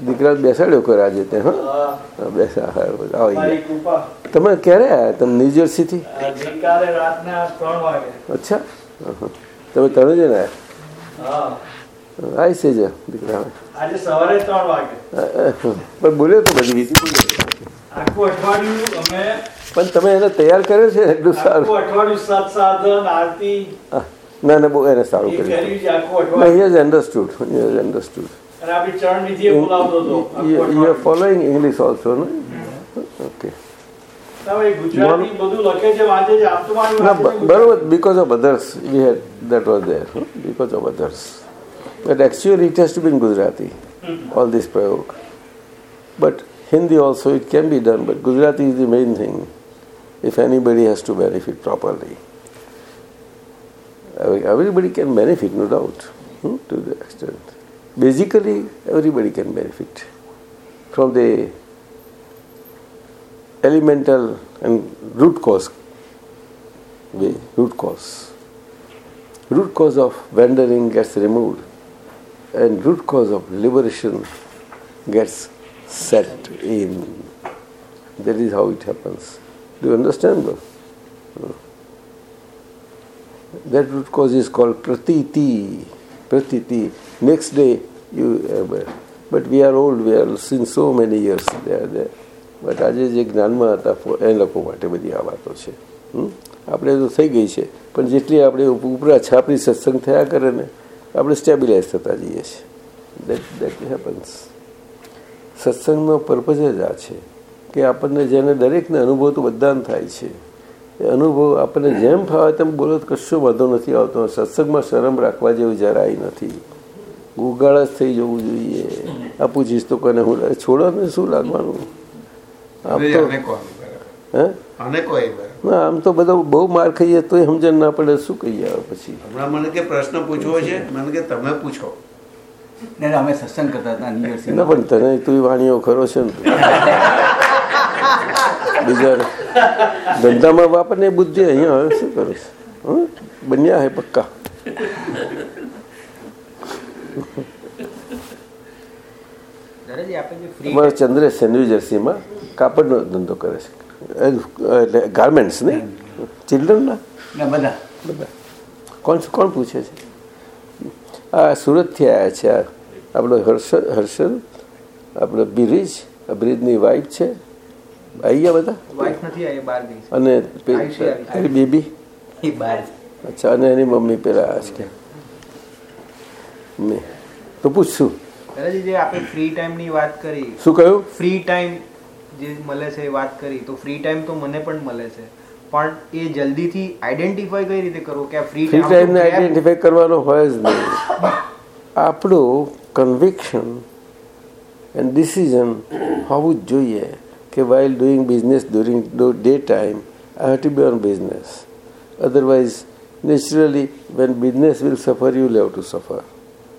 દીકરા બેસાડ્યો કોઈ આજે તે હા? બેસા આવો તમે ક્યારે આવ્યા તમે ન્યૂ થી? અચ્છા. તમે ત્રણ જણ આવ્યા આવી છે જ દીકરા આજે સવારે ત્રણ વાગે. પણ બોલ્યો તો બધી બીજી બોલ્યો. અઠવાડિયું અમે પણ તમે એને તૈયાર કર્યો છે? એટલું સારું. અઠવાડિયું આરતી. ના ના બહુ એને સારું કર્યું અહીંયા જ આખું અહીંયા જ અઠવાડિયું. You, you, are following English also, no? Okay. No, because of others, we had that was there because of others. But actually, it has to be in Gujarati. All this prayog, but Hindi also it can be done. But Gujarati is the main thing. If anybody has to benefit properly, everybody can benefit, no doubt, hmm, to the extent. Basically, everybody can benefit from the elemental and root cause way, root cause. Root cause of wandering gets removed and root cause of liberation gets set in. That is how it happens. Do you understand though? That root cause is called pratiti. Pratiti. Next day you uh, but we are old, we are since so many years they are there. But આજે જે જ્ઞાનમાં હતા એ લોકો માટે બધી આ વાતો છે? આપણે તો થઈ ગઈ છે પણ જેટલી આપણે ઉપરા છાપરી સત્સંગ થયા કરે ને આપણે સ્ટેબિલાઇઝ થતા જઈએ છીએ. હેપન્સ સત્સંગનો પર્પઝ જ આ છે કે આપણને જેને દરેકને અનુભવ તો બધાને થાય છે. એ અનુભવ આપણને જેમ ફાવે તેમ બોલો કશો વાંધો નથી આવતો. સત્સંગમાં શરમ રાખવા જેવું જરાય નથી. ગુગાળ જ થઈ જવું જોઈએ. આ પૂછીશ તો કોને હું છોડો ને શું લાગવાનું? આમ તો હે? આમ તો બધા બહુ માર ખાઈએ તો સમજણ ના પડે શું કહીએ પછી? હમણાં મને કે પ્રશ્ન પૂછવો છે મને કે તમે પૂછો. ને અમે સત્સંગ કરતા હતા ના પણ તને તું વાણીઓ ખરો છે ને. બીજા ધંધામાં વાપરને બુદ્ધિ અહીંયા શું કરીશ હં? બન્યા હે પક્કા દાદાજી આપણે જે ફ્રી અમારા ચંદ્ર ન્યૂ જર્સીમાં કાપડનો ધંધો કરે છે. એટલે ગાર્મેન્ટ્સ ને? ચિલ્ડ્રનના ના બધા. બધા. કોણ કોણ પૂછે છે? આ સુરતથી આવ્યા છે આ આપણો હર્ષદ હર્ષદ આપણો બિરીજ આ બ્રિજની વાઈફ છે. આવી ગયા બધા? વાઇફ. અને બેબી? અચ્છા અને એની મમ્મી પેલા છે. મમ્મી તો પૂછશું જે આપણે ફ્રી ટાઈમની વાત કરી શું કહ્યું? ફ્રી ટાઈમ જે મળે છે એ વાત કરી તો ફ્રી ટાઈમ તો મને પણ મળે છે. પણ એ જલ્દીથી આઈડેન્ટિફાઈ કઈ રીતે કરવું? કે ફ્રી ફ્રી ટાઈમને આઈડેન્ટિફાઈ કરવાનો હોય જ નહીં. આપણું કન્વિક્શન એન્ડ ડિસિઝન હોવું જ જોઈએ કે while doing business during day time I have to be on business otherwise naturally when business will suffer you have to suffer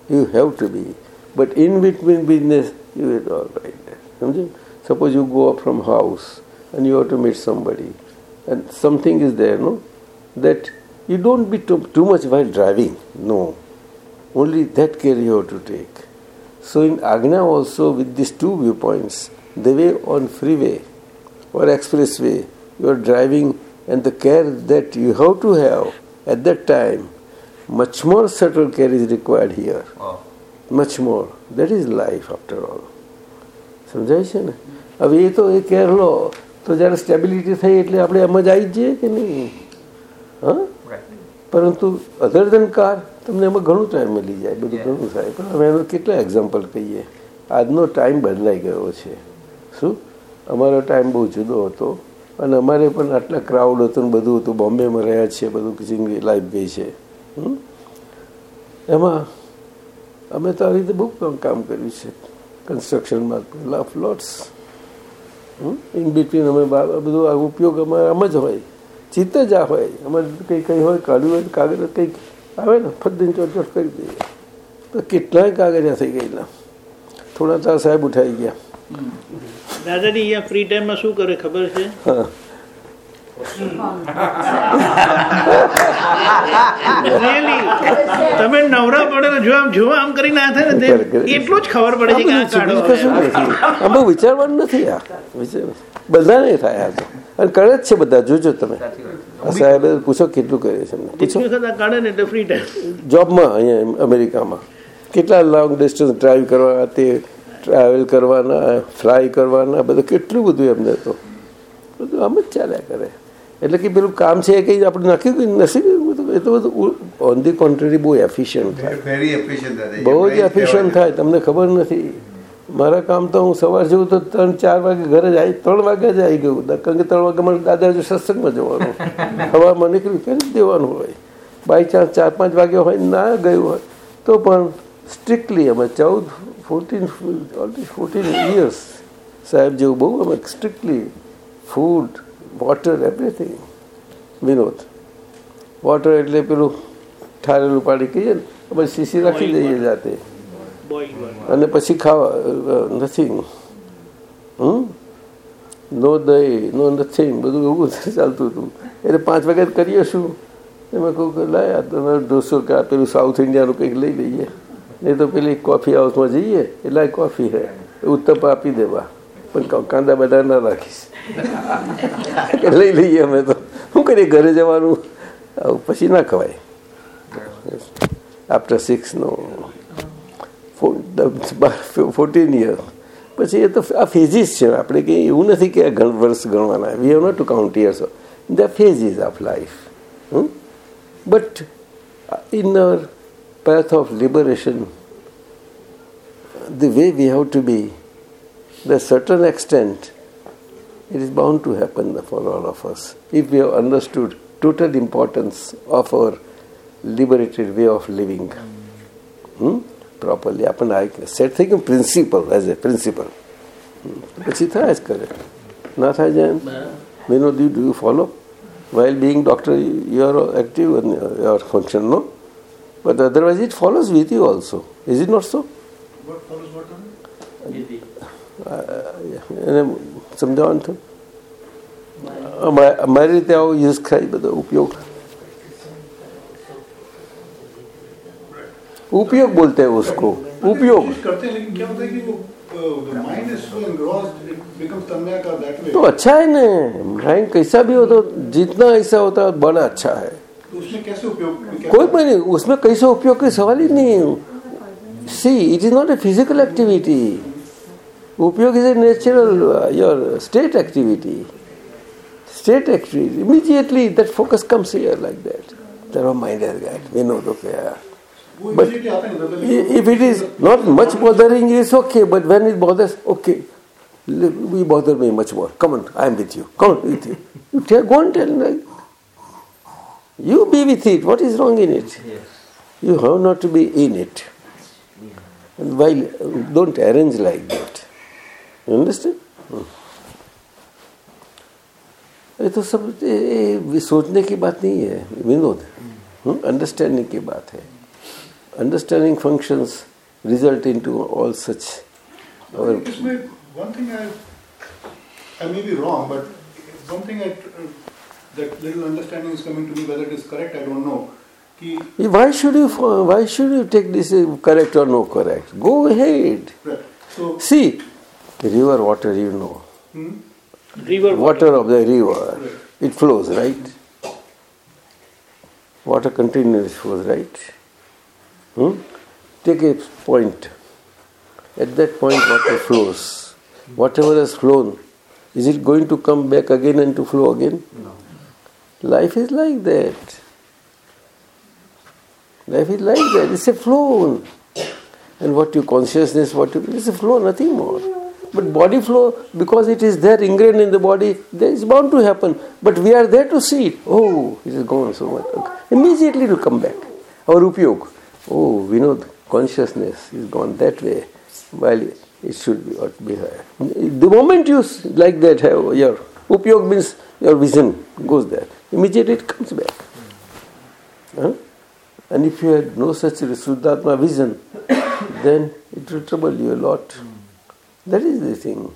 you have to be. But in between business, you are all right. Suppose you go up from house and you have to meet somebody, and something is there, no? That you don't be too, too much while driving, no. Only that care you have to take. So in Agna also, with these two viewpoints, the way on freeway or expressway, you are driving, and the care that you have to have at that time much more subtle care is required here. Much more. That is life after all. સમજાય છે ને? હવે એ તો એ care લો તો જ્યારે stability થઈ એટલે આપણે એમ જ આવી જઈએ કે નહીં? હા? પરંતુ અધર ધન કાર તમને એમાં ઘણું ટાઈમ મળી જાય બધું ઘણું થાય. પણ અમે એનો કેટલા એક્ઝામ્પલ કહીએ? આજનો ટાઈમ બદલાઈ ગયો છે. શું? અમારો ટાઈમ બહુ જુદો હતો. અને અમારે પણ આટલા ક્રાઉડ હતું ને બધું હતું. બોમ્બેમાં રહ્યા છીએ બધું જિંદગી લાઈફ ગઈ છે? એમાં અમે તો આ રીતે બહુ કામ- કર્યું છે. કન્સ્ટ્રક્શનમાં લાફ ફ્લોટ્સ ઇન બિટવીન અમે બધું આ ઉપયોગ અમારે આમ જ હોય. ચિત્ત જ આ હોય. અમારે કંઈ કંઈ હોય કાઢ્યું હોય કાગળ કંઈક આવે ને ફદ્દીને ચોટચોટ કરી દઈએ. તો કેટલાય કાગળિયા થઈ ગયેલા. થોડા ચાર સાહેબ ઉઠાઈ ગયા. દાદાજી અહીંયા ફ્રી ટાઈમમાં શું કરે ખબર છે? હા? તમે નવરા પડે જો આમ જો આમ કરીને આ થાય ને એટલું જ ખબર પડે છે આમ બહુ વિચારવાનું નથી આ. વિચાર બધાને થાય આ અને કરે જ છે બધા. જોજો તમે. સાહેબ પૂછો કેટલું કરે છે. પૂછો. જોબમાં અહીંયા અમેરિકામાં. કેટલા લોંગ ડિસ્ટન્સ ડ્રાઈવ કરવા તે ટ્રાવેલ કરવાના ફ્લાય કરવાના બધું કેટલું બધું એમને તો. બધું આમ જ ચાલ્યા કરે. એટલે કે પેલું કામ છે એ કંઈ આપણે નાખી ગયું નથી એ તો બધું ઓન ધી કોન્ટ્રી બહુ એફિશિયન્ટ થાય. બહુ જ એફિશિયન્ટ થાય તમને ખબર નથી. મારા કામ તો હું સવાર જેવું તો ત્રણ ચાર વાગે ઘરે જ આવી ત્રણ વાગે જ આવી ગયું. કારણ કે ત્રણ વાગે મારે દાદા સત્સંગમાં જવાનું. હવામાં નીકળ્યું કરી દેવાનું હોય. બાય ચાન્સ ચાર પાંચ વાગે હોય ના ગયું હોય. તો પણ સ્ટ્રિક્ટલી અમે ચૌદ ફોર્ટીન ઓલરેડી ફોર્ટીન યર્સ સાહેબ જેવું બહુ અમે strictly food water everything Vinod water એટલે પેલું ઠારેલું પાણી કહીએ ને પછી શીશી રાખી દઈએ જાતે. અને પછી ખાવા નથિંગ હમ? નો દહીં નો નથિંગ બધું એવું ચાલતું હતું. એટલે પાંચ વાગે કરીએ શું? એમાં કહું કે લાય આ તમે ઢોસો કે પેલું સાઉથ ઇન્ડિયાનું કંઈક લઈ લઈએ. નહીં તો પેલી કોફી હાઉસમાં જઈએ એટલે કોફી હે ઉત્તપ આપી દેવા. પણ કાંદા બધા ના રાખીશ. લઈ લઈએ અમે તો. શું કરીએ ઘરે જવાનું? પછી ના ખવાય. After six no fourteen year પછી એ તો આ ફેઝિસ છે. આપણે કંઈ એવું નથી કે આ વર્ષ ગણવાના. We have not to count years the phases of life but in our path of liberation, the way we have to be, the certain extent, It is bound to happen for all of us if we have understood total importance of our liberated way of living hmm? properly. આપણને આ set થઈ ગયું principal as a principal પછી થાય જ કરે ના થાય જાય Vinod you do you follow while being doctor you are active in your function no but otherwise it follows with you also is it not so What follows what? એને સમજાવવાનું થયું અમા- અમારી રીતે આવો યુઝ થાય બધો ઉપયોગ उपयोग बोलते हैं उसको उपयोग Use करते हैं लेकिन क्या होता है कि वो the mind is so engrossed it becomes तन्मयकार that way तो अच्छा है ना माइंड कैसा भी हो तो जितना ऐसा होता है बड़ा अच्छा है तो उसमें कैसे उपयोग क्या कोई भी नहीं उसमें कैसे उपयोग का सवाल ही नहीं है see it is not a physical activity Upyog is a natural, uh, your state activity. State activity. Immediately that focus comes here like that. There are mind has got. We know the fair. But if it is not much bothering, it's okay. But when it bothers, okay, we bother me much more. Come on, I am with you. Come on, with you. You take, and. You be with it. What is wrong in it? You have not to be in it. While don't arrange like that. You understand? Hmm. ये तो सब ये, सोचने की बात नहीं है Vinod understanding की बात है understanding functions result into all such our इसमें one thing I I may be wrong but one thing I that little understanding is coming to me whether it is correct I don't know why should you why should you take this correct or no correct go ahead right so see river water you know. Hmm, River water. Of the river. It flows right? Water continuously flows right? Hmm? take a point. At that point water flows. Whatever has flown is it going to come back again and to flow again? No. life is like that. Life is like that. It's a flow. And what your consciousness what you it's a flow nothing more but body flow because it is there ingrained in the body is bound to happen. But we are there to see it. Oh it is gone so much. Okay. immediately it will come back. Our upyog. Oh we know consciousness is gone that way. While it should be ought be higher the moment you like that your upyog means your vision goes there. Immediately it comes back. Huh? And if you had no such Suddhatma vision, then it will trouble you a lot. That is the thing.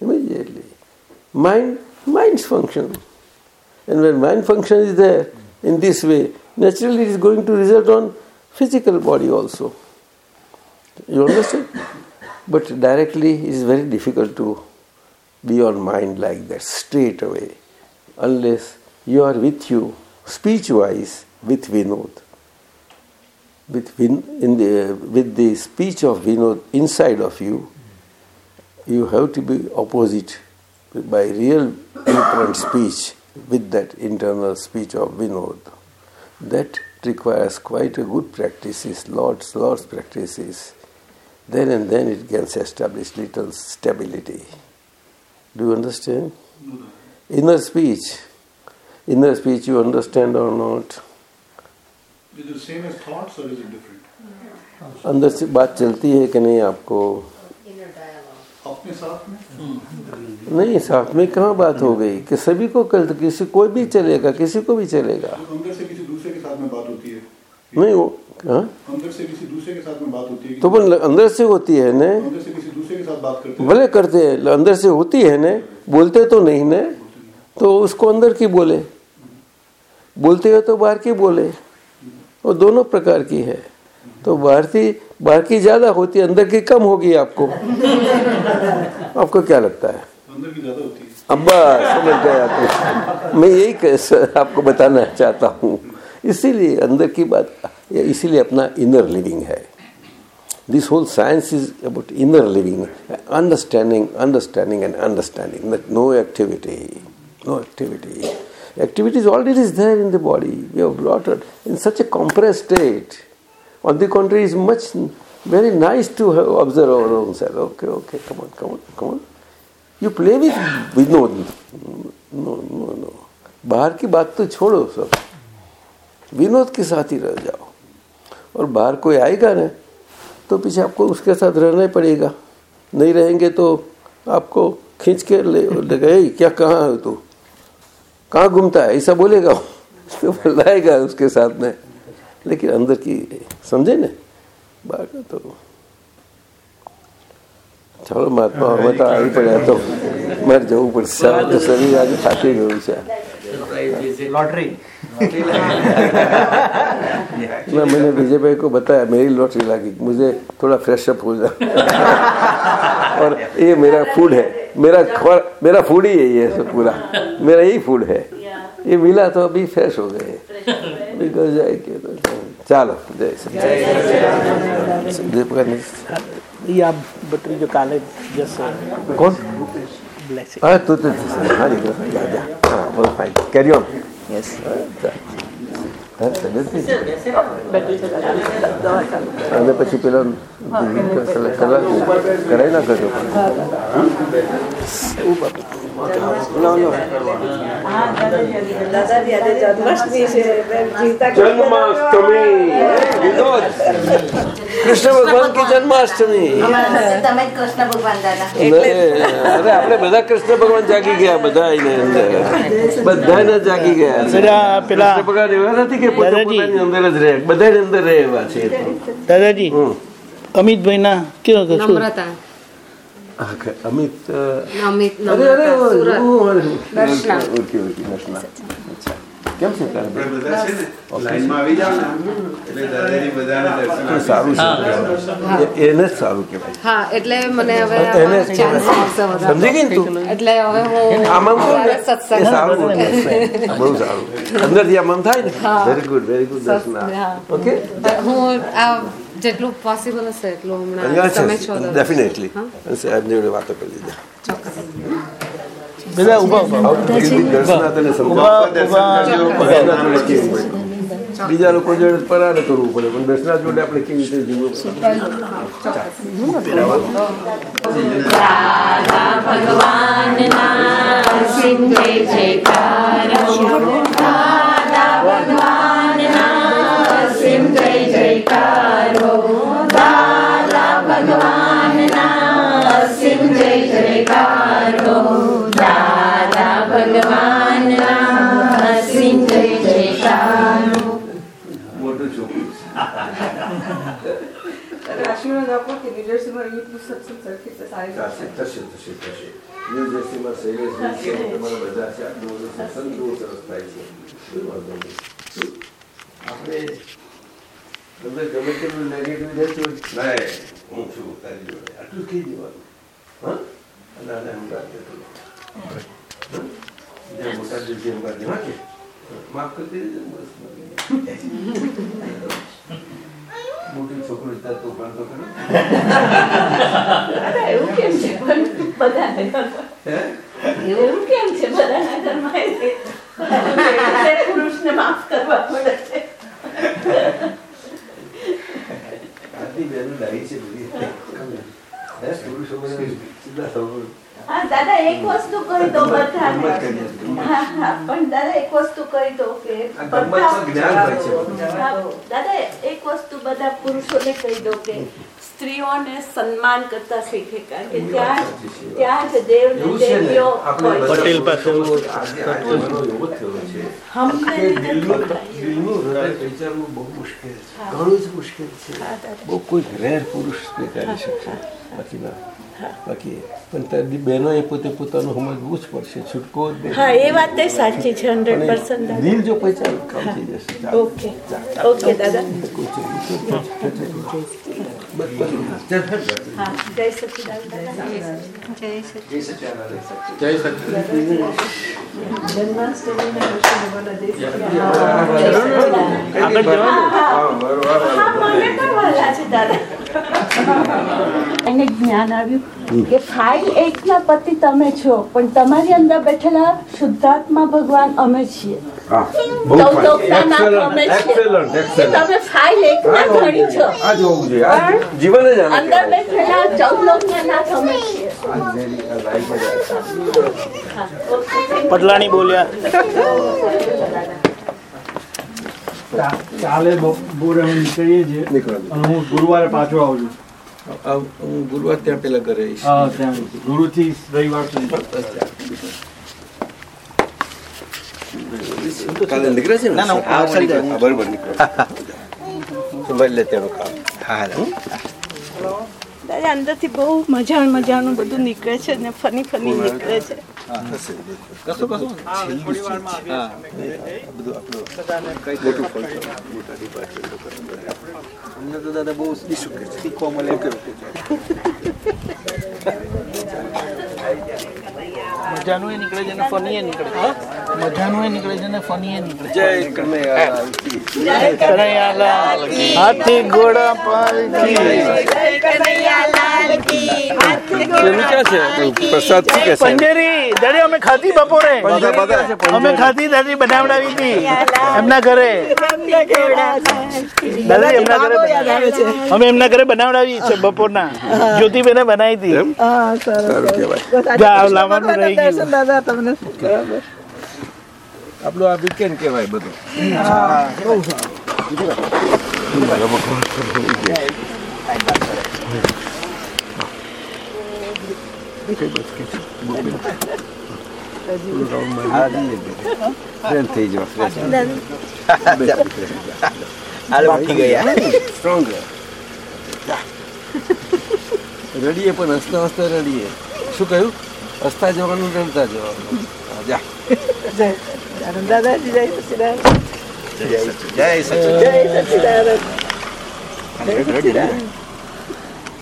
Immediately. Mind, mind's function. And when mind function is there in this way, naturally it is going to result on physical body also. You understand? But directly it is very difficult to be on mind like that straight away unless you are with you speech wise with Vinod. With, vin, in the, with the speech of Vinod inside of you, you have to be opposite by real viewpoint speech with that internal speech of Vinod. That requires quite a good practices, lots, lots practices. Then and then it can establish little stability. Do you understand? Inner speech. Inner speech you understand or not? is it the same as thoughts or is it different अंदर से बात चलती है कि नहीं आपको अपने साथ में? नहीं साथ में कहाँ बात हो गई? कि सभी को कल किसी कोई भी चलेगा किसी को भी चलेगा। अंदर से किसी दूसरे के साथ में बात होती है? नहीं वो हाँ? अंदर से किसी दूसरे के साथ में बात होती है तो वो अंदर से होती है ने? अंदर से किसी दूसरे के साथ बात करते हैं। भले करते हैं अंदर से होती है ने? बोलते तो नहीं ने? तो उसको अंदर की बोले। बोलते हो तो बाहर की बोले। वो दोनों प्रकार की है। तो की बाहर की ज़्यादा होती है अंदर की कम होगी आपको। आपको क्या लगता है? अंदर की ज़्यादा होती है। अब्बा समझ गया तो मैं यही आपको बताना चाहता हूँ। इसीलिए अंदर की बात इसीलिए अपना इनर लिविंग है। This whole science is about inner living understanding understanding and understanding no activity no activity. Activity is already is there in the body. We have brought it in such a compressed state. On the contrary it's much very nice to observe our own self. Okay okay come on come on come on. You play with Vinod no no no बाहर की बात तो छोड़ो सब। विनोद के साथ ही रह जाओ। और बाहर कोई आएगा ना तो पीछे आपको उसके साथ रहना ही पड़ेगा। नहीं रहेंगे तो आपको खींच के ले लेगा "ए, क्या कहाँ है तू? कहाँ घूमता है? ऐसा बोलेगा। तो लाएगा उसके साथ में। लेकिन अंदर की समझे ने बाहर का तो ચાલો મહાત્મા હવે તો આવી પડ્યા તો મારે જવું પડશે આ તો શરીર આજે થાકી ગયું છે लॉटरी मैं मैंने विजय भाई को बताया मेरी लॉटरी लगी मुझे थोड़ा फ्रेश अप हो जा और ये मेरा फूड है मेरा खुरा- मेरा फूड ही है ये सब पूरा मेरा यही फूड है ये मिला तो अभी फ्रेश हो गए બિલકુલ જય ચાલો જય સચિદાનંદ આ બટરી જો કાલે જશે. કોણ? હા તું તો હારી ફાઇન કેરી ઓન યસ અને પછી પેલા કરાવી. નાખજો. ના કરજો દાદાજી આજે જન્માષ્ટમી. કૃષ્ણ ભગવાન જન્માષ્ટમી. અરે આપણે બધા કૃષ્ણ ભગવાન જાગી ગયા બધા બધા જાગી ગયા. પેલા- ભગવાન એવા નથી કે. પોતાની અંદર જ રહે. બધા અંદર રહે એવા છે દાદાજી તો. દાદાજી અમિતભાઈના કેવો નમ્રતા. અમિત અમિત અરે અરે. ઓકે ઓકે દર્શના અચ્છા કેમ છે તારે લાઈનમાં આવી જાવ ને એટલે બધાને સારું છે એ- એને જ સારું કહેવાય હા એટલે મને હવે એને જ ચાન્સ મળશે વધારે. સમજી ગઈ તું એટલે હવે હું આમ સત્સંગ સારું બહુ સારું અંદરથી આમ થાય ને. Very good very good Darshana હા. ઓકે હું આ જેટલું પોસિબલ હશે એટલું હમણાં તમે છો ડેફિનેટલી? સાહેબની જોડે વાતો કરી લીધા બધા ઊભા ઊભા. બીજા લોકો જોડે પરારે કરવું પડે પણ દર્શના જોડે આપણે કેવી રીતે જીવવું પડે મોટું કે ન્યુજર્સીમાં યુથનું સત્સંગ સરખી થશે થશે થશે થશે બધા છે આટલું બધું થાય છે વાંધો નહીં? આપણે તમે ગમે તેનું નેગેટિવ રહેતું ના આટલું કહી દેવાનું હા કે માફ કરી મોટી છોકરી તો પણ તો દાદા એવું કેમ છે? પણ બધાને હે? એવું કેમ છે? બધાના ઘરમાં પુરુષને માફ કરવા પડે છે. આટલી બેનું લાવી છે બધી હે પુરુષો મને સીધા થવું હા દાદા એક વસ્તુ કહી દો પણ દાદા એક વસ્તુ કહી દો કે દાદા એક વસ્તુ બધા પુરુષોને કહી દો કે સ્ત્રીઓને સન્માન કરતા શીખે કારણ કે ત્યાં ત્યાં જ દેવ છે દેવીઓ પટેલ પાસે હમને વિચારવું બહુ મુશ્કેલ છે. ઘણું જ મુશ્કેલ છે. બહુ કોઈ રેર પુરુષ સ્વીકારી શકશે. Aqui não. બાકી પણ તારી બહેનોએ એ પોતે પોતાનું સમજવું જ પડશે. છૂટકો હા એ વાત તે સાચી છે હંડ્રેડ પર્સન્ટ દિલ જો પૈસા કામ થઈ જશે ઓકે. ઓકે દાદા. જય સચિદાન દાદા. એને જ્ઞાન આવ્યું. કે ફાઇલ એટ ના પતિ તમે છો પણ તમારી અંદર બેઠેલા શુદ્ધાત્મા ભગવાન અમે છીએ. એકના. પટલાણી બોલ્યા. કાલે બપોરે હું નીકળીએ છીએ. અને હું ગુરુવારે પાછો આવું છું. હું ગુરુવાર ત્યાં પેલા ઘરે આવીશ. ગુરુથી રવિવાર સુધી. કાલે નીકળે છે ને? બરોબર નીકળે. લે તેનું કામ. હા દાદા અંદરથી બહુ મજાનું મજાનું બધું નીકળે છે ને ફની ફની નીકળે છે. કશું કશું? છેલ્લું છે. હા બધું આપણું મોટું ફળ મોટા ડિપાર્ટમેન્ટો કરે. અમને તો દાદા બહુ શીખવા મળે ઓકે ઓકે મજાનું એ નીકળે છે ને ફની એ નીકળે છે. મજાનું એ નીકળે છે ને ફની એ નીકળે જય કનૈયાલાલ કી. કનૈયાલાલ હાથી ઘોડા પાલકી પેલું ક્યાં છે? પ્રસાદ શું કે છે? પંજેરી દાદી અમે ખાધી બપોરે. બધા, બધા. અમે ખાધી દાદી બનાવડાવી હતી. એમના ઘરે. દાદા એમના ઘરે બનાવી. અમે એમના ઘરે બનાવડાવી છે બપોરના. જ્યોતિબેને બનાવી હતી. સારું કહેવાય. લાવવાનું રહી ગયું. દાદા તમને બરાબર આપણું આ વીકેન્ડ કહેવાય બધું. થઈ. સ્ટ્રોંગ રડીએ પણ હસતા હસતા રડીએ. શું કહ્યું? હસતા જવાનું રમતા જવાનું. જા. જય. દાદાજી જય સચ્ચિદાનંદ જય સચ્ચિદાનંદ. જય સચ્ચિદાનંદ